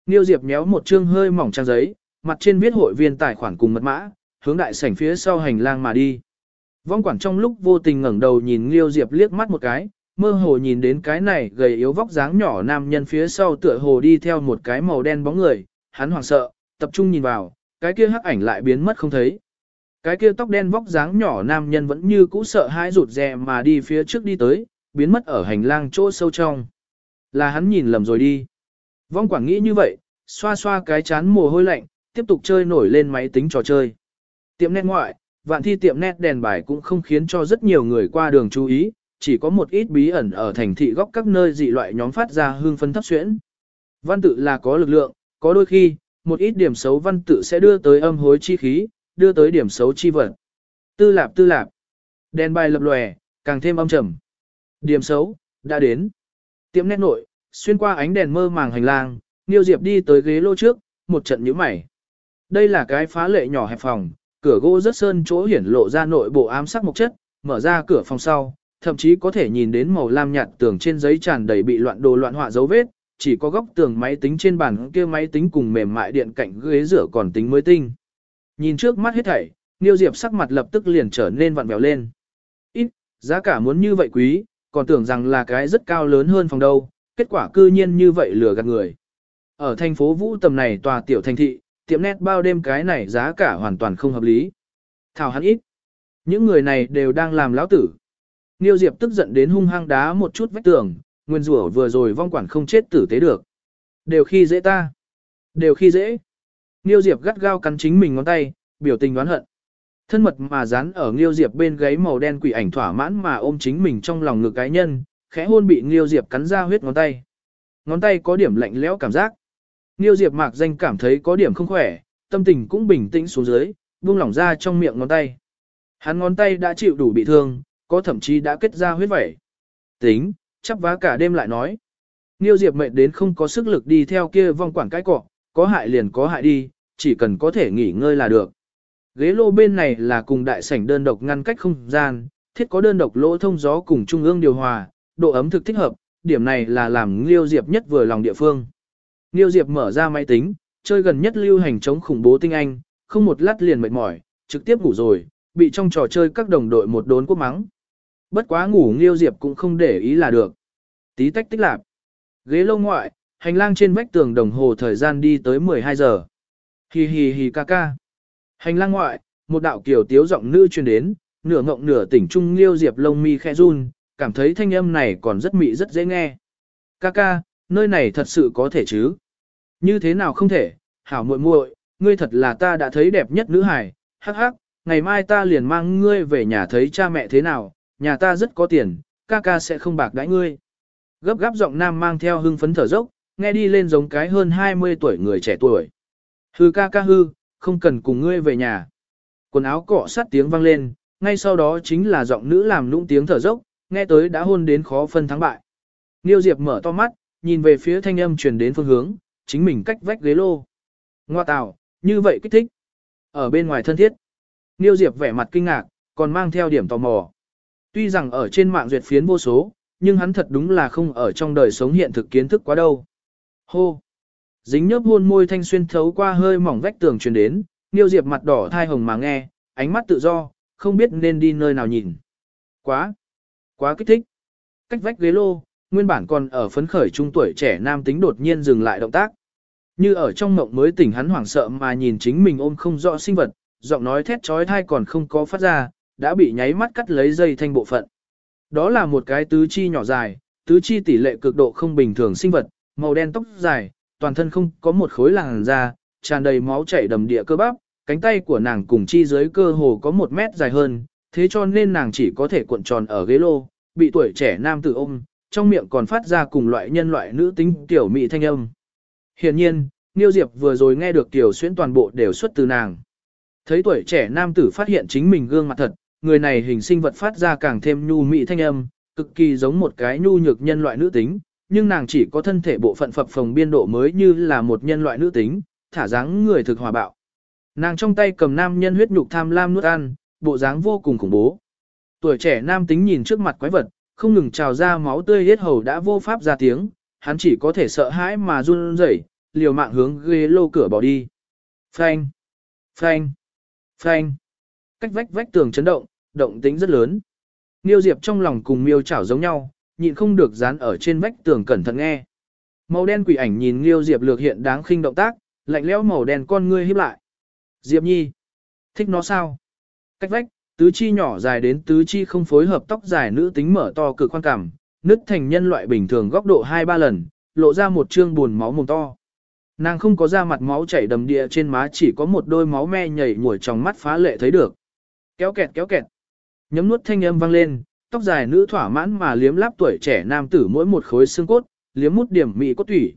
Niêu Diệp méo một chương hơi mỏng trang giấy, mặt trên viết hội viên tài khoản cùng mật mã, hướng đại sảnh phía sau hành lang mà đi. Vong quản trong lúc vô tình ngẩng đầu nhìn Liêu Diệp liếc mắt một cái, mơ hồ nhìn đến cái này gầy yếu vóc dáng nhỏ nam nhân phía sau tựa hồ đi theo một cái màu đen bóng người, hắn hoảng sợ, tập trung nhìn vào, cái kia hắc ảnh lại biến mất không thấy. Cái kia tóc đen vóc dáng nhỏ nam nhân vẫn như cũ sợ hãi rụt rè mà đi phía trước đi tới, biến mất ở hành lang chỗ sâu trong. Là hắn nhìn lầm rồi đi. Vong quảng nghĩ như vậy, xoa xoa cái chán mồ hôi lạnh, tiếp tục chơi nổi lên máy tính trò chơi. Tiệm nét ngoại, vạn thi tiệm nét đèn bài cũng không khiến cho rất nhiều người qua đường chú ý, chỉ có một ít bí ẩn ở thành thị góc các nơi dị loại nhóm phát ra hương phân thấp xuyễn. Văn tự là có lực lượng, có đôi khi, một ít điểm xấu văn tự sẽ đưa tới âm hối chi khí, đưa tới điểm xấu chi vật. Tư lạp tư lạp. Đèn bài lập lòe, càng thêm âm trầm. Điểm xấu, đã đến. Tiệm nét nội, xuyên qua ánh đèn mơ màng hành lang, Niêu Diệp đi tới ghế lô trước, một trận nhíu mày. Đây là cái phá lệ nhỏ hẹp phòng, cửa gỗ rất sơn chỗ hiển lộ ra nội bộ ám sắc mộc chất, mở ra cửa phòng sau, thậm chí có thể nhìn đến màu lam nhạt tường trên giấy tràn đầy bị loạn đồ loạn họa dấu vết, chỉ có góc tường máy tính trên bàn kia máy tính cùng mềm mại điện cạnh ghế rửa còn tính mới tinh. Nhìn trước mắt hết thảy, Niêu Diệp sắc mặt lập tức liền trở nên vặn vẹo lên. Ít, giá cả muốn như vậy quý, còn tưởng rằng là cái rất cao lớn hơn phòng đâu, kết quả cư nhiên như vậy lừa gạt người. Ở thành phố Vũ tầm này tòa tiểu thành thị, tiệm nét bao đêm cái này giá cả hoàn toàn không hợp lý. Thảo hắn ít. Những người này đều đang làm lão tử. Niêu Diệp tức giận đến hung hăng đá một chút vách tường, nguyên rủa vừa rồi vong quản không chết tử tế được. Đều khi dễ ta. Đều khi dễ. Niêu Diệp gắt gao cắn chính mình ngón tay, biểu tình đoán hận. Thân mật mà dán ở Niêu Diệp bên gáy màu đen quỷ ảnh thỏa mãn mà ôm chính mình trong lòng ngực cái nhân, khẽ hôn bị Niêu Diệp cắn ra huyết ngón tay. Ngón tay có điểm lạnh lẽo cảm giác. Niêu Diệp mạc danh cảm thấy có điểm không khỏe, tâm tình cũng bình tĩnh xuống dưới, buông lỏng ra trong miệng ngón tay. Hắn ngón tay đã chịu đủ bị thương, có thậm chí đã kết ra huyết vẩy. Tính, chắp vá cả đêm lại nói. Niêu Diệp mệt đến không có sức lực đi theo kia vong quản cái cọ, có hại liền có hại đi, chỉ cần có thể nghỉ ngơi là được. Ghế lô bên này là cùng đại sảnh đơn độc ngăn cách không gian, thiết có đơn độc lỗ thông gió cùng trung ương điều hòa, độ ấm thực thích hợp, điểm này là làm Liêu Diệp nhất vừa lòng địa phương. Liêu Diệp mở ra máy tính, chơi gần nhất lưu hành chống khủng bố tinh anh, không một lát liền mệt mỏi, trực tiếp ngủ rồi, bị trong trò chơi các đồng đội một đốn quốc mắng. Bất quá ngủ Liêu Diệp cũng không để ý là được. Tí tách tích lạp. Ghế lâu ngoại, hành lang trên vách tường đồng hồ thời gian đi tới 12 giờ. Hi hi hi ca ca. Hành lang ngoại, một đạo kiểu tiếu giọng nữ truyền đến, nửa ngộng nửa tỉnh trung Liêu Diệp lông mi khẽ run, cảm thấy thanh âm này còn rất mị rất dễ nghe. Ca ca, nơi này thật sự có thể chứ? Như thế nào không thể, hảo muội muội, ngươi thật là ta đã thấy đẹp nhất nữ hài, hắc hắc, ngày mai ta liền mang ngươi về nhà thấy cha mẹ thế nào, nhà ta rất có tiền, ca ca sẽ không bạc đãi ngươi. Gấp gáp giọng nam mang theo hưng phấn thở dốc, nghe đi lên giống cái hơn 20 tuổi người trẻ tuổi. Hư ca ca hư, không cần cùng ngươi về nhà. Quần áo cọ sát tiếng vang lên, Ngay sau đó chính là giọng nữ làm lũng tiếng thở dốc, nghe tới đã hôn đến khó phân thắng bại. Niêu Diệp mở to mắt, nhìn về phía thanh âm truyền đến phương hướng, chính mình cách vách ghế lô. Ngoa tào, như vậy kích thích. Ở bên ngoài thân thiết. Niêu Diệp vẻ mặt kinh ngạc, còn mang theo điểm tò mò. Tuy rằng ở trên mạng duyệt phiến vô số, nhưng hắn thật đúng là không ở trong đời sống hiện thực kiến thức quá đâu. Hô! Dính nhớp hôn môi thanh xuyên thấu qua hơi mỏng vách tường truyền đến, Niêu Diệp mặt đỏ thai hồng mà nghe, ánh mắt tự do, không biết nên đi nơi nào nhìn. Quá! Quá kích thích! Cách vách ghế lô, nguyên bản còn ở phấn khởi trung tuổi trẻ nam tính đột nhiên dừng lại động tác. Như ở trong mộng mới tỉnh hắn hoảng sợ mà nhìn chính mình ôm không rõ sinh vật, giọng nói thét trói thai còn không có phát ra, đã bị nháy mắt cắt lấy dây thanh bộ phận. Đó là một cái tứ chi nhỏ dài, tứ chi tỷ lệ cực độ không bình thường sinh vật, màu đen tóc dài, toàn thân không có một khối làn da, tràn đầy máu chảy đầm địa cơ bắp, cánh tay của nàng cùng chi dưới cơ hồ có một mét dài hơn, thế cho nên nàng chỉ có thể cuộn tròn ở ghế lô, bị tuổi trẻ nam tử ôm, trong miệng còn phát ra cùng loại nhân loại nữ tính tiểu mỹ thanh âm. Hiển nhiên, Niêu Diệp vừa rồi nghe được tiểu xuyên toàn bộ đều xuất từ nàng. Thấy tuổi trẻ nam tử phát hiện chính mình gương mặt thật, người này hình sinh vật phát ra càng thêm nhu mỹ thanh âm, cực kỳ giống một cái nhu nhược nhân loại nữ tính, nhưng nàng chỉ có thân thể bộ phận phập phồng biên độ mới như là một nhân loại nữ tính, thả dáng người thực hòa bạo. Nàng trong tay cầm nam nhân huyết nhục tham lam nuốt ăn, bộ dáng vô cùng khủng bố. Tuổi trẻ nam tính nhìn trước mặt quái vật, không ngừng trào ra máu tươi hết hầu đã vô pháp ra tiếng, hắn chỉ có thể sợ hãi mà run rẩy, liều mạng hướng ghế lô cửa bỏ đi. Phanh! Phanh! Phanh! Cách vách vách tường chấn động, động tính rất lớn. Niêu Diệp trong lòng cùng miêu chảo giống nhau, nhịn không được dán ở trên vách tường cẩn thận nghe. Màu đen quỷ ảnh nhìn Liêu Diệp lược hiện đáng khinh động tác, lạnh lẽo màu đen con ngươi híp lại. Diệp Nhi, thích nó sao? Cách vách, tứ chi nhỏ dài đến tứ chi không phối hợp tóc dài nữ tính mở to cực quan cảm, nứt thành nhân loại bình thường góc độ 2-3 lần, lộ ra một trương buồn máu mồm to. Nàng không có da mặt máu chảy đầm địa trên má chỉ có một đôi máu me nhảy nhủi trong mắt phá lệ thấy được. Kéo kẹt kéo kẹt. Nhấm nuốt thanh âm vang lên, tóc dài nữ thỏa mãn mà liếm láp tuổi trẻ nam tử mỗi một khối xương cốt, liếm mút điểm mị cốt thủy.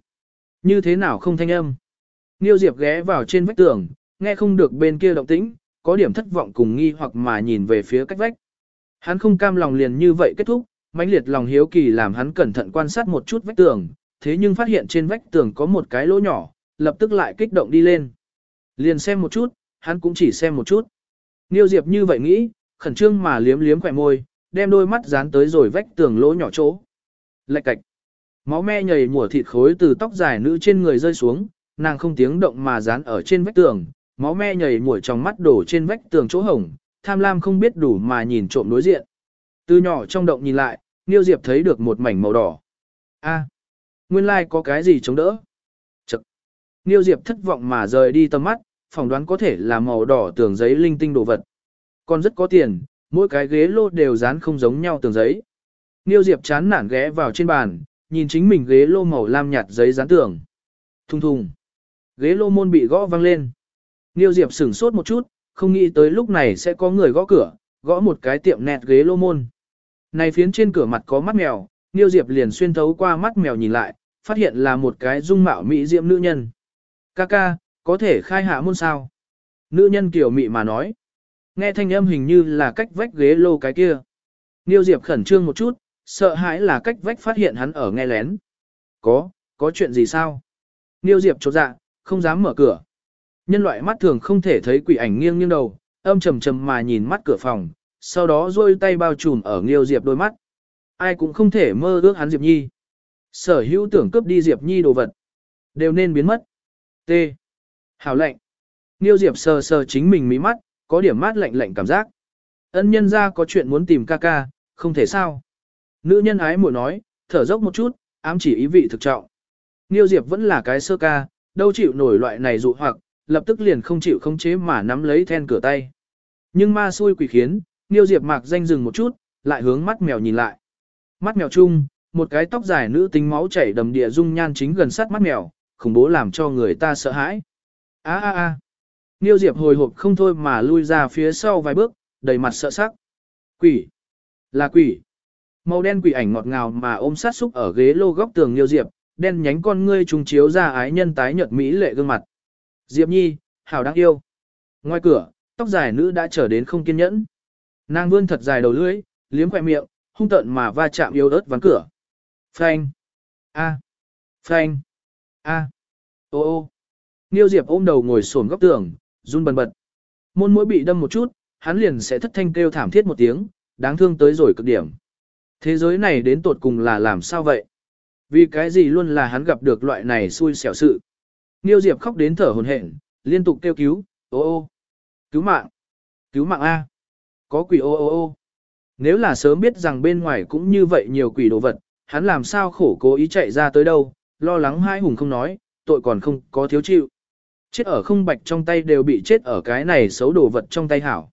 Như thế nào không thanh âm? Niêu Diệp ghé vào trên vách tường, nghe không được bên kia động tĩnh, có điểm thất vọng cùng nghi hoặc mà nhìn về phía cách vách. Hắn không cam lòng liền như vậy kết thúc, mãnh liệt lòng hiếu kỳ làm hắn cẩn thận quan sát một chút vách tường, thế nhưng phát hiện trên vách tường có một cái lỗ nhỏ, lập tức lại kích động đi lên. Liền xem một chút, hắn cũng chỉ xem một chút. Niêu Diệp như vậy nghĩ, khẩn trương mà liếm liếm khỏe môi, đem đôi mắt dán tới rồi vách tường lỗ nhỏ chỗ. Lạch cạch. Máu me nhầy mùa thịt khối từ tóc dài nữ trên người rơi xuống, nàng không tiếng động mà dán ở trên vách tường, máu me nhầy mùa trong mắt đổ trên vách tường chỗ hồng, tham lam không biết đủ mà nhìn trộm đối diện. Từ nhỏ trong động nhìn lại, Niêu Diệp thấy được một mảnh màu đỏ. A, nguyên lai like có cái gì chống đỡ? Chậc. Niêu Diệp thất vọng mà rời đi tầm mắt, phỏng đoán có thể là màu đỏ tường giấy linh tinh đồ vật. Còn rất có tiền, mỗi cái ghế lô đều dán không giống nhau tường giấy. Niêu Diệp chán nản ghé vào trên bàn, nhìn chính mình ghế lô màu lam nhạt giấy dán tường. Thùng thùng. Ghế lô môn bị gõ vang lên. Niêu Diệp sửng sốt một chút, không nghĩ tới lúc này sẽ có người gõ cửa, gõ một cái tiệm nẹt ghế lô môn. Này phiến trên cửa mặt có mắt mèo, Niêu Diệp liền xuyên thấu qua mắt mèo nhìn lại, phát hiện là một cái dung mạo mỹ diệm nữ nhân. Kaka, có thể khai hạ môn sao? Nữ nhân kiểu mị mà nói. Nghe thanh âm hình như là cách vách ghế lô cái kia. Niêu Diệp khẩn trương một chút, sợ hãi là cách vách phát hiện hắn ở nghe lén. Có, có chuyện gì sao? Niêu Diệp chột dạ, không dám mở cửa. Nhân loại mắt thường không thể thấy quỷ ảnh nghiêng nghiêng đầu, âm trầm trầm mà nhìn mắt cửa phòng, sau đó rôi tay bao trùm ở Niêu Diệp đôi mắt. Ai cũng không thể mơ ước hắn Diệp Nhi. Sở hữu tưởng cướp đi Diệp Nhi đồ vật. Đều nên biến mất. T. Hảo lệnh. Niêu Diệp sờ sờ chính mình mí mắt, có điểm mát lạnh lạnh cảm giác. Ân nhân ra có chuyện muốn tìm ca ca, không thể sao. Nữ nhân ái muội nói, thở dốc một chút, ám chỉ ý vị thực trọng. Niêu Diệp vẫn là cái sơ ca, đâu chịu nổi loại này dụ hoặc, lập tức liền không chịu không chế mà nắm lấy then cửa tay. Nhưng ma xui quỷ khiến, Niêu Diệp mạc danh dừng một chút, lại hướng mắt mèo nhìn lại. Mắt mèo chung, một cái tóc dài nữ tính máu chảy đầm địa dung nhan chính gần sát mắt mèo, khủng bố làm cho người ta sợ hãi. A a a. Niêu Diệp hồi hộp không thôi mà lui ra phía sau vài bước, đầy mặt sợ sắc. Quỷ. Là quỷ. Màu đen quỷ ảnh ngọt ngào mà ôm sát xúc ở ghế lô góc tường Niêu Diệp, đen nhánh con ngươi trùng chiếu ra ái nhân tái nhợt mỹ lệ gương mặt. Diệp Nhi, hảo đáng yêu. Ngoài cửa, tóc dài nữ đã trở đến không kiên nhẫn. Nàng vươn thật dài đầu lưỡi, liếm khỏe miệng, hung tợn mà va chạm yếu ớt ván cửa. Phanh. A. Phanh. A. Ô ô. Niêu Diệp ôm đầu ngồi xổm góc tường, run bần bật. Môn mũi bị đâm một chút, hắn liền sẽ thất thanh kêu thảm thiết một tiếng, đáng thương tới rồi cực điểm. Thế giới này đến tột cùng là làm sao vậy? Vì cái gì luôn là hắn gặp được loại này xui xẻo sự. Niêu Diệp khóc đến thở hổn hển, liên tục kêu cứu, ô ô, cứu mạng, cứu mạng A. Có quỷ ô ô ô. Nếu là sớm biết rằng bên ngoài cũng như vậy nhiều quỷ đồ vật, hắn làm sao khổ cố ý chạy ra tới đâu, lo lắng hai hùng không nói, tội còn không có thiếu chịu. Chết ở không bạch trong tay đều bị chết ở cái này xấu đồ vật trong tay hảo.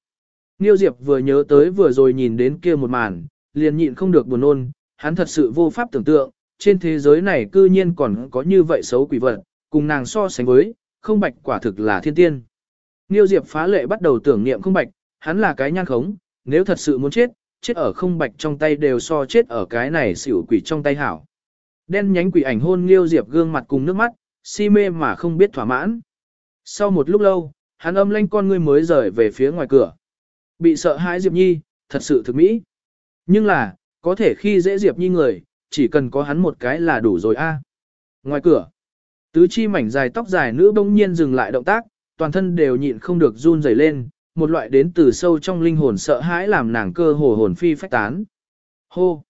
Niêu Diệp vừa nhớ tới vừa rồi nhìn đến kia một màn, liền nhịn không được buồn nôn, hắn thật sự vô pháp tưởng tượng, trên thế giới này cư nhiên còn có như vậy xấu quỷ vật, cùng nàng so sánh với, không bạch quả thực là thiên tiên. Niêu Diệp phá lệ bắt đầu tưởng niệm không bạch, hắn là cái nhan khống, nếu thật sự muốn chết, chết ở không bạch trong tay đều so chết ở cái này xỉu quỷ trong tay hảo. Đen nhánh quỷ ảnh hôn Niêu Diệp gương mặt cùng nước mắt, si mê mà không biết thỏa mãn. Sau một lúc lâu, hắn âm lanh con ngươi mới rời về phía ngoài cửa. Bị sợ hãi Diệp Nhi, thật sự thực mỹ. Nhưng là, có thể khi dễ Diệp Nhi người, chỉ cần có hắn một cái là đủ rồi a. Ngoài cửa, tứ chi mảnh dài tóc dài nữ bỗng nhiên dừng lại động tác, toàn thân đều nhịn không được run rẩy lên, một loại đến từ sâu trong linh hồn sợ hãi làm nàng cơ hồ hồn phi phách tán. Hô!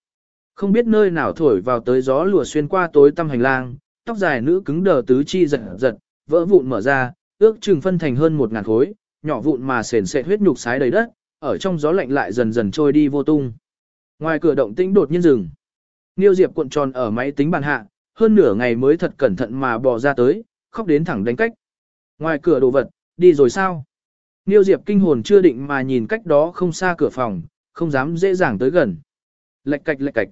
Không biết nơi nào thổi vào tới gió lùa xuyên qua tối tăm hành lang, tóc dài nữ cứng đờ tứ chi giật giật, vỡ vụn mở ra, ước chừng phân thành hơn một ngàn khối, nhỏ vụn mà sền sệt huyết nhục sái đầy đất, ở trong gió lạnh lại dần dần trôi đi vô tung. Ngoài cửa động tĩnh đột nhiên dừng. Niêu Diệp cuộn tròn ở máy tính bàn hạ, hơn nửa ngày mới thật cẩn thận mà bò ra tới, khóc đến thẳng đánh cách. Ngoài cửa đồ vật, đi rồi sao? Niêu Diệp kinh hồn chưa định mà nhìn cách đó không xa cửa phòng, không dám dễ dàng tới gần. Lệch cạch lệch cạch.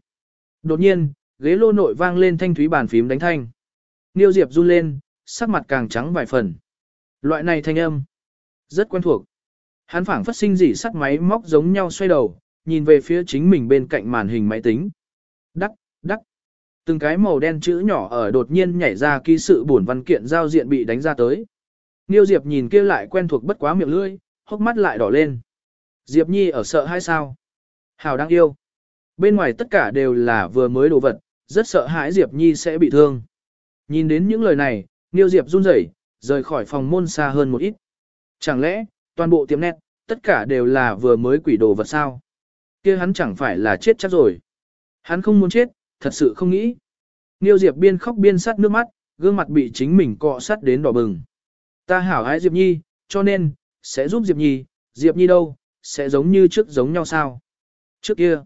Đột nhiên, ghế lô nội vang lên thanh thúy bàn phím đánh thanh. Niêu Diệp run lên, sắc mặt càng trắng vài phần. Loại này thanh âm, rất quen thuộc. Hắn phảng phát sinh dị sắt máy móc giống nhau xoay đầu, nhìn về phía chính mình bên cạnh màn hình máy tính. Đắc, đắc. Từng cái màu đen chữ nhỏ ở đột nhiên nhảy ra ký sự buồn văn kiện giao diện bị đánh ra tới. Niêu Diệp nhìn kia lại quen thuộc bất quá miệng lưỡi, hốc mắt lại đỏ lên. Diệp Nhi ở sợ hay sao? Hào đang yêu. Bên ngoài tất cả đều là vừa mới đồ vật, rất sợ hãi Diệp Nhi sẽ bị thương. Nhìn đến những lời này, Niêu Diệp run rẩy, rời khỏi phòng môn xa hơn một ít. Chẳng lẽ, toàn bộ tiệm nét, tất cả đều là vừa mới quỷ đồ vật sao? kia hắn chẳng phải là chết chắc rồi. Hắn không muốn chết, thật sự không nghĩ. Niêu Diệp biên khóc biên sắt nước mắt, gương mặt bị chính mình cọ sắt đến đỏ bừng. Ta hảo ái Diệp Nhi, cho nên, sẽ giúp Diệp Nhi, Diệp Nhi đâu, sẽ giống như trước giống nhau sao? Trước kia,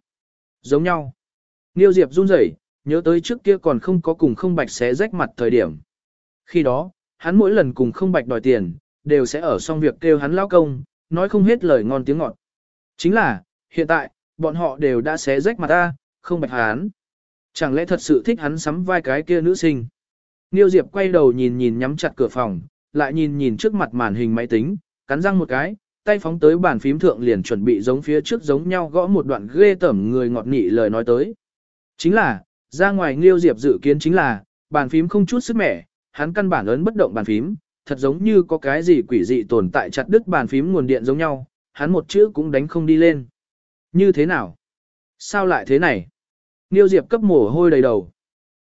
giống nhau. Niêu Diệp run rẩy, nhớ tới trước kia còn không có cùng không bạch xé rách mặt thời điểm. Khi đó, hắn mỗi lần cùng không bạch đòi tiền, đều sẽ ở xong việc kêu hắn lao công, nói không hết lời ngon tiếng ngọt. Chính là, hiện tại, bọn họ đều đã xé rách mặt ta, không bạch hắn. Chẳng lẽ thật sự thích hắn sắm vai cái kia nữ sinh? Niêu Diệp quay đầu nhìn nhìn nhắm chặt cửa phòng, lại nhìn nhìn trước mặt màn hình máy tính, cắn răng một cái, tay phóng tới bàn phím thượng liền chuẩn bị giống phía trước giống nhau gõ một đoạn ghê tởm người ngọt nị lời nói tới. Chính là, ra ngoài Niêu Diệp dự kiến chính là, bàn phím không chút sức mẻ, hắn căn bản ấn bất động bàn phím, thật giống như có cái gì quỷ dị tồn tại chặt đứt bàn phím nguồn điện giống nhau, hắn một chữ cũng đánh không đi lên. Như thế nào? Sao lại thế này? Niêu Diệp cấp mồ hôi đầy đầu.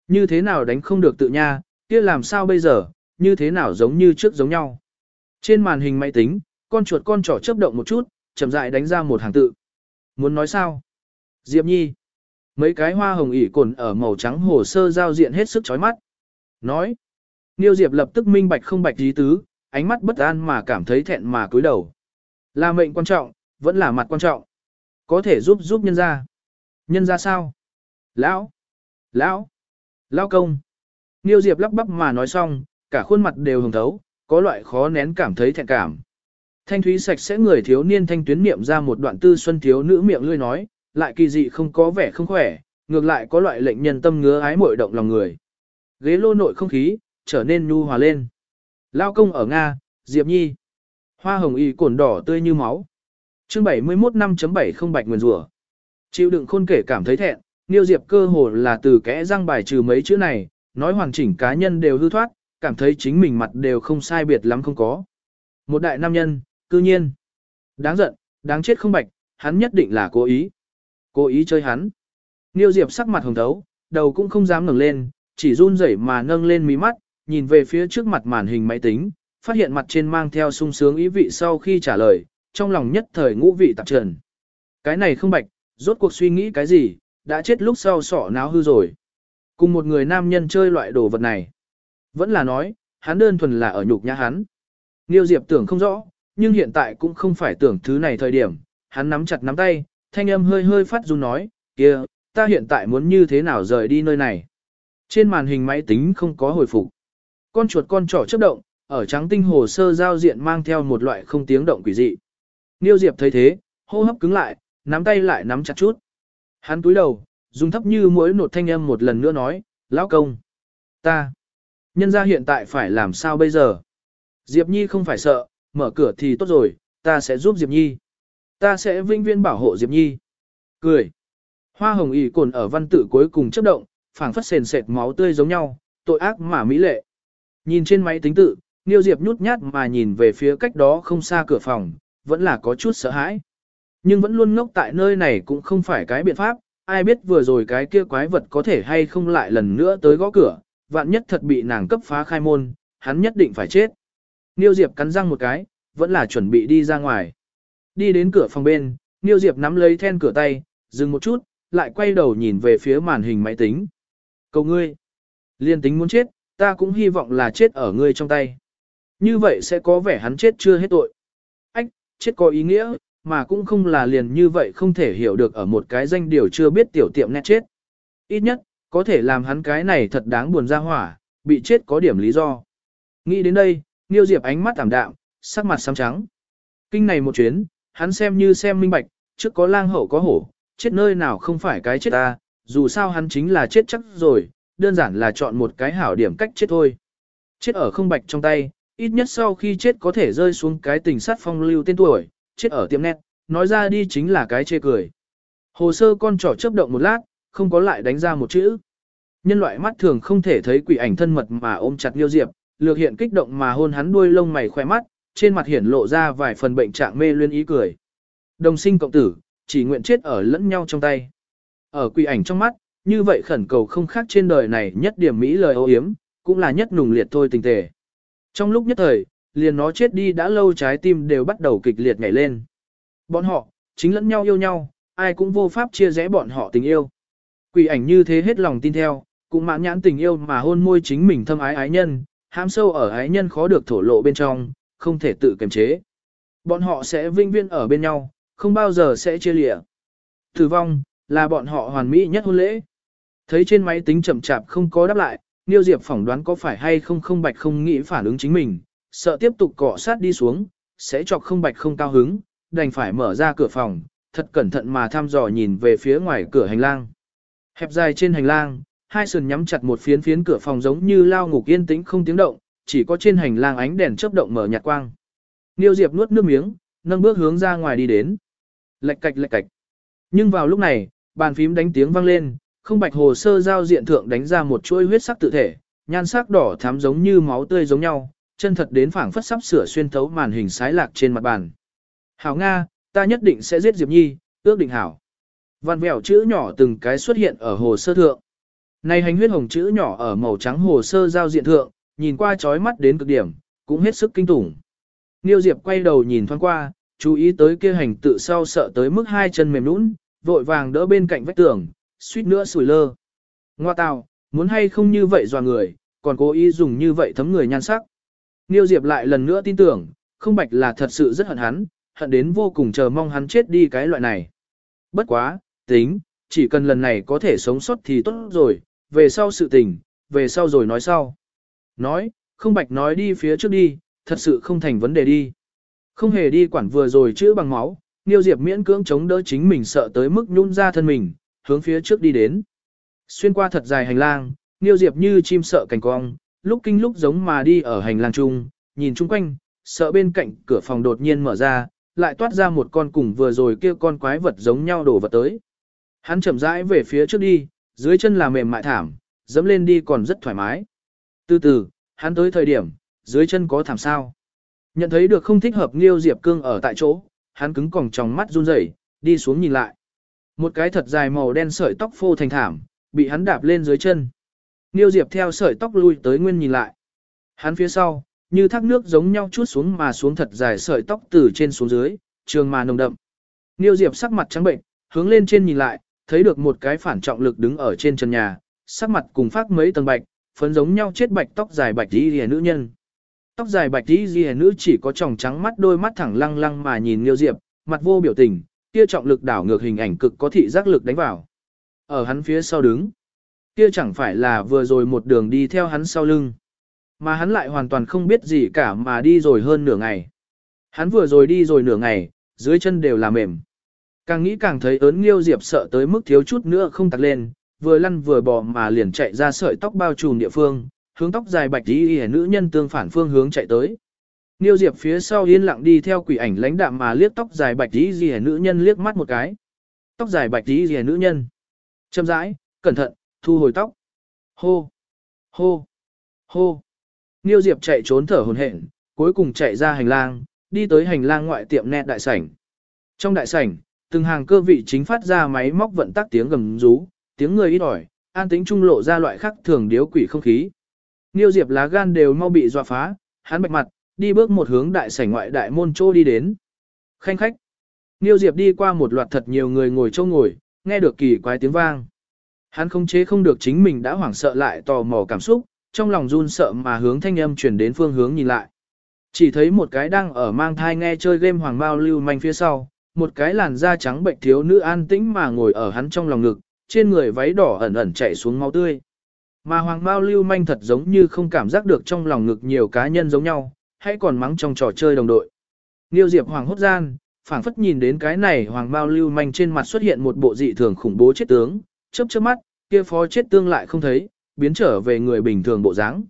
Như thế nào đánh không được tự nha, kia làm sao bây giờ, như thế nào giống như trước giống nhau. Trên màn hình máy tính, con chuột con trỏ chớp động một chút, chậm rãi đánh ra một hàng tự. Muốn nói sao? Diệp Nhi. Mấy cái hoa hồng ỉ cồn ở màu trắng hồ sơ giao diện hết sức chói mắt. Nói. Niêu Diệp lập tức minh bạch không bạch ý tứ, ánh mắt bất an mà cảm thấy thẹn mà cúi đầu. Là mệnh quan trọng, vẫn là mặt quan trọng. Có thể giúp giúp nhân ra. Nhân ra sao? Lão! Lão! Lão công! Niêu Diệp lắp bắp mà nói xong, cả khuôn mặt đều hồng thấu, có loại khó nén cảm thấy thẹn cảm. Thanh thúy sạch sẽ người thiếu niên thanh tuyến niệm ra một đoạn tư xuân thiếu nữ miệng lươi nói, lại kỳ dị không có vẻ không khỏe, ngược lại có loại lệnh nhân tâm ngứa ái mội động lòng người. Ghế lô nội không khí, trở nên nhu hòa lên. Lao công ở Nga, Diệp Nhi. Hoa hồng y cồn đỏ tươi như máu. chương 71 5.7 không bạch nguyên rủa Chịu đựng khôn kể cảm thấy thẹn, Niêu Diệp cơ hồ là từ kẽ răng bài trừ mấy chữ này, nói hoàn chỉnh cá nhân đều hư thoát, cảm thấy chính mình mặt đều không sai biệt lắm không có. Một đại nam nhân, cư nhiên. Đáng giận, đáng chết không bạch, hắn nhất định là cố ý. Cố ý chơi hắn. Niêu Diệp sắc mặt hồng thấu, đầu cũng không dám ngẩng lên, chỉ run rẩy mà nâng lên mí mắt, nhìn về phía trước mặt màn hình máy tính, phát hiện mặt trên mang theo sung sướng ý vị sau khi trả lời, trong lòng nhất thời ngũ vị tạp trần. Cái này không bạch, rốt cuộc suy nghĩ cái gì, đã chết lúc sau sọ náo hư rồi. Cùng một người nam nhân chơi loại đồ vật này. Vẫn là nói, hắn đơn thuần là ở nhục nhã hắn. Niêu Diệp tưởng không rõ, nhưng hiện tại cũng không phải tưởng thứ này thời điểm, hắn nắm chặt nắm tay, thanh âm hơi hơi phát run nói, kia, ta hiện tại muốn như thế nào rời đi nơi này. Trên màn hình máy tính không có hồi phục. Con chuột con trỏ chấp động, ở trắng tinh hồ sơ giao diện mang theo một loại không tiếng động quỷ dị. Niêu Diệp thấy thế, hô hấp cứng lại, nắm tay lại nắm chặt chút. Hắn túi đầu, dùng thấp như mỗi nột thanh âm một lần nữa nói, lão công. Ta. Nhân ra hiện tại phải làm sao bây giờ? Diệp Nhi không phải sợ, mở cửa thì tốt rồi, ta sẽ giúp Diệp Nhi. Ta sẽ vinh viên bảo hộ Diệp Nhi. Cười. Hoa hồng ỉ cồn ở văn tự cuối cùng chấp động, phảng phất sền sệt máu tươi giống nhau, tội ác mà mỹ lệ. Nhìn trên máy tính tự, Niêu Diệp nhút nhát mà nhìn về phía cách đó không xa cửa phòng, vẫn là có chút sợ hãi. Nhưng vẫn luôn ngốc tại nơi này cũng không phải cái biện pháp, ai biết vừa rồi cái kia quái vật có thể hay không lại lần nữa tới gõ cửa, vạn nhất thật bị nàng cấp phá khai môn, hắn nhất định phải chết. Niêu Diệp cắn răng một cái, vẫn là chuẩn bị đi ra ngoài. Đi đến cửa phòng bên, Niêu Diệp nắm lấy then cửa tay, dừng một chút, lại quay đầu nhìn về phía màn hình máy tính. Cầu ngươi, liên tính muốn chết, ta cũng hy vọng là chết ở ngươi trong tay. Như vậy sẽ có vẻ hắn chết chưa hết tội. Ách, chết có ý nghĩa, mà cũng không là liền như vậy không thể hiểu được ở một cái danh điều chưa biết tiểu tiệm nét chết. Ít nhất, có thể làm hắn cái này thật đáng buồn ra hỏa, bị chết có điểm lý do. Nghĩ đến đây, Niêu Diệp ánh mắt ảm đạm, sắc mặt xám trắng. Kinh này một chuyến, hắn xem như xem minh bạch, trước có lang hậu có hổ, chết nơi nào không phải cái chết ta, dù sao hắn chính là chết chắc rồi, đơn giản là chọn một cái hảo điểm cách chết thôi. Chết ở không bạch trong tay, ít nhất sau khi chết có thể rơi xuống cái tình sát phong lưu tên tuổi, chết ở tiệm nét, nói ra đi chính là cái chê cười. Hồ sơ con trỏ chấp động một lát, không có lại đánh ra một chữ. Nhân loại mắt thường không thể thấy quỷ ảnh thân mật mà ôm chặt Liêu Diệp, lược hiện kích động mà hôn hắn đuôi lông mày khoe mắt, trên mặt hiển lộ ra vài phần bệnh trạng mê luyên ý cười. Đồng sinh cộng tử, chỉ nguyện chết ở lẫn nhau trong tay. Ở quỷ ảnh trong mắt, như vậy khẩn cầu không khác trên đời này nhất điểm mỹ lời ô hiếm, cũng là nhất nùng liệt thôi tình tề. Trong lúc nhất thời, liền nó chết đi đã lâu trái tim đều bắt đầu kịch liệt nhảy lên. Bọn họ, chính lẫn nhau yêu nhau, ai cũng vô pháp chia rẽ bọn họ tình yêu. Quỷ ảnh như thế hết lòng tin theo, cũng mãn nhãn tình yêu mà hôn môi chính mình thâm ái ái nhân, hãm sâu ở ái nhân khó được thổ lộ bên trong, không thể tự kiềm chế. Bọn họ sẽ vinh viên ở bên nhau, không bao giờ sẽ chia lìa. Tử vong, là bọn họ hoàn mỹ nhất hôn lễ. Thấy trên máy tính chậm chạp không có đáp lại, Niêu Diệp phỏng đoán có phải hay không không bạch không nghĩ phản ứng chính mình, sợ tiếp tục cọ sát đi xuống, sẽ chọc không bạch không cao hứng, đành phải mở ra cửa phòng, thật cẩn thận mà thăm dò nhìn về phía ngoài cửa hành lang. Hẹp dài trên hành lang, hai sườn nhắm chặt một phiến phiến cửa phòng giống như lao ngục yên tĩnh không tiếng động, chỉ có trên hành lang ánh đèn chớp động mở nhạt quang. Niêu Diệp nuốt nước miếng, nâng bước hướng ra ngoài đi đến. Lệch cạch lệch cạch. Nhưng vào lúc này, bàn phím đánh tiếng vang lên, không bạch hồ sơ giao diện thượng đánh ra một chuỗi huyết sắc tự thể, nhan sắc đỏ thắm giống như máu tươi giống nhau, chân thật đến phảng phất sắp sửa xuyên thấu màn hình sái lạc trên mặt bàn. Hảo Nga, ta nhất định sẽ giết Diệp Nhi, ước định hảo. Văn vẹo chữ nhỏ từng cái xuất hiện ở hồ sơ thượng. Này hành huyết hồng chữ nhỏ ở màu trắng hồ sơ giao diện thượng, nhìn qua chói mắt đến cực điểm, cũng hết sức kinh tủng. Niêu Diệp quay đầu nhìn thoáng qua, chú ý tới kia hành tự sau sợ tới mức hai chân mềm nhũn, vội vàng đỡ bên cạnh vách tường, suýt nữa sủi lơ. Ngoa tào, muốn hay không như vậy dò người, còn cố ý dùng như vậy thấm người nhan sắc. Niêu Diệp lại lần nữa tin tưởng, không bạch là thật sự rất hận hắn, hận đến vô cùng chờ mong hắn chết đi cái loại này. Bất quá, tính, chỉ cần lần này có thể sống sót thì tốt rồi, về sau sự tình, về sau rồi nói sau. Nói, không bạch nói đi phía trước đi, thật sự không thành vấn đề đi. Không hề đi quản vừa rồi chữa bằng máu, Niêu Diệp miễn cưỡng chống đỡ chính mình sợ tới mức nhún ra thân mình, hướng phía trước đi đến. Xuyên qua thật dài hành lang, Niêu Diệp như chim sợ cảnh cong, lúc kinh lúc giống mà đi ở hành lang chung, nhìn chung quanh, sợ bên cạnh cửa phòng đột nhiên mở ra, lại toát ra một con cùng vừa rồi kia con quái vật giống nhau đổ vật tới. Hắn chậm rãi về phía trước đi, dưới chân là mềm mại thảm, dẫm lên đi còn rất thoải mái. Từ từ, hắn tới thời điểm, dưới chân có thảm sao. Nhận thấy được không thích hợp Niêu Diệp Cương ở tại chỗ, hắn cứng còng trong mắt run rẩy, đi xuống nhìn lại. Một cái thật dài màu đen sợi tóc phô thành thảm, bị hắn đạp lên dưới chân. Niêu Diệp theo sợi tóc lui tới nguyên nhìn lại. Hắn phía sau, như thác nước giống nhau chút xuống mà xuống thật dài sợi tóc từ trên xuống dưới, trường mà nồng đậm. Niêu Diệp sắc mặt trắng bệnh, hướng lên trên nhìn lại, thấy được một cái phản trọng lực đứng ở trên trần nhà, sắc mặt cùng phát mấy tầng bạch, phấn giống nhau chết bạch tóc dài bạch đi rìa nữ nhân. Tóc dài bạch đi rìa nữ chỉ có tròng trắng mắt đôi mắt thẳng lăng lăng mà nhìn Niêu Diệp, mặt vô biểu tình, kia trọng lực đảo ngược hình ảnh cực có thị giác lực đánh vào. Ở hắn phía sau đứng, kia chẳng phải là vừa rồi một đường đi theo hắn sau lưng. Mà hắn lại hoàn toàn không biết gì cả mà đi rồi hơn nửa ngày. Hắn vừa rồi đi rồi nửa ngày, dưới chân đều là mềm. Càng nghĩ càng thấy ớn nghiêu diệp sợ tới mức thiếu chút nữa không tặc lên, vừa lăn vừa bò mà liền chạy ra sợi tóc bao trùm địa phương, hướng tóc dài bạch đi y nữ nhân tương phản phương hướng chạy tới. Niêu Diệp phía sau yên lặng đi theo quỷ ảnh lãnh đạm mà liếc tóc dài bạch tí rìa nữ nhân liếc mắt một cái. Tóc dài bạch tí rìa nữ nhân. Châm rãi, cẩn thận, thu hồi tóc. Hô, hô, hô. Niêu Diệp chạy trốn thở hồn hển, cuối cùng chạy ra hành lang, đi tới hành lang ngoại tiệm nét đại sảnh. Trong đại sảnh, từng hàng cơ vị chính phát ra máy móc vận tắc tiếng gầm rú, tiếng người ít ỏi, an tĩnh trung lộ ra loại khắc thường điếu quỷ không khí. Niêu Diệp lá gan đều mau bị dọa phá, hắn bạch mặt, đi bước một hướng đại sảnh ngoại đại môn chỗ đi đến. Khanh khách. Niêu Diệp đi qua một loạt thật nhiều người ngồi châu ngồi, nghe được kỳ quái tiếng vang. Hắn không chế không được chính mình đã hoảng sợ lại tò mò cảm xúc, trong lòng run sợ mà hướng thanh âm chuyển đến phương hướng nhìn lại. Chỉ thấy một cái đang ở mang thai nghe chơi game hoàng bao lưu manh phía sau, một cái làn da trắng bệnh thiếu nữ an tĩnh mà ngồi ở hắn trong lòng ngực, trên người váy đỏ ẩn ẩn chảy xuống máu tươi. Mà hoàng bao lưu manh thật giống như không cảm giác được trong lòng ngực nhiều cá nhân giống nhau, hay còn mắng trong trò chơi đồng đội. Niêu Diệp hoàng hốt gian, phảng phất nhìn đến cái này hoàng bao lưu manh trên mặt xuất hiện một bộ dị thường khủng bố chết tướng, chớp chớp mắt, kia phó chết tương lại không thấy, biến trở về người bình thường bộ dáng.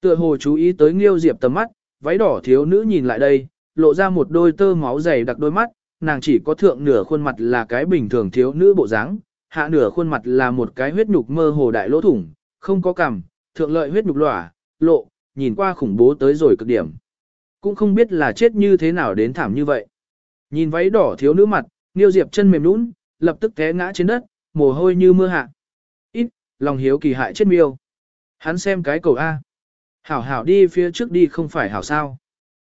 Tựa hồ chú ý tới Niêu Diệp tầm mắt, váy đỏ thiếu nữ nhìn lại đây, lộ ra một đôi tơ máu dày đặc đôi mắt, nàng chỉ có thượng nửa khuôn mặt là cái bình thường thiếu nữ bộ dáng, hạ nửa khuôn mặt là một cái huyết nhục mơ hồ đại lỗ thủng, không có cằm, thượng lợi huyết nhục lỏa, lộ, nhìn qua khủng bố tới rồi cực điểm. Cũng không biết là chết như thế nào đến thảm như vậy. Nhìn váy đỏ thiếu nữ mặt, Niêu Diệp chân mềm nhũn, lập tức té ngã trên đất, mồ hôi như mưa hạ. Ít, lòng hiếu kỳ hại chết miêu. Hắn xem cái cầu A. Hảo hảo đi phía trước đi không phải hảo sao.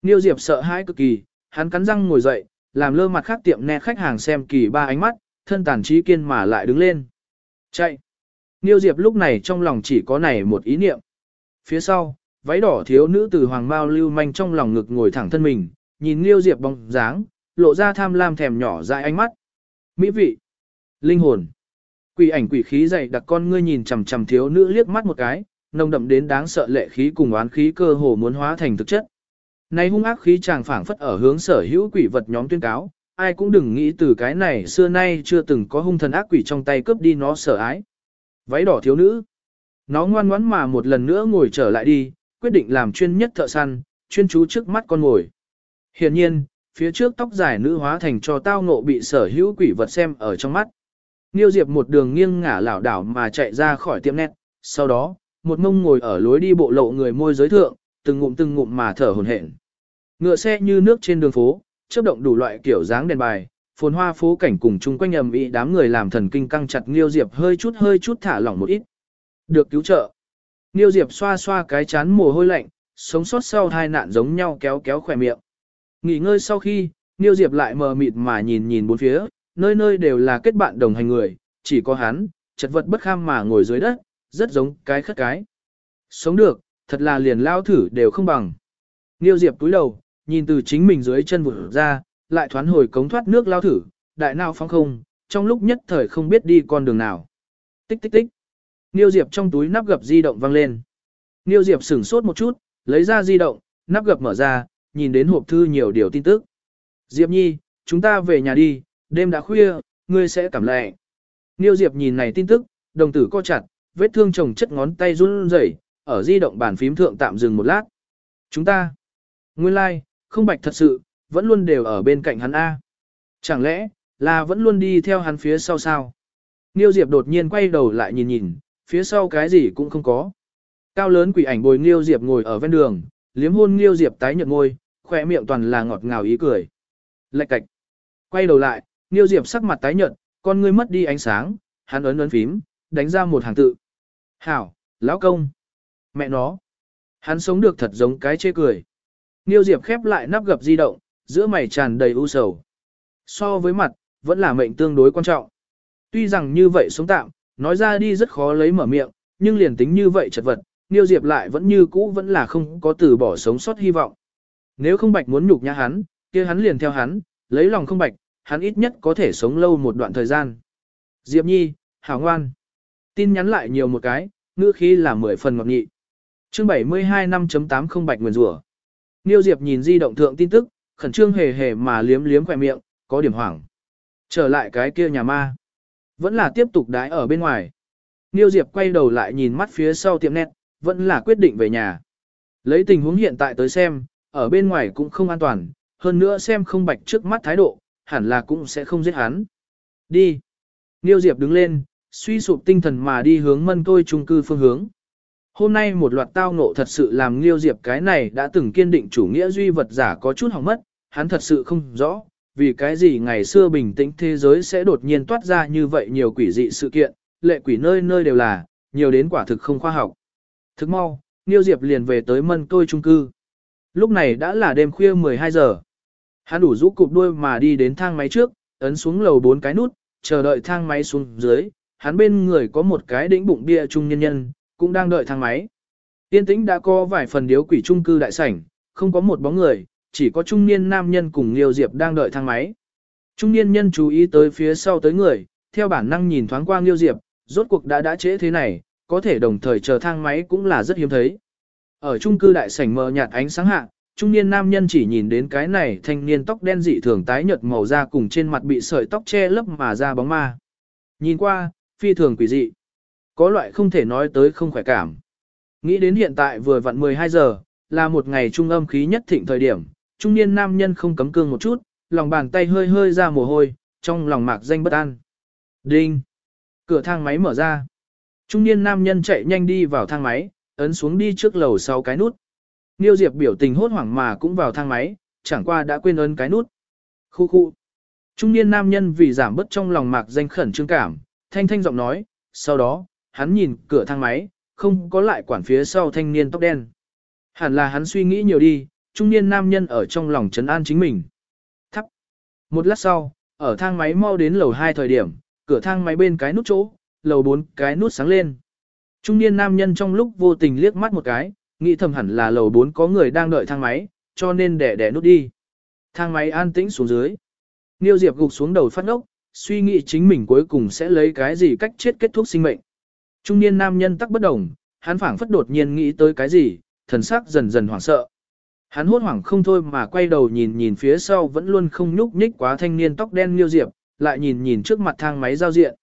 Niêu Diệp sợ hãi cực kỳ, hắn cắn răng ngồi dậy, làm lơ mặt khác tiệm nét khách hàng xem kỳ ba ánh mắt, thân tàn trí kiên mà lại đứng lên. Chạy. Niêu Diệp lúc này trong lòng chỉ có này một ý niệm. Phía sau, váy đỏ thiếu nữ từ hoàng mao lưu manh trong lòng ngực ngồi thẳng thân mình, nhìn Liêu Diệp bóng dáng, lộ ra tham lam thèm nhỏ dại ánh mắt. Mỹ vị, linh hồn, quỷ ảnh quỷ khí dày đặc con ngươi nhìn chằm chằm thiếu nữ liếc mắt một cái, nồng đậm đến đáng sợ lệ khí cùng oán khí cơ hồ muốn hóa thành thực chất. Này hung ác khí chàng phảng phất ở hướng sở hữu quỷ vật nhóm tuyên cáo, ai cũng đừng nghĩ từ cái này xưa nay chưa từng có hung thần ác quỷ trong tay cướp đi nó sở ái. Váy đỏ thiếu nữ. Nó ngoan ngoãn mà một lần nữa ngồi trở lại đi, quyết định làm chuyên nhất thợ săn, chuyên chú trước mắt con ngồi. Hiển nhiên, phía trước tóc dài nữ hóa thành cho tao ngộ bị sở hữu quỷ vật xem ở trong mắt. Niêu Diệp một đường nghiêng ngả lảo đảo mà chạy ra khỏi tiệm nét, sau đó, một mông ngồi ở lối đi bộ lộ người môi giới thượng, từng ngụm từng ngụm mà thở hổn hển. Ngựa xe như nước trên đường phố, chớp động đủ loại kiểu dáng đèn bài, phồn hoa phố cảnh cùng chung quanh ầm ĩ đám người làm thần kinh căng chặt Niêu Diệp hơi chút hơi chút thả lỏng một ít. Được cứu trợ. Niêu Diệp xoa xoa cái chán mồ hôi lạnh, sống sót sau hai nạn giống nhau kéo kéo khỏe miệng. Nghỉ ngơi sau khi, Niêu Diệp lại mờ mịt mà nhìn nhìn bốn phía, nơi nơi đều là kết bạn đồng hành người, chỉ có hắn, chật vật bất kham mà ngồi dưới đất, rất giống cái khất cái. Sống được, thật là liền lao thử đều không bằng. Niêu Diệp túi đầu, nhìn từ chính mình dưới chân vụt ra, lại thoán hồi cống thoát nước lao thử, đại nào phóng không, trong lúc nhất thời không biết đi con đường nào. Tích tích tích. Niêu Diệp trong túi nắp gập di động vang lên. Niêu Diệp sửng sốt một chút, lấy ra di động, nắp gập mở ra, nhìn đến hộp thư nhiều điều tin tức. Diệp Nhi, chúng ta về nhà đi, đêm đã khuya, ngươi sẽ cảm lệ. Niêu Diệp nhìn này tin tức, đồng tử co chặt, vết thương chồng chất ngón tay run rẩy, ở di động bàn phím thượng tạm dừng một lát. Chúng ta, nguyên lai, like, không bạch thật sự, vẫn luôn đều ở bên cạnh hắn A. Chẳng lẽ, là vẫn luôn đi theo hắn phía sau sao? Niêu Diệp đột nhiên quay đầu lại nhìn nhìn, phía sau cái gì cũng không có. Cao lớn quỷ ảnh bồi Nghiêu Diệp ngồi ở ven đường, liếm hôn Nghiêu Diệp tái nhợt ngôi, khỏe miệng toàn là ngọt ngào ý cười. Lạch cạch. Quay đầu lại, nghiêu Diệp sắc mặt tái nhợt, con ngươi mất đi ánh sáng, hắn ấn ấn phím, đánh ra một hàng tự. Hảo, lão công. Mẹ nó. Hắn sống được thật giống cái chê cười. nghiêu Diệp khép lại nắp gập di động, giữa mày tràn đầy u sầu. So với mặt, vẫn là mệnh tương đối quan trọng. Tuy rằng như vậy sống tạm, nói ra đi rất khó lấy mở miệng, nhưng liền tính như vậy chật vật, Niêu Diệp lại vẫn như cũ vẫn là không có từ bỏ sống sót hy vọng. Nếu không bạch muốn nhục nhã hắn, kia hắn liền theo hắn, lấy lòng không bạch, hắn ít nhất có thể sống lâu một đoạn thời gian. Diệp Nhi, hảo ngoan. Tin nhắn lại nhiều một cái, ngữ khí là 10 phần ngọt nghị. Chương 72 5.8 không bạch nguyền rủa. Niêu Diệp nhìn di động thượng tin tức, khẩn trương hề hề mà liếm liếm khỏe miệng, có điểm hoảng. Trở lại cái kia nhà ma. Vẫn là tiếp tục đái ở bên ngoài. Niêu Diệp quay đầu lại nhìn mắt phía sau tiệm nét, vẫn là quyết định về nhà. Lấy tình huống hiện tại tới xem, ở bên ngoài cũng không an toàn, hơn nữa xem không bạch trước mắt thái độ, hẳn là cũng sẽ không giết hắn. Đi. Niêu Diệp đứng lên, suy sụp tinh thần mà đi hướng mân tôi trung cư phương hướng. Hôm nay một loạt tao ngộ thật sự làm Nghiêu Diệp cái này đã từng kiên định chủ nghĩa duy vật giả có chút hỏng mất, hắn thật sự không rõ, vì cái gì ngày xưa bình tĩnh thế giới sẽ đột nhiên toát ra như vậy nhiều quỷ dị sự kiện, lệ quỷ nơi nơi đều là, nhiều đến quả thực không khoa học. Thức mau, niêu Diệp liền về tới mân tôi trung cư. Lúc này đã là đêm khuya 12 giờ. Hắn đủ rũ cụp đuôi mà đi đến thang máy trước, ấn xuống lầu bốn cái nút, chờ đợi thang máy xuống dưới, hắn bên người có một cái đĩnh bụng bia trung nhân nhân, cũng đang đợi thang máy. Tiên tĩnh đã có vài phần điếu quỷ trung cư đại sảnh, không có một bóng người, chỉ có trung niên nam nhân cùng Liêu Diệp đang đợi thang máy. Trung niên nhân chú ý tới phía sau tới người, theo bản năng nhìn thoáng qua Liêu Diệp, rốt cuộc đã đã trễ thế này, có thể đồng thời chờ thang máy cũng là rất hiếm thấy. Ở trung cư đại sảnh mờ nhạt ánh sáng hạ, trung niên nam nhân chỉ nhìn đến cái này thanh niên tóc đen dị thường tái nhợt màu da cùng trên mặt bị sợi tóc che lấp mà ra bóng ma. Nhìn qua, phi thường quỷ dị. Có loại không thể nói tới không khỏe cảm. Nghĩ đến hiện tại vừa vặn 12 giờ, là một ngày trung âm khí nhất thịnh thời điểm, trung niên nam nhân không cấm cương một chút, lòng bàn tay hơi hơi ra mồ hôi, trong lòng mạc danh bất an. Đinh! Cửa thang máy mở ra. Trung niên nam nhân chạy nhanh đi vào thang máy, ấn xuống đi trước lầu sau cái nút. Niêu Diệp biểu tình hốt hoảng mà cũng vào thang máy, chẳng qua đã quên ấn cái nút. Khu khu. Trung niên nam nhân vì giảm bớt trong lòng mạc danh khẩn trương cảm, thanh thanh giọng nói, sau đó, hắn nhìn cửa thang máy, không có lại quản phía sau thanh niên tóc đen. Hẳn là hắn suy nghĩ nhiều đi, trung niên nam nhân ở trong lòng trấn an chính mình. Thắp. Một lát sau, ở thang máy mau đến lầu 2 thời điểm, cửa thang máy bên cái nút chỗ, lầu 4 cái nút sáng lên. Trung niên nam nhân trong lúc vô tình liếc mắt một cái, nghĩ thầm hẳn là lầu 4 có người đang đợi thang máy, cho nên để để nút đi. Thang máy an tĩnh xuống dưới. Niêu Diệp gục xuống đầu phát ốc, suy nghĩ chính mình cuối cùng sẽ lấy cái gì cách chết kết thúc sinh mệnh. Trung niên nam nhân tắc bất đồng, hắn phảng phất đột nhiên nghĩ tới cái gì, thần sắc dần dần hoảng sợ. Hắn hốt hoảng không thôi mà quay đầu nhìn nhìn phía sau vẫn luôn không nhúc nhích quá thanh niên tóc đen liêu diệp, lại nhìn nhìn trước mặt thang máy giao diện.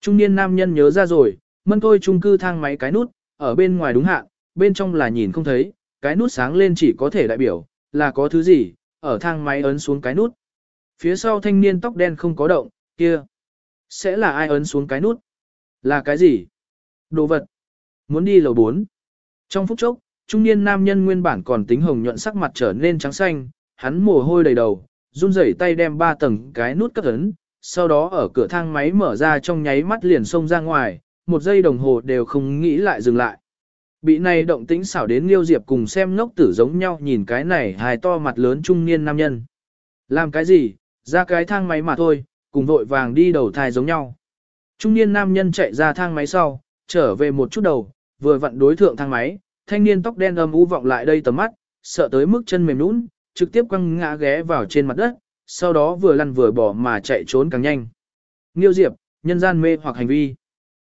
Trung niên nam nhân nhớ ra rồi, mân thôi trung cư thang máy cái nút, ở bên ngoài đúng hạn, bên trong là nhìn không thấy, cái nút sáng lên chỉ có thể đại biểu, là có thứ gì, ở thang máy ấn xuống cái nút. Phía sau thanh niên tóc đen không có động, kia. Sẽ là ai ấn xuống cái nút? Là cái gì? Đồ vật. Muốn đi lầu 4. Trong phút chốc, trung niên nam nhân nguyên bản còn tính hồng nhuận sắc mặt trở nên trắng xanh, hắn mồ hôi đầy đầu, run rẩy tay đem ba tầng cái nút cất ấn, sau đó ở cửa thang máy mở ra trong nháy mắt liền xông ra ngoài, một giây đồng hồ đều không nghĩ lại dừng lại. Bị này động tĩnh xảo đến Liêu Diệp cùng xem ngốc tử giống nhau nhìn cái này hài to mặt lớn trung niên nam nhân. Làm cái gì, ra cái thang máy mà thôi, cùng vội vàng đi đầu thai giống nhau. Trung niên nam nhân chạy ra thang máy sau, trở về một chút đầu, vừa vặn đối thượng thang máy, thanh niên tóc đen âm u vọng lại đây tầm mắt, sợ tới mức chân mềm nhũn, trực tiếp quăng ngã ghé vào trên mặt đất, sau đó vừa lăn vừa bỏ mà chạy trốn càng nhanh. Niêu Diệp, nhân gian mê hoặc hành vi.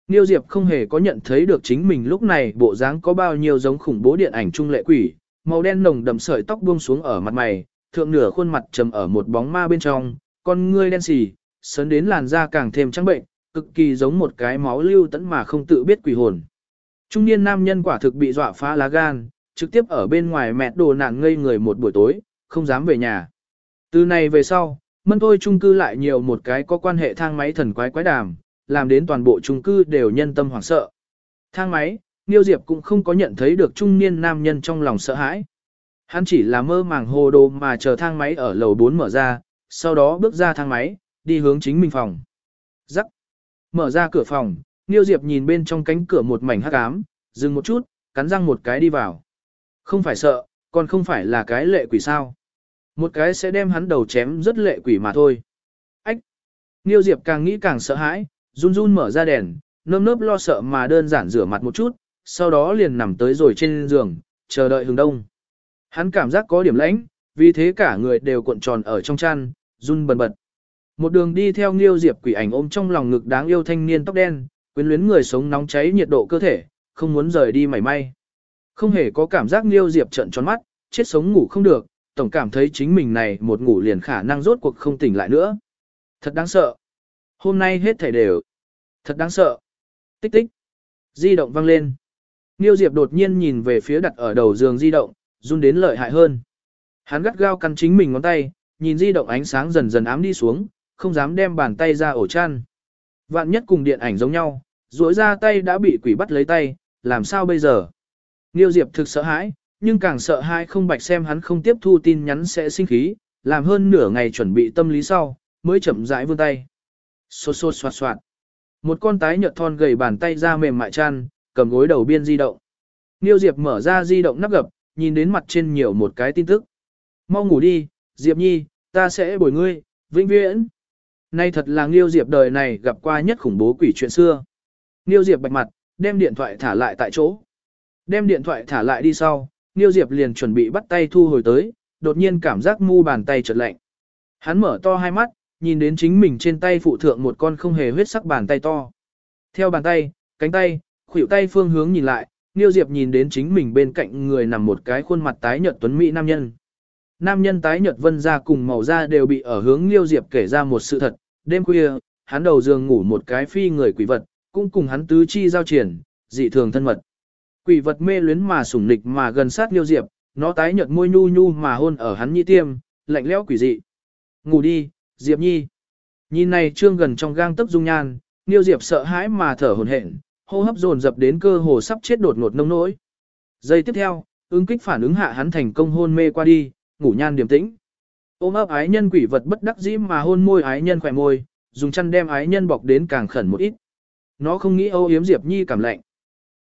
Niêu Diệp không hề có nhận thấy được chính mình lúc này bộ dáng có bao nhiêu giống khủng bố điện ảnh trung lệ quỷ, màu đen nồng đậm sợi tóc buông xuống ở mặt mày, thượng nửa khuôn mặt trầm ở một bóng ma bên trong, con ngươi đen xì, sấn đến làn da càng thêm trắng bệnh, cực kỳ giống một cái máu lưu tẫn mà không tự biết quỷ hồn. Trung niên nam nhân quả thực bị dọa phá lá gan, trực tiếp ở bên ngoài mẹ đồ nạn ngây người một buổi tối, không dám về nhà. Từ này về sau, mân tôi trung cư lại nhiều một cái có quan hệ thang máy thần quái quái đàm, làm đến toàn bộ trung cư đều nhân tâm hoảng sợ. Thang máy, Niêu Diệp cũng không có nhận thấy được trung niên nam nhân trong lòng sợ hãi. Hắn chỉ là mơ màng hồ đồ mà chờ thang máy ở lầu 4 mở ra, sau đó bước ra thang máy, đi hướng chính mình phòng. Rắc. Mở ra cửa phòng, Niêu Diệp nhìn bên trong cánh cửa một mảnh hắc ám, dừng một chút, cắn răng một cái đi vào. Không phải sợ, còn không phải là cái lệ quỷ sao. Một cái sẽ đem hắn đầu chém rất lệ quỷ mà thôi. Ách! Niêu Diệp càng nghĩ càng sợ hãi, run run mở ra đèn, nơm nớp lo sợ mà đơn giản rửa mặt một chút, sau đó liền nằm tới rồi trên giường, chờ đợi hướng đông. Hắn cảm giác có điểm lãnh, vì thế cả người đều cuộn tròn ở trong chăn, run bần bật. Một đường đi theo Nghiêu Diệp quỷ ảnh ôm trong lòng ngực đáng yêu thanh niên tóc đen, quyến luyến người sống nóng cháy nhiệt độ cơ thể, không muốn rời đi mảy may. Không hề có cảm giác Nghiêu Diệp trận tròn mắt, chết sống ngủ không được, tổng cảm thấy chính mình này một ngủ liền khả năng rốt cuộc không tỉnh lại nữa. Thật đáng sợ. Hôm nay hết thảy đều. Thật đáng sợ. Tích tích. Di động vang lên. Nghiêu Diệp đột nhiên nhìn về phía đặt ở đầu giường di động, run đến lợi hại hơn. Hắn gắt gao cắn chính mình ngón tay, nhìn di động ánh sáng dần dần ám đi xuống, không dám đem bàn tay ra ổ chăn. Vạn nhất cùng điện ảnh giống nhau, duỗi ra tay đã bị quỷ bắt lấy tay, làm sao bây giờ? Nghiêu Diệp thực sợ hãi, nhưng càng sợ hãi không bạch xem hắn không tiếp thu tin nhắn sẽ sinh khí, làm hơn nửa ngày chuẩn bị tâm lý sau, mới chậm rãi vươn tay. Xô xô xoạt xoạt. Một con tái nhợt thon gầy bàn tay ra mềm mại chăn, cầm gối đầu biên di động. Nghiêu Diệp mở ra di động nắp gập, nhìn đến mặt trên nhiều một cái tin tức. Mau ngủ đi, Diệp Nhi, ta sẽ bồi ngươi, vĩnh viễn. Nay thật là Nghiêu Diệp đời này gặp qua nhất khủng bố quỷ chuyện xưa. Nghiêu Diệp bạch mặt, đem điện thoại thả lại tại chỗ. Đem điện thoại thả lại đi sau, Nghiêu Diệp liền chuẩn bị bắt tay thu hồi tới, đột nhiên cảm giác mu bàn tay chợt lạnh. Hắn mở to hai mắt, nhìn đến chính mình trên tay phụ thượng một con không hề huyết sắc bàn tay to. Theo bàn tay, cánh tay, khuỷu tay phương hướng nhìn lại, Nghiêu Diệp nhìn đến chính mình bên cạnh người nằm một cái khuôn mặt tái nhợt tuấn mỹ nam nhân. Nam nhân tái nhợt vân ra cùng màu da đều bị ở hướng Nghiêu Diệp kể ra một sự thật, đêm khuya, hắn đầu giường ngủ một cái phi người quỷ vật, cũng cùng hắn tứ chi giao triển, dị thường thân mật. Quỷ vật mê luyến mà sủng nịch mà gần sát Liêu Diệp, nó tái nhợt môi nhu nhu mà hôn ở hắn nhĩ tiêm, lạnh lẽo quỷ dị. Ngủ đi, Diệp Nhi. Nhìn này trương gần trong gang tấc dung nhan, Liêu Diệp sợ hãi mà thở hổn hển, hô hấp dồn dập đến cơ hồ sắp chết đột ngột nông nỗi. Giây tiếp theo, ứng kích phản ứng hạ hắn thành công hôn mê qua đi, ngủ nhan điềm tĩnh. Ôm ấp ái nhân quỷ vật bất đắc dĩ mà hôn môi ái nhân khỏe môi, dùng chăn đem ái nhân bọc đến càng khẩn một ít. Nó không nghĩ âu yếm Diệp Nhi cảm lạnh.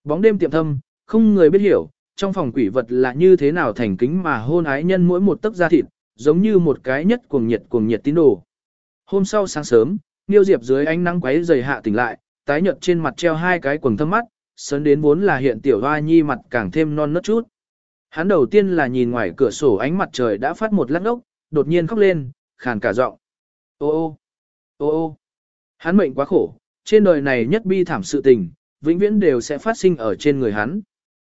Bóng đêm tiệm thâm, không người biết hiểu, trong phòng quỷ vật là như thế nào thành kính mà hôn ái nhân mỗi một tấc da thịt, giống như một cái nhất cuồng nhiệt cuồng nhiệt tín đồ. Hôm sau sáng sớm, Niêu Diệp dưới ánh nắng quấy dày hạ tỉnh lại, tái nhợt trên mặt treo hai cái quầng thâm mắt, sớn đến vốn là hiện tiểu hoa nhi mặt càng thêm non nớt chút. Hắn đầu tiên là nhìn ngoài cửa sổ ánh mặt trời đã phát một lát ốc, đột nhiên khóc lên, khàn cả giọng. Ô ô, ô ô, hắn mệnh quá khổ, trên đời này nhất bi thảm sự tình, vĩnh viễn đều sẽ phát sinh ở trên người hắn.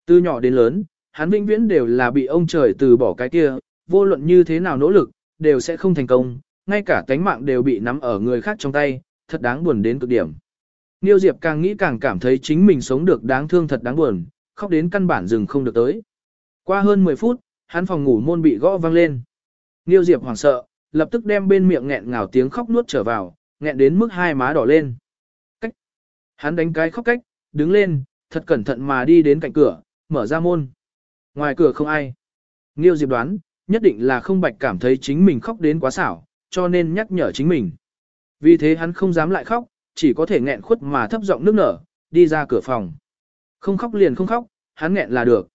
Từ nhỏ đến lớn, hắn vĩnh viễn đều là bị ông trời từ bỏ cái kia, vô luận như thế nào nỗ lực, đều sẽ không thành công, ngay cả cánh mạng đều bị nắm ở người khác trong tay, thật đáng buồn đến cực điểm. Niêu Diệp càng nghĩ càng cảm thấy chính mình sống được đáng thương thật đáng buồn, khóc đến căn bản dừng không được tới. Qua hơn 10 phút, hắn phòng ngủ môn bị gõ vang lên. Nghiêu Diệp hoảng sợ, lập tức đem bên miệng nghẹn ngào tiếng khóc nuốt trở vào, nghẹn đến mức hai má đỏ lên. Cách. Hắn đánh cái khóc cách, đứng lên, thật cẩn thận mà đi đến cạnh cửa, mở ra môn. Ngoài cửa không ai. Nghiêu Diệp đoán, nhất định là không bạch cảm thấy chính mình khóc đến quá xảo, cho nên nhắc nhở chính mình. Vì thế hắn không dám lại khóc, chỉ có thể nghẹn khuất mà thấp giọng nước nở, đi ra cửa phòng. Không khóc liền không khóc, hắn nghẹn là được.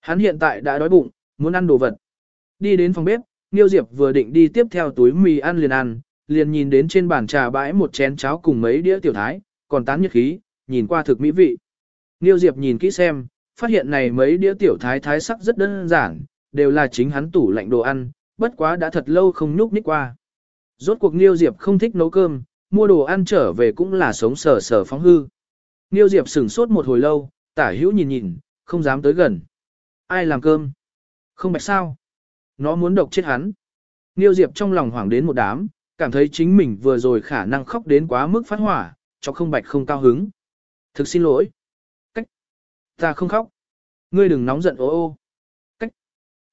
Hắn hiện tại đã đói bụng, muốn ăn đồ vật. Đi đến phòng bếp, Niêu Diệp vừa định đi tiếp theo túi mì ăn liền ăn, liền nhìn đến trên bàn trà bãi một chén cháo cùng mấy đĩa tiểu thái, còn tán nhiệt khí, nhìn qua thực mỹ vị. Niêu Diệp nhìn kỹ xem, phát hiện này mấy đĩa tiểu thái thái sắc rất đơn giản, đều là chính hắn tủ lạnh đồ ăn, bất quá đã thật lâu không nhúc nhích qua. Rốt cuộc Niêu Diệp không thích nấu cơm, mua đồ ăn trở về cũng là sống sờ sờ phóng hư. Niêu Diệp sửng sốt một hồi lâu, tả hữu nhìn nhìn, không dám tới gần. Ai làm cơm? Không bạch sao? Nó muốn độc chết hắn. Niêu Diệp trong lòng hoảng đến một đám, cảm thấy chính mình vừa rồi khả năng khóc đến quá mức phát hỏa, cho không bạch không cao hứng. Thực xin lỗi. Cách. Ta không khóc. Ngươi đừng nóng giận ô ô. Cách.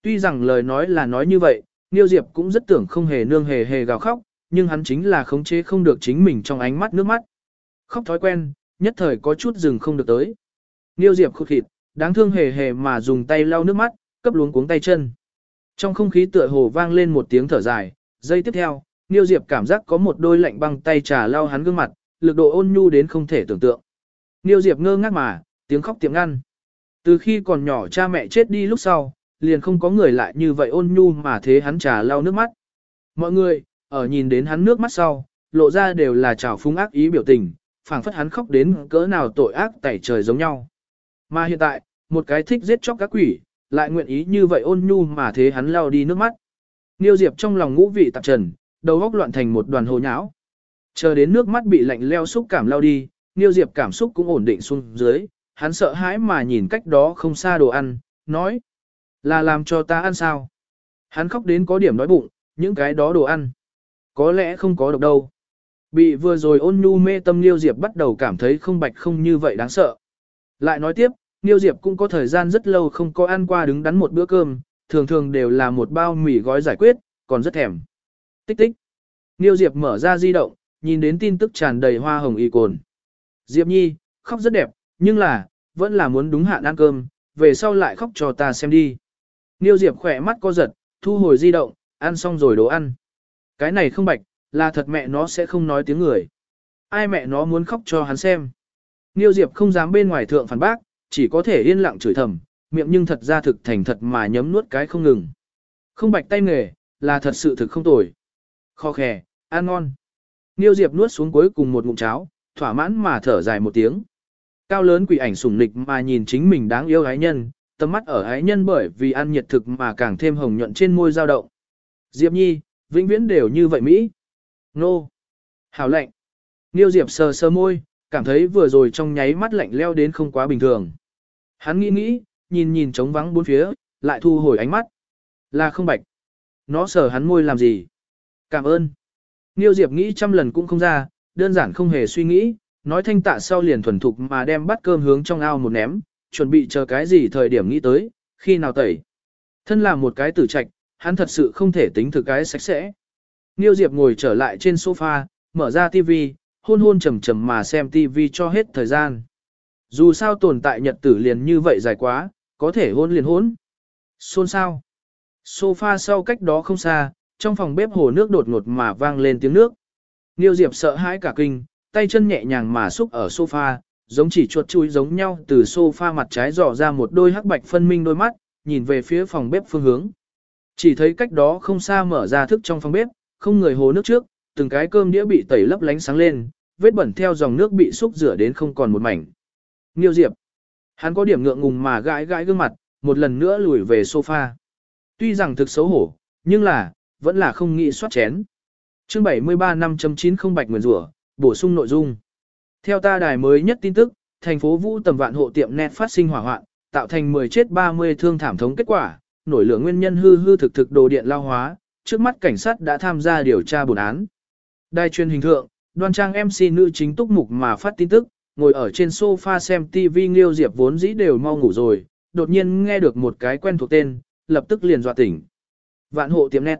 Tuy rằng lời nói là nói như vậy, Niêu Diệp cũng rất tưởng không hề nương hề hề gào khóc, nhưng hắn chính là khống chế không được chính mình trong ánh mắt nước mắt. Khóc thói quen, nhất thời có chút dừng không được tới. Niêu Diệp khụt khịt, đáng thương hề hề mà dùng tay lau nước mắt, cấp luống cuống tay chân. Trong không khí tựa hồ vang lên một tiếng thở dài, giây tiếp theo, Niêu Diệp cảm giác có một đôi lạnh băng tay trà lau hắn gương mặt, lực độ ôn nhu đến không thể tưởng tượng. Niêu Diệp ngơ ngác mà, tiếng khóc tiếng ngăn. Từ khi còn nhỏ cha mẹ chết đi lúc sau, liền không có người lại như vậy ôn nhu mà thế hắn trà lau nước mắt. Mọi người, ở nhìn đến hắn nước mắt sau, lộ ra đều là trào phúng ác ý biểu tình, phảng phất hắn khóc đến cỡ nào tội ác tẩy trời giống nhau. Mà hiện tại, một cái thích giết chóc các quỷ, lại nguyện ý như vậy ôn nhu mà thế hắn lao đi nước mắt. Niêu Diệp trong lòng ngũ vị tạp trần, đầu óc loạn thành một đoàn hồ nháo Chờ đến nước mắt bị lạnh leo xúc cảm lao đi, Niêu Diệp cảm xúc cũng ổn định xuống dưới, hắn sợ hãi mà nhìn cách đó không xa đồ ăn, nói. Là làm cho ta ăn sao? Hắn khóc đến có điểm đói bụng, những cái đó đồ ăn. Có lẽ không có độc đâu. Bị vừa rồi ôn nhu mê tâm Niêu Diệp bắt đầu cảm thấy không bạch không như vậy đáng sợ. Lại nói tiếp, Niêu Diệp cũng có thời gian rất lâu không có ăn qua đứng đắn một bữa cơm, thường thường đều là một bao mì gói giải quyết, còn rất thèm. Tích tích. Niêu Diệp mở ra di động, nhìn đến tin tức tràn đầy hoa hồng y cồn. Diệp Nhi, khóc rất đẹp, nhưng là, vẫn là muốn đúng hạn ăn cơm, về sau lại khóc cho ta xem đi. Niêu Diệp khỏe mắt co giật, thu hồi di động, ăn xong rồi đồ ăn. Cái này không bạch, là thật mẹ nó sẽ không nói tiếng người. Ai mẹ nó muốn khóc cho hắn xem. Niêu Diệp không dám bên ngoài thượng phản bác, chỉ có thể yên lặng chửi thầm, miệng nhưng thật ra thực thành thật mà nhấm nuốt cái không ngừng. Không bạch tay nghề, là thật sự thực không tồi. Kho khè, ăn ngon. Niêu Diệp nuốt xuống cuối cùng một ngụm cháo, thỏa mãn mà thở dài một tiếng. Cao lớn quỷ ảnh sủng nịch mà nhìn chính mình đáng yêu ái nhân, tầm mắt ở ái nhân bởi vì ăn nhiệt thực mà càng thêm hồng nhuận trên môi dao động. Diệp Nhi, vĩnh viễn đều như vậy Mỹ. Nô. Hảo lạnh. Niêu Diệp sờ sờ môi, cảm thấy vừa rồi trong nháy mắt lạnh leo đến không quá bình thường. Hắn nghĩ nghĩ, nhìn nhìn trống vắng bốn phía, lại thu hồi ánh mắt. Là không bạch. Nó sờ hắn môi làm gì? Cảm ơn. Niêu Diệp nghĩ trăm lần cũng không ra, đơn giản không hề suy nghĩ, nói thanh tạ sau liền thuần thục mà đem bát cơm hướng trong ao một ném, chuẩn bị chờ cái gì thời điểm nghĩ tới, khi nào tẩy. Thân là một cái tử trạch, hắn thật sự không thể tính thực cái sạch sẽ. Niêu Diệp ngồi trở lại trên sofa, mở ra TV, hôn hôn trầm trầm mà xem TV cho hết thời gian. Dù sao tồn tại nhật tử liền như vậy dài quá, có thể hôn liền hôn. Xôn sao? Sofa sau cách đó không xa, trong phòng bếp hồ nước đột ngột mà vang lên tiếng nước. Niêu Diệp sợ hãi cả kinh, tay chân nhẹ nhàng mà xúc ở sofa, giống chỉ chuột chui giống nhau từ sofa mặt trái dò ra một đôi hắc bạch phân minh đôi mắt, nhìn về phía phòng bếp phương hướng. Chỉ thấy cách đó không xa mở ra thức trong phòng bếp, không người hồ nước trước, từng cái cơm đĩa bị tẩy lấp lánh sáng lên, vết bẩn theo dòng nước bị xúc rửa đến không còn một mảnh. Nghiêu Diệp. Hắn có điểm ngượng ngùng mà gãi gãi gương mặt, một lần nữa lùi về sofa. Tuy rằng thực xấu hổ, nhưng là, vẫn là không nghĩ soát chén. Chương 73 5.9 không bạch nguyền rủa, bổ sung nội dung. Theo ta đài mới nhất tin tức, thành phố Vũ tầm vạn hộ tiệm net phát sinh hỏa hoạn, tạo thành 10 chết 30 thương thảm thống kết quả, nổi lửa nguyên nhân hư hư thực thực đồ điện lao hóa, trước mắt cảnh sát đã tham gia điều tra bổn án. Đài truyền hình thượng, đoan trang MC nữ chính túc mục mà phát tin tức, ngồi ở trên sofa xem TV Nghiêu Diệp vốn dĩ đều mau ngủ rồi, đột nhiên nghe được một cái quen thuộc tên, lập tức liền dọa tỉnh. Vạn hộ tiệm nét.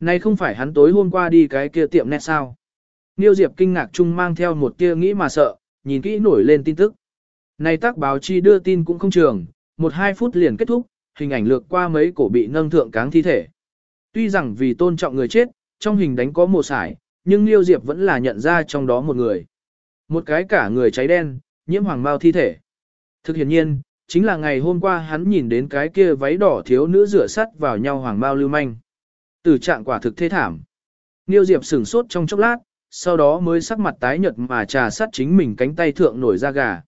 Này không phải hắn tối hôm qua đi cái kia tiệm nét sao? Nghiêu Diệp kinh ngạc chung mang theo một tia nghĩ mà sợ, nhìn kỹ nổi lên tin tức. Này tác báo chi đưa tin cũng không trường, một hai phút liền kết thúc, hình ảnh lược qua mấy cổ bị nâng thượng cáng thi thể. Tuy rằng vì tôn trọng người chết, trong hình đánh có mồ sải, nhưng Liêu Diệp vẫn là nhận ra trong đó một người. Một cái cả người cháy đen, nhiễm hoàng mao thi thể. Thực hiện nhiên, chính là ngày hôm qua hắn nhìn đến cái kia váy đỏ thiếu nữ rửa sắt vào nhau hoàng mao lưu manh. Từ trạng quả thực thê thảm. niêu Diệp sửng sốt trong chốc lát, sau đó mới sắc mặt tái nhợt mà trà sát chính mình cánh tay thượng nổi da gà.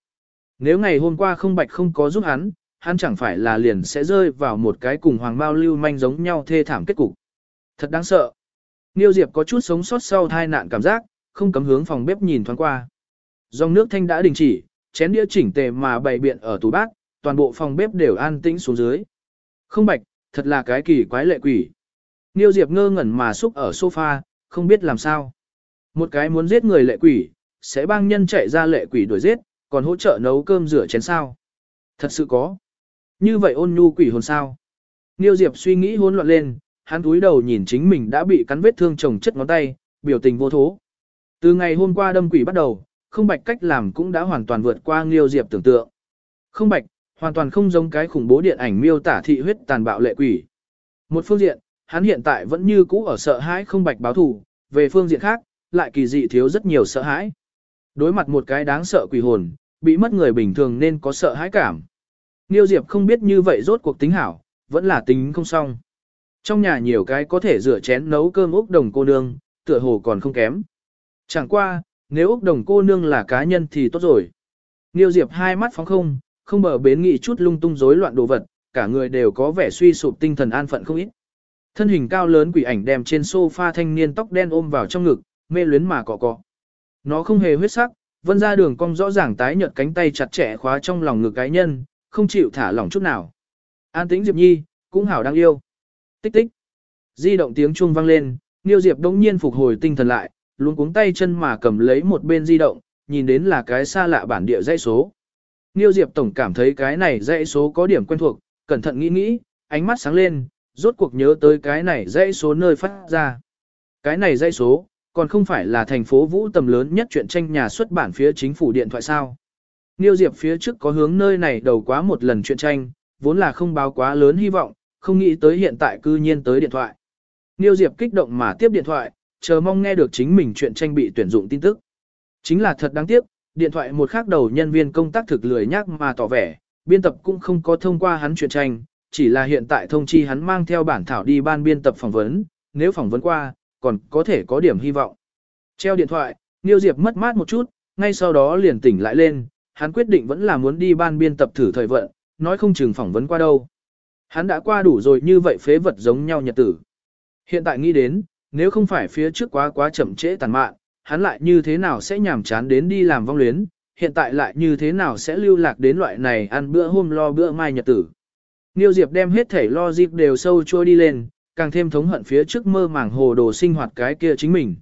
Nếu ngày hôm qua không bạch không có giúp hắn, hắn chẳng phải là liền sẽ rơi vào một cái cùng hoàng mao lưu manh giống nhau thê thảm kết cục. Thật đáng sợ. Niêu Diệp có chút sống sót sau tai nạn cảm giác, không cấm hướng phòng bếp nhìn thoáng qua. Dòng nước thanh đã đình chỉ, chén đĩa chỉnh tề mà bày biện ở tủ bát, toàn bộ phòng bếp đều an tĩnh xuống dưới. Không bạch, thật là cái kỳ quái lệ quỷ. Niêu Diệp ngơ ngẩn mà xúc ở sofa, không biết làm sao. Một cái muốn giết người lệ quỷ, sẽ bang nhân chạy ra lệ quỷ đuổi giết, còn hỗ trợ nấu cơm rửa chén sao. Thật sự có. Như vậy ôn nhu quỷ hồn sao? Niêu Diệp suy nghĩ hỗn loạn lên, hắn túi đầu nhìn chính mình đã bị cắn vết thương chồng chất ngón tay, biểu tình vô thố. Từ ngày hôm qua đâm quỷ bắt đầu, không bạch cách làm cũng đã hoàn toàn vượt qua Niêu Diệp tưởng tượng. Không bạch, hoàn toàn không giống cái khủng bố điện ảnh miêu tả thị huyết tàn bạo lệ quỷ. Một phương diện, hắn hiện tại vẫn như cũ ở sợ hãi không bạch báo thù, về phương diện khác, lại kỳ dị thiếu rất nhiều sợ hãi. Đối mặt một cái đáng sợ quỷ hồn, bị mất người bình thường nên có sợ hãi cảm. Niêu Diệp không biết như vậy rốt cuộc tính hảo, vẫn là tính không xong. Trong nhà nhiều cái có thể rửa chén nấu cơm Úc Đồng cô nương, tựa hồ còn không kém. Chẳng qua, nếu Úc Đồng cô nương là cá nhân thì tốt rồi. Niêu Diệp hai mắt phóng không, không bờ bến nghị chút lung tung rối loạn đồ vật, cả người đều có vẻ suy sụp tinh thần an phận không ít. Thân hình cao lớn quỷ ảnh đem trên sofa thanh niên tóc đen ôm vào trong ngực, mê luyến mà cọ cọ. Nó không hề huyết sắc, vân ra đường cong rõ ràng tái nhợt cánh tay chặt chẽ khóa trong lòng ngực cái nhân, không chịu thả lỏng chút nào. An tĩnh Diệp Nhi, cũng hảo đang yêu. Tích tích. Di động tiếng chuông vang lên, Niêu Diệp đống nhiên phục hồi tinh thần lại, luôn cuống tay chân mà cầm lấy một bên di động, nhìn đến là cái xa lạ bản địa dãy số. Niêu Diệp tổng cảm thấy cái này dãy số có điểm quen thuộc, cẩn thận nghĩ nghĩ, ánh mắt sáng lên, rốt cuộc nhớ tới cái này dãy số nơi phát ra. Cái này dãy số, còn không phải là thành phố Vũ tầm lớn nhất chuyện tranh nhà xuất bản phía chính phủ điện thoại sao. Niêu Diệp phía trước có hướng nơi này đầu quá một lần chuyện tranh, vốn là không báo quá lớn hy vọng, không nghĩ tới hiện tại cư nhiên tới điện thoại. Niêu Diệp kích động mà tiếp điện thoại, chờ mong nghe được chính mình chuyện tranh bị tuyển dụng tin tức. Chính là thật đáng tiếc, điện thoại một khác đầu nhân viên công tác thực lười nhắc mà tỏ vẻ, biên tập cũng không có thông qua hắn chuyện tranh, chỉ là hiện tại thông chi hắn mang theo bản thảo đi ban biên tập phỏng vấn, nếu phỏng vấn qua, còn có thể có điểm hy vọng. Treo điện thoại, Niêu Diệp mất mát một chút, ngay sau đó liền tỉnh lại lên, hắn quyết định vẫn là muốn đi ban biên tập thử thời vận, nói không chừng phỏng vấn qua đâu. Hắn đã qua đủ rồi như vậy phế vật giống nhau nhật tử. Hiện tại nghĩ đến, nếu không phải phía trước quá quá chậm trễ tàn mạn, hắn lại như thế nào sẽ nhàm chán đến đi làm vong luyến, hiện tại lại như thế nào sẽ lưu lạc đến loại này ăn bữa hôm lo bữa mai nhật tử. Niêu Diệp đem hết thể lo dịp đều sâu trôi đi lên, càng thêm thống hận phía trước mơ màng hồ đồ sinh hoạt cái kia chính mình.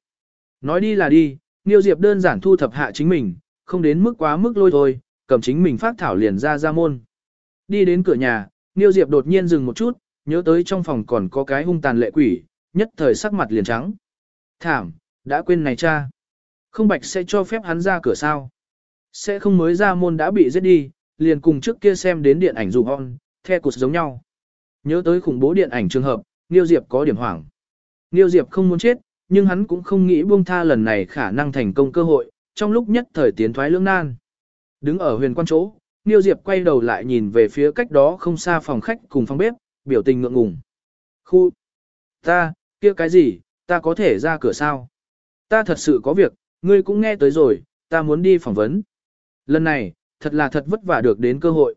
Nói đi là đi, Niêu Diệp đơn giản thu thập hạ chính mình, không đến mức quá mức lôi thôi, cầm chính mình phát thảo liền ra ra môn. Đi đến cửa nhà, Niêu Diệp đột nhiên dừng một chút, nhớ tới trong phòng còn có cái hung tàn lệ quỷ, nhất thời sắc mặt liền trắng. Thảm, đã quên này cha. Không bạch sẽ cho phép hắn ra cửa sao. Sẽ không mới ra môn đã bị giết đi, liền cùng trước kia xem đến điện ảnh dù on, the cụt giống nhau. Nhớ tới khủng bố điện ảnh trường hợp, Niêu Diệp có điểm hoảng. Niêu Diệp không muốn chết, nhưng hắn cũng không nghĩ buông tha lần này khả năng thành công cơ hội, trong lúc nhất thời tiến thoái lưỡng nan. Đứng ở huyền quan chỗ, Niêu Diệp quay đầu lại nhìn về phía cách đó không xa phòng khách cùng phòng bếp, biểu tình ngượng ngùng. Khu! Ta, kia cái gì, ta có thể ra cửa sao? Ta thật sự có việc, ngươi cũng nghe tới rồi, ta muốn đi phỏng vấn. Lần này, thật là thật vất vả được đến cơ hội.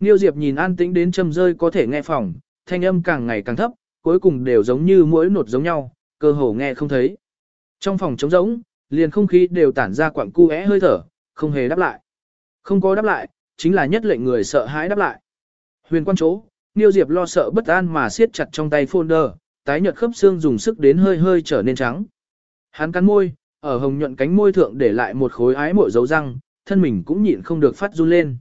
Niêu Diệp nhìn an tĩnh đến châm rơi có thể nghe phòng, thanh âm càng ngày càng thấp, cuối cùng đều giống như mỗi nột giống nhau, cơ hồ nghe không thấy. Trong phòng trống rỗng, liền không khí đều tản ra quặng cu é hơi thở, không hề đáp lại. Không có đáp lại, chính là nhất lệnh người sợ hãi đáp lại. Huyền quan chỗ, Niêu Diệp lo sợ bất an mà siết chặt trong tay folder, tái nhợt khớp xương dùng sức đến hơi hơi trở nên trắng. Hắn cắn môi, ở hồng nhuận cánh môi thượng để lại một khối ái mội dấu răng, thân mình cũng nhịn không được phát run lên.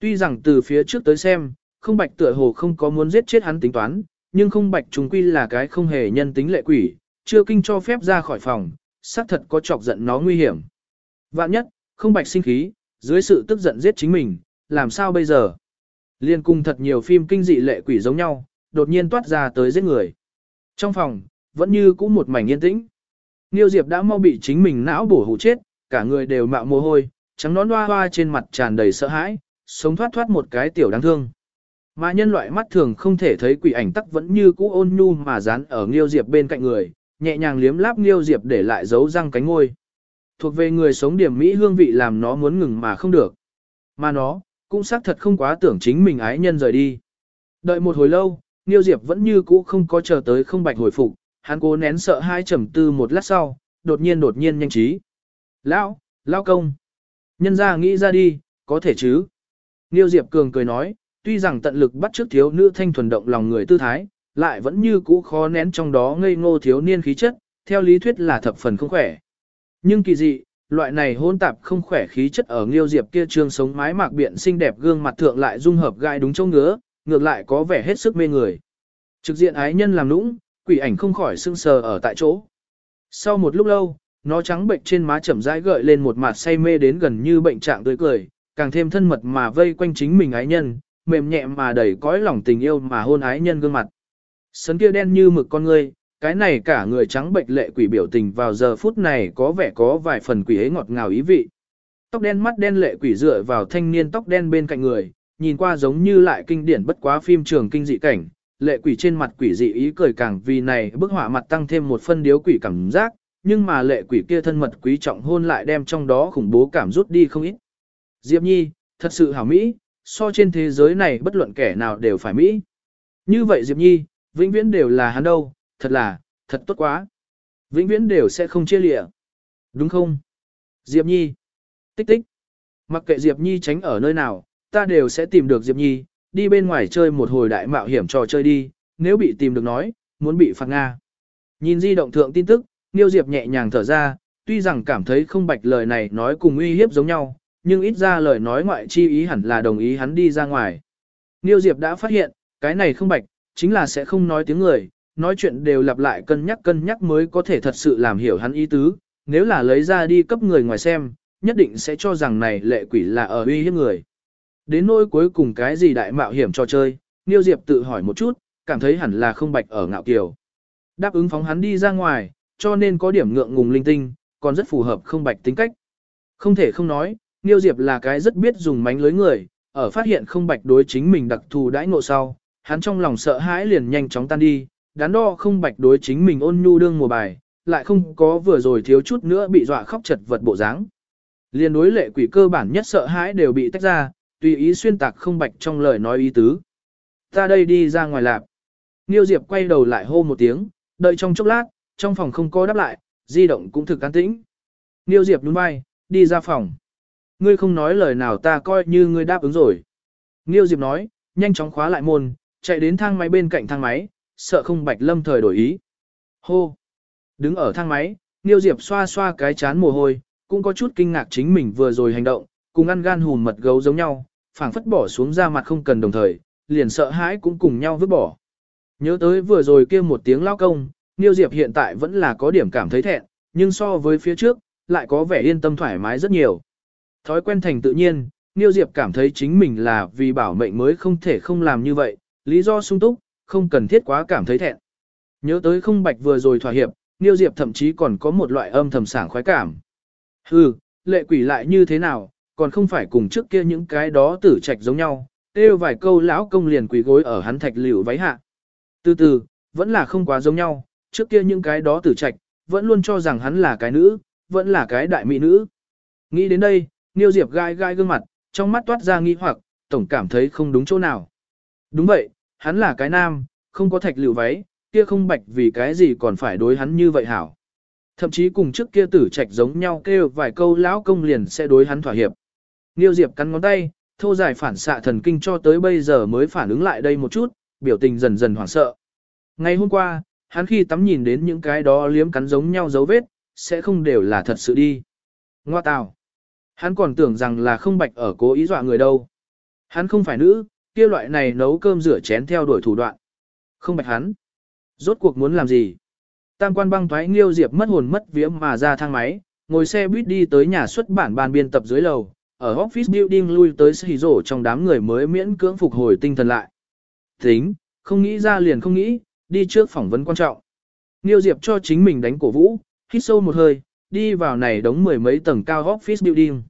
Tuy rằng từ phía trước tới xem, không bạch tựa hồ không có muốn giết chết hắn tính toán, nhưng không bạch trùng quy là cái không hề nhân tính lệ quỷ, chưa kinh cho phép ra khỏi phòng, xác thật có chọc giận nó nguy hiểm. Vạn nhất, không bạch sinh khí, dưới sự tức giận giết chính mình, làm sao bây giờ? Liên cung thật nhiều phim kinh dị lệ quỷ giống nhau, đột nhiên toát ra tới giết người. Trong phòng, vẫn như cũ một mảnh yên tĩnh. Niêu Diệp đã mau bị chính mình não bổ hủ chết, cả người đều mạo mồ hôi, trắng nón hoa hoa trên mặt tràn đầy sợ hãi, sống thoát thoát một cái tiểu đáng thương. Mà nhân loại mắt thường không thể thấy quỷ ảnh tắc vẫn như cũ ôn nhu mà dán ở Niêu Diệp bên cạnh người, nhẹ nhàng liếm láp Niêu Diệp để lại dấu răng cánh ngôi. Thuộc về người sống điểm Mỹ hương vị làm nó muốn ngừng mà không được. Mà nó, cũng xác thật không quá tưởng chính mình ái nhân rời đi. Đợi một hồi lâu, Niêu Diệp vẫn như cũ không có chờ tới không bạch hồi phục, hắn cố nén sợ hai trầm tư một lát sau, đột nhiên đột nhiên nhanh trí. Lão, lão công. Nhân ra nghĩ ra đi, có thể chứ. Niêu Diệp Cường cười nói, tuy rằng tận lực bắt trước thiếu nữ thanh thuần động lòng người tư thái, lại vẫn như cũ khó nén trong đó ngây ngô thiếu niên khí chất, theo lý thuyết là thập phần không khỏe. Nhưng kỳ dị, loại này hôn tạp không khỏe khí chất ở Niêu Diệp kia trương sống mái mạc biện xinh đẹp gương mặt thượng lại dung hợp gai đúng chỗ ngứa, ngược lại có vẻ hết sức mê người. Trực diện ái nhân làm nũng, quỷ ảnh không khỏi sưng sờ ở tại chỗ. Sau một lúc lâu, nó trắng bệnh trên má chậm rãi gợi lên một mặt say mê đến gần như bệnh trạng tươi cười, càng thêm thân mật mà vây quanh chính mình ái nhân, mềm nhẹ mà đẩy cõi lòng tình yêu mà hôn ái nhân gương mặt. Sấn kia đen như mực con ngươi, cái này cả người trắng bệnh lệ quỷ biểu tình vào giờ phút này có vẻ có vài phần quỷ ấy ngọt ngào ý vị. Tóc đen mắt đen lệ quỷ dựa vào thanh niên tóc đen bên cạnh người, nhìn qua giống như lại kinh điển bất quá phim trường kinh dị cảnh, lệ quỷ trên mặt quỷ dị ý cười càng vì này bức họa mặt tăng thêm một phân điếu quỷ cảm giác, nhưng mà lệ quỷ kia thân mật quý trọng hôn lại đem trong đó khủng bố cảm rút đi không ít. Diệp Nhi, thật sự hảo Mỹ, so trên thế giới này bất luận kẻ nào đều phải Mỹ. Như vậy Diệp Nhi, vĩnh viễn đều là hắn đâu, thật là, thật tốt quá. Vĩnh viễn đều sẽ không chia lịa. Đúng không? Diệp Nhi. Tích tích. Mặc kệ Diệp Nhi tránh ở nơi nào, ta đều sẽ tìm được Diệp Nhi, đi bên ngoài chơi một hồi đại mạo hiểm trò chơi đi, nếu bị tìm được nói, muốn bị phạt Nga. Nhìn di động thượng tin tức, Niêu Diệp nhẹ nhàng thở ra, tuy rằng cảm thấy không bạch lời này nói cùng uy hiếp giống nhau, nhưng ít ra lời nói ngoại chi ý hẳn là đồng ý hắn đi ra ngoài. Niêu Diệp đã phát hiện, cái này không bạch, chính là sẽ không nói tiếng người, nói chuyện đều lặp lại cân nhắc cân nhắc mới có thể thật sự làm hiểu hắn ý tứ, nếu là lấy ra đi cấp người ngoài xem, nhất định sẽ cho rằng này lệ quỷ là ở uy hiếp người. Đến nỗi cuối cùng cái gì đại mạo hiểm cho chơi, Niêu Diệp tự hỏi một chút, cảm thấy hẳn là không bạch ở ngạo kiều. Đáp ứng phóng hắn đi ra ngoài, cho nên có điểm ngượng ngùng linh tinh, còn rất phù hợp không bạch tính cách. Không thể không nói, Niêu Diệp là cái rất biết dùng mánh lưới người, ở phát hiện không bạch đối chính mình đặc thù đãi ngộ sau, hắn trong lòng sợ hãi liền nhanh chóng tan đi, đắn đo không bạch đối chính mình ôn nhu đương mùa bài, lại không có vừa rồi thiếu chút nữa bị dọa khóc chật vật bộ dáng. Liên đối lệ quỷ cơ bản nhất sợ hãi đều bị tách ra, tùy ý xuyên tạc không bạch trong lời nói ý tứ. Ta đây đi ra ngoài lạp. Niêu Diệp quay đầu lại hô một tiếng, đợi trong chốc lát, trong phòng không có đáp lại, di động cũng thực an tĩnh. Niêu Diệp nhún vai, đi ra phòng. Ngươi không nói lời nào ta coi như ngươi đáp ứng rồi. Niêu Diệp nói, nhanh chóng khóa lại môn, chạy đến thang máy bên cạnh thang máy, sợ không bạch lâm thời đổi ý. Hô! Đứng ở thang máy, Niêu Diệp xoa xoa cái chán mồ hôi, cũng có chút kinh ngạc chính mình vừa rồi hành động, cùng ăn gan hùn mật gấu giống nhau, phảng phất bỏ xuống ra mặt không cần đồng thời, liền sợ hãi cũng cùng nhau vứt bỏ. Nhớ tới vừa rồi kia một tiếng lao công, Niêu Diệp hiện tại vẫn là có điểm cảm thấy thẹn, nhưng so với phía trước, lại có vẻ yên tâm thoải mái rất nhiều. Thói quen thành tự nhiên, Niêu Diệp cảm thấy chính mình là vì bảo mệnh mới không thể không làm như vậy, lý do sung túc, không cần thiết quá cảm thấy thẹn. Nhớ tới không bạch vừa rồi thỏa hiệp, Niêu Diệp thậm chí còn có một loại âm thầm sảng khoái cảm. Hừ, lệ quỷ lại như thế nào, còn không phải cùng trước kia những cái đó tử trạch giống nhau, kêu vài câu lão công liền quỳ gối ở hắn thạch liễu váy hạ. Từ từ, vẫn là không quá giống nhau, trước kia những cái đó tử trạch, vẫn luôn cho rằng hắn là cái nữ, vẫn là cái đại mỹ nữ. Nghĩ đến đây, Niêu Diệp gai gai gương mặt, trong mắt toát ra nghi hoặc, tổng cảm thấy không đúng chỗ nào. Đúng vậy, hắn là cái nam, không có thạch liễu váy, kia không bạch vì cái gì còn phải đối hắn như vậy hảo. Thậm chí cùng trước kia tử trạch giống nhau kêu vài câu lão công liền sẽ đối hắn thỏa hiệp. Niêu Diệp cắn ngón tay, thô dài phản xạ thần kinh cho tới bây giờ mới phản ứng lại đây một chút, biểu tình dần dần hoảng sợ. Ngày hôm qua, hắn khi tắm nhìn đến những cái đó liếm cắn giống nhau dấu vết, sẽ không đều là thật sự đi. Ngoa tào. Hắn còn tưởng rằng là không bạch ở cố ý dọa người đâu. Hắn không phải nữ, kia loại này nấu cơm rửa chén theo đuổi thủ đoạn. Không bạch hắn. Rốt cuộc muốn làm gì? Tam quan băng thoái nghiêu diệp mất hồn mất vía mà ra thang máy, ngồi xe buýt đi tới nhà xuất bản ban biên tập dưới lầu, ở office building lui tới xì rổ trong đám người mới miễn cưỡng phục hồi tinh thần lại. Tính, không nghĩ ra liền không nghĩ, đi trước phỏng vấn quan trọng. Niêu Diệp cho chính mình đánh cổ vũ, hít sâu một hơi, đi vào này đống mười mấy tầng cao office building.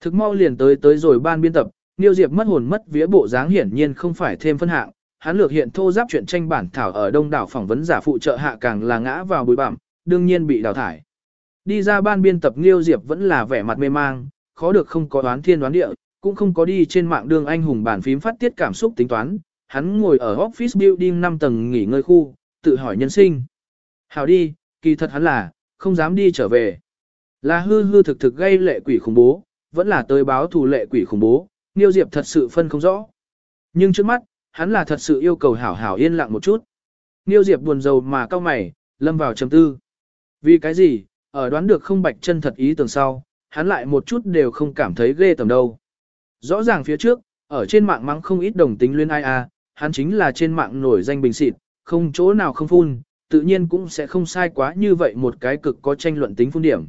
Thực mau liền tới tới rồi ban biên tập, Niêu Diệp mất hồn mất vía bộ dáng hiển nhiên không phải thêm phân hạng, hắn lược hiện thô giáp chuyện tranh bản thảo ở đông đảo phỏng vấn giả phụ trợ hạ càng là ngã vào bụi bặm, đương nhiên bị đào thải. Đi ra ban biên tập Niêu Diệp vẫn là vẻ mặt mê mang, khó được không có đoán thiên đoán địa, cũng không có đi trên mạng đường anh hùng bản phím phát tiết cảm xúc tính toán, hắn ngồi ở office building 5 tầng nghỉ ngơi khu, tự hỏi nhân sinh. Hào đi, kỳ thật hắn là, không dám đi trở về. Là hư hư thực thực gây lệ quỷ khủng bố, vẫn là tới báo thù lệ quỷ khủng bố, Niêu Diệp thật sự phân không rõ. Nhưng trước mắt, hắn là thật sự yêu cầu hảo hảo yên lặng một chút. Niêu Diệp buồn rầu mà cao mày, lâm vào trầm tư. Vì cái gì, ở đoán được không bạch chân thật ý tưởng sau, hắn lại một chút đều không cảm thấy ghê tầm đâu. Rõ ràng phía trước, ở trên mạng mắng không ít đồng tính luyên ai a, hắn chính là trên mạng nổi danh bình xịt, không chỗ nào không phun, tự nhiên cũng sẽ không sai quá như vậy một cái cực có tranh luận tính phun điểm.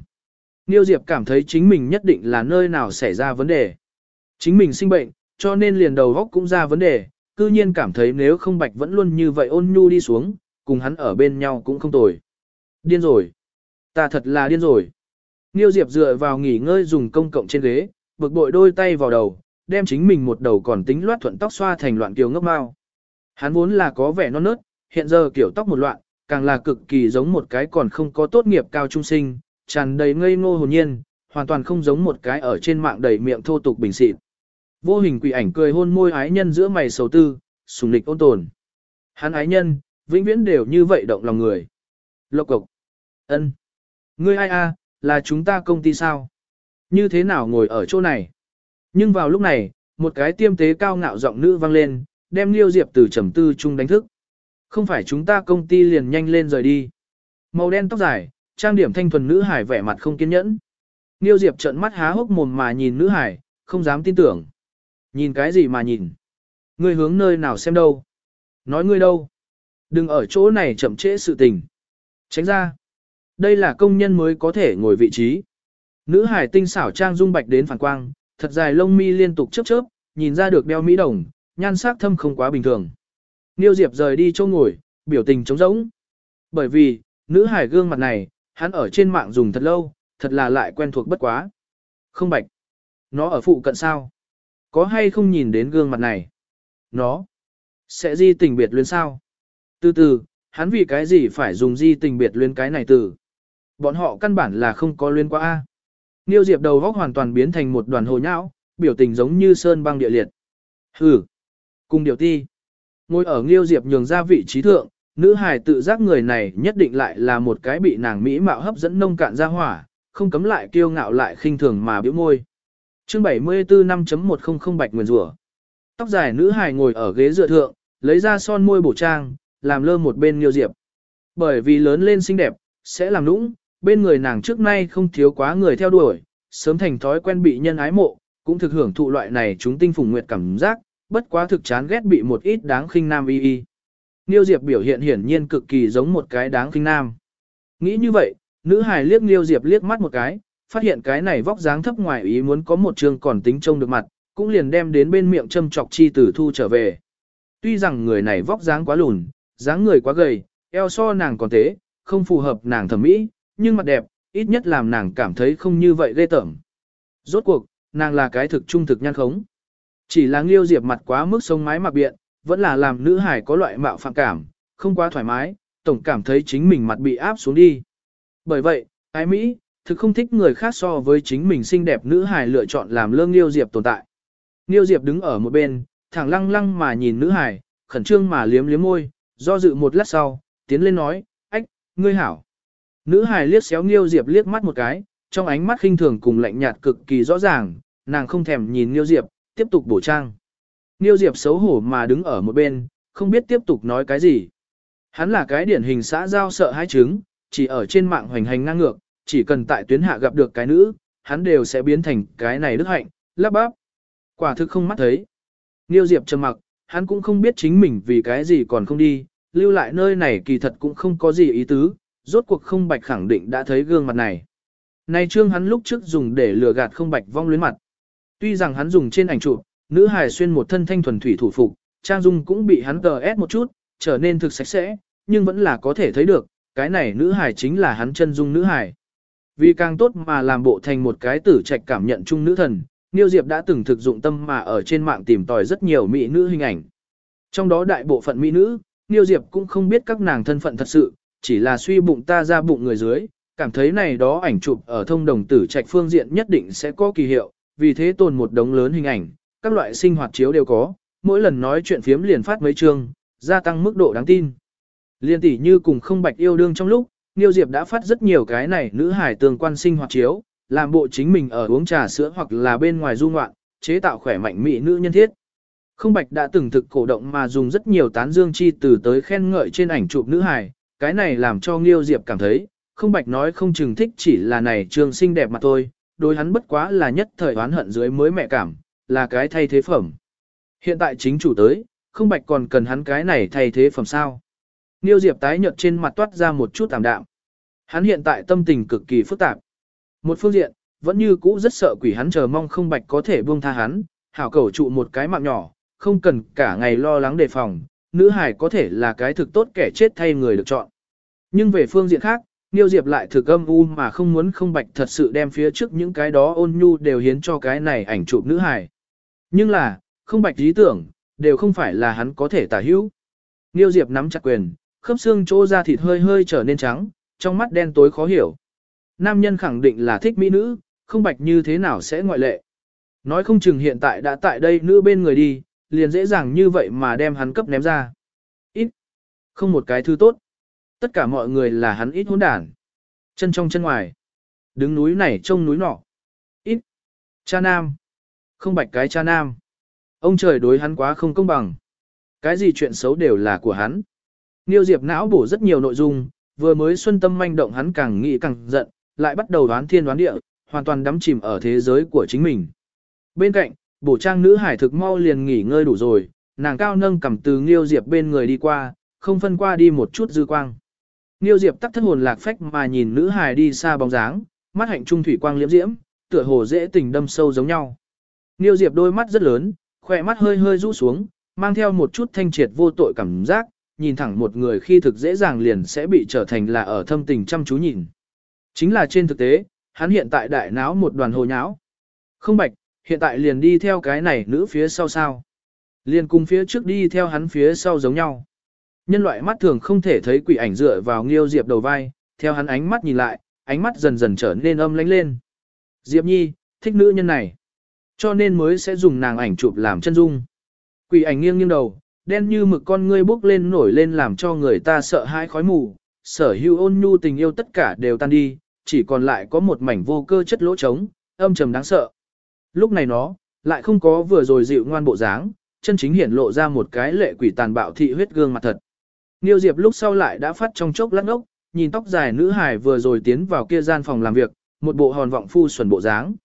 Niêu Diệp cảm thấy chính mình nhất định là nơi nào xảy ra vấn đề. Chính mình sinh bệnh, cho nên liền đầu góc cũng ra vấn đề, cư nhiên cảm thấy nếu không bạch vẫn luôn như vậy ôn nhu đi xuống, cùng hắn ở bên nhau cũng không tồi. Điên rồi. Ta thật là điên rồi. Niêu Diệp dựa vào nghỉ ngơi dùng công cộng trên ghế, bực bội đôi tay vào đầu, đem chính mình một đầu còn tính loát thuận tóc xoa thành loạn kiều ngốc mau. Hắn vốn là có vẻ non nớt, hiện giờ kiểu tóc một loạn, càng là cực kỳ giống một cái còn không có tốt nghiệp cao trung sinh, tràn đầy ngây ngô hồn nhiên, hoàn toàn không giống một cái ở trên mạng đầy miệng thô tục bình xịt. Vô hình quỷ ảnh cười hôn môi ái nhân giữa mày sầu tư, sùng lịch ôn tồn. Hắn ái nhân, vĩnh viễn đều như vậy động lòng người. Lộc cục. ân, Ngươi ai a, là chúng ta công ty sao? Như thế nào ngồi ở chỗ này? Nhưng vào lúc này, một cái tiêm tế cao ngạo giọng nữ vang lên, đem Liêu Diệp từ trầm tư chung đánh thức. Không phải chúng ta công ty liền nhanh lên rời đi. Màu đen tóc dài, trang điểm thanh thuần nữ hải vẻ mặt không kiên nhẫn. Liêu Diệp trợn mắt há hốc mồm mà nhìn nữ hải, không dám tin tưởng. Nhìn cái gì mà nhìn? Ngươi hướng nơi nào xem đâu? Nói ngươi đâu? Đừng ở chỗ này chậm trễ sự tình. Tránh ra. Đây là công nhân mới có thể ngồi vị trí. Nữ hải tinh xảo trang dung bạch đến phản quang, thật dài lông mi liên tục chớp chớp, nhìn ra được đeo mỹ đồng, nhan sắc thâm không quá bình thường. Niêu Diệp rời đi chỗ ngồi, biểu tình trống rỗng. Bởi vì, nữ hải gương mặt này, hắn ở trên mạng dùng thật lâu, thật là lại quen thuộc bất quá. Không bạch. Nó ở phụ cận sao? Có hay không nhìn đến gương mặt này? Nó. Sẽ di tình biệt luyến sao? Từ từ, hắn vì cái gì phải dùng di tình biệt luyến cái này từ? Bọn họ căn bản là không có liên qua A. Niêu Diệp đầu góc hoàn toàn biến thành một đoàn hồ nhão, biểu tình giống như sơn băng địa liệt. Hừ. Cùng điều ti. Ngồi ở Niêu Diệp nhường ra vị trí thượng, nữ hài tự giác người này nhất định lại là một cái bị nàng mỹ mạo hấp dẫn nông cạn ra hỏa, không cấm lại kiêu ngạo lại khinh thường mà biểu môi. Chương 74 5.100 bạch nguyên rủa. Tóc dài nữ hài ngồi ở ghế dựa thượng, lấy ra son môi bổ trang, làm lơ một bên Niêu Diệp. Bởi vì lớn lên xinh đẹp, sẽ làm nũng, bên người nàng trước nay không thiếu quá người theo đuổi, sớm thành thói quen bị nhân ái mộ, cũng thực hưởng thụ loại này chúng tinh phùng nguyệt cảm giác, bất quá thực chán ghét bị một ít đáng khinh nam y y. Niêu Diệp biểu hiện hiển nhiên cực kỳ giống một cái đáng khinh nam. Nghĩ như vậy, nữ hài liếc Niêu Diệp liếc mắt một cái, phát hiện cái này vóc dáng thấp ngoài ý muốn có một trường còn tính trông được mặt, cũng liền đem đến bên miệng châm chọc chi tử thu trở về. Tuy rằng người này vóc dáng quá lùn, dáng người quá gầy, eo so nàng còn tế, không phù hợp nàng thẩm mỹ, nhưng mặt đẹp, ít nhất làm nàng cảm thấy không như vậy ghê tởm. Rốt cuộc, nàng là cái thực trung thực nhan khống. Chỉ là Nghiêu Diệp mặt quá mức sống mái mặc biện, vẫn là làm nữ hải có loại mạo phạm cảm, không quá thoải mái, tổng cảm thấy chính mình mặt bị áp xuống đi. Bởi vậy, ái Mỹ, thực không thích người khác so với chính mình xinh đẹp nữ hải lựa chọn làm lương Nghiêu Diệp tồn tại. Nghiêu Diệp đứng ở một bên, thẳng lăng lăng mà nhìn nữ hải, khẩn trương mà liếm liếm môi, do dự một lát sau, tiến lên nói, ách, ngươi hảo. Nữ hài liếc xéo Nghiêu Diệp liếc mắt một cái, trong ánh mắt khinh thường cùng lạnh nhạt cực kỳ rõ ràng, nàng không thèm nhìn Nghiêu Diệp, tiếp tục bổ trang. Nghiêu Diệp xấu hổ mà đứng ở một bên, không biết tiếp tục nói cái gì. Hắn là cái điển hình xã giao sợ hai trứng, chỉ ở trên mạng hoành hành ngang ngược, chỉ cần tại tuyến hạ gặp được cái nữ, hắn đều sẽ biến thành cái này đức hạnh, lắp bắp. Quả thực không mắt thấy. Nghiêu Diệp trầm mặc, hắn cũng không biết chính mình vì cái gì còn không đi, lưu lại nơi này kỳ thật cũng không có gì ý tứ, rốt cuộc không bạch khẳng định đã thấy gương mặt này. Này trương hắn lúc trước dùng để lừa gạt không bạch vong luyến mặt. Tuy rằng hắn dùng trên ảnh chụp, nữ hài xuyên một thân thanh thuần thủy thủ phục, trang dung cũng bị hắn tờ ép một chút, trở nên thực sạch sẽ, nhưng vẫn là có thể thấy được, cái này nữ hài chính là hắn chân dung nữ hài. Vì càng tốt mà làm bộ thành một cái tử trạch cảm nhận chung nữ thần, Niêu Diệp đã từng thực dụng tâm mà ở trên mạng tìm tòi rất nhiều mỹ nữ hình ảnh. Trong đó đại bộ phận mỹ nữ, Niêu Diệp cũng không biết các nàng thân phận thật sự, chỉ là suy bụng ta ra bụng người dưới, cảm thấy này đó ảnh chụp ở thông đồng tử trạch phương diện nhất định sẽ có kỳ hiệu, vì thế tồn một đống lớn hình ảnh, các loại sinh hoạt chiếu đều có, mỗi lần nói chuyện phiếm liền phát mấy chương, gia tăng mức độ đáng tin. Liên tỷ như cùng không bạch yêu đương trong lúc, Niêu Diệp đã phát rất nhiều cái này nữ hải tương quan sinh hoạt chiếu, làm bộ chính mình ở uống trà sữa hoặc là bên ngoài du ngoạn, chế tạo khỏe mạnh mỹ nữ nhân thiết. Không bạch đã từng thực cổ động mà dùng rất nhiều tán dương chi từ tới khen ngợi trên ảnh chụp nữ hải, cái này làm cho Nghiêu Diệp cảm thấy, không bạch nói không chừng thích chỉ là này trường xinh đẹp mà thôi, đối hắn bất quá là nhất thời oán hận dưới mới mẹ cảm, là cái thay thế phẩm. Hiện tại chính chủ tới, không bạch còn cần hắn cái này thay thế phẩm sao. Nghiêu Diệp tái nhợt trên mặt toát ra một chút tạm đạm. Hắn hiện tại tâm tình cực kỳ phức tạp. Một phương diện, vẫn như cũ rất sợ quỷ hắn chờ mong không bạch có thể buông tha hắn, hảo cầu trụ một cái mạng nhỏ, không cần cả ngày lo lắng đề phòng, nữ hải có thể là cái thực tốt kẻ chết thay người được chọn. Nhưng về phương diện khác, Niêu Diệp lại thực âm u mà không muốn không bạch thật sự đem phía trước những cái đó ôn nhu đều hiến cho cái này ảnh chụp nữ hải. Nhưng là, không bạch ý tưởng, đều không phải là hắn có thể tả hữu. Niêu Diệp nắm chặt quyền, khớp xương chỗ da thịt hơi hơi trở nên trắng, trong mắt đen tối khó hiểu. Nam nhân khẳng định là thích mỹ nữ, không bạch như thế nào sẽ ngoại lệ. Nói không chừng hiện tại đã tại đây nữ bên người đi, liền dễ dàng như vậy mà đem hắn cấp ném ra. Ít. Không một cái thứ tốt. Tất cả mọi người là hắn ít hỗn đản. Chân trong chân ngoài. Đứng núi này trông núi nọ. Ít. Cha nam. Không bạch cái cha nam. Ông trời đối hắn quá không công bằng. Cái gì chuyện xấu đều là của hắn. Niêu Diệp não bổ rất nhiều nội dung, vừa mới xuân tâm manh động hắn càng nghĩ càng giận, lại bắt đầu đoán thiên đoán địa, hoàn toàn đắm chìm ở thế giới của chính mình. Bên cạnh, bổ trang nữ hải thực mau liền nghỉ ngơi đủ rồi, nàng cao nâng cầm từ Nghiêu Diệp bên người đi qua, không phân qua đi một chút dư quang. Nghiêu Diệp tắt thất hồn lạc phách mà nhìn nữ hải đi xa bóng dáng, mắt hạnh trung thủy quang liễm diễm, tựa hồ dễ tình đâm sâu giống nhau. Nghiêu Diệp đôi mắt rất lớn, khỏe mắt hơi hơi rũ xuống, mang theo một chút thanh triệt vô tội cảm giác, nhìn thẳng một người khi thực dễ dàng liền sẽ bị trở thành là ở thâm tình chăm chú nhìn. Chính là trên thực tế, hắn hiện tại đại náo một đoàn hồ nháo. Không bạch, hiện tại liền đi theo cái này nữ phía sau sao. Liền cùng phía trước đi theo hắn phía sau giống nhau. Nhân loại mắt thường không thể thấy quỷ ảnh dựa vào nghiêu diệp đầu vai, theo hắn ánh mắt nhìn lại, ánh mắt dần dần trở nên âm lánh lên. Diệp Nhi, thích nữ nhân này. Cho nên mới sẽ dùng nàng ảnh chụp làm chân dung. Quỷ ảnh nghiêng nghiêng đầu, đen như mực con ngươi bốc lên nổi lên làm cho người ta sợ hãi khói mù, sở hữu ôn nhu tình yêu tất cả đều tan đi, chỉ còn lại có một mảnh vô cơ chất lỗ trống, âm trầm đáng sợ. Lúc này nó, lại không có vừa rồi dịu ngoan bộ dáng, chân chính hiển lộ ra một cái lệ quỷ tàn bạo thị huyết gương mặt thật. Niêu Diệp lúc sau lại đã phát trong chốc lắc ốc, nhìn tóc dài nữ hài vừa rồi tiến vào kia gian phòng làm việc, một bộ hòn vọng phu xuẩn bộ dáng.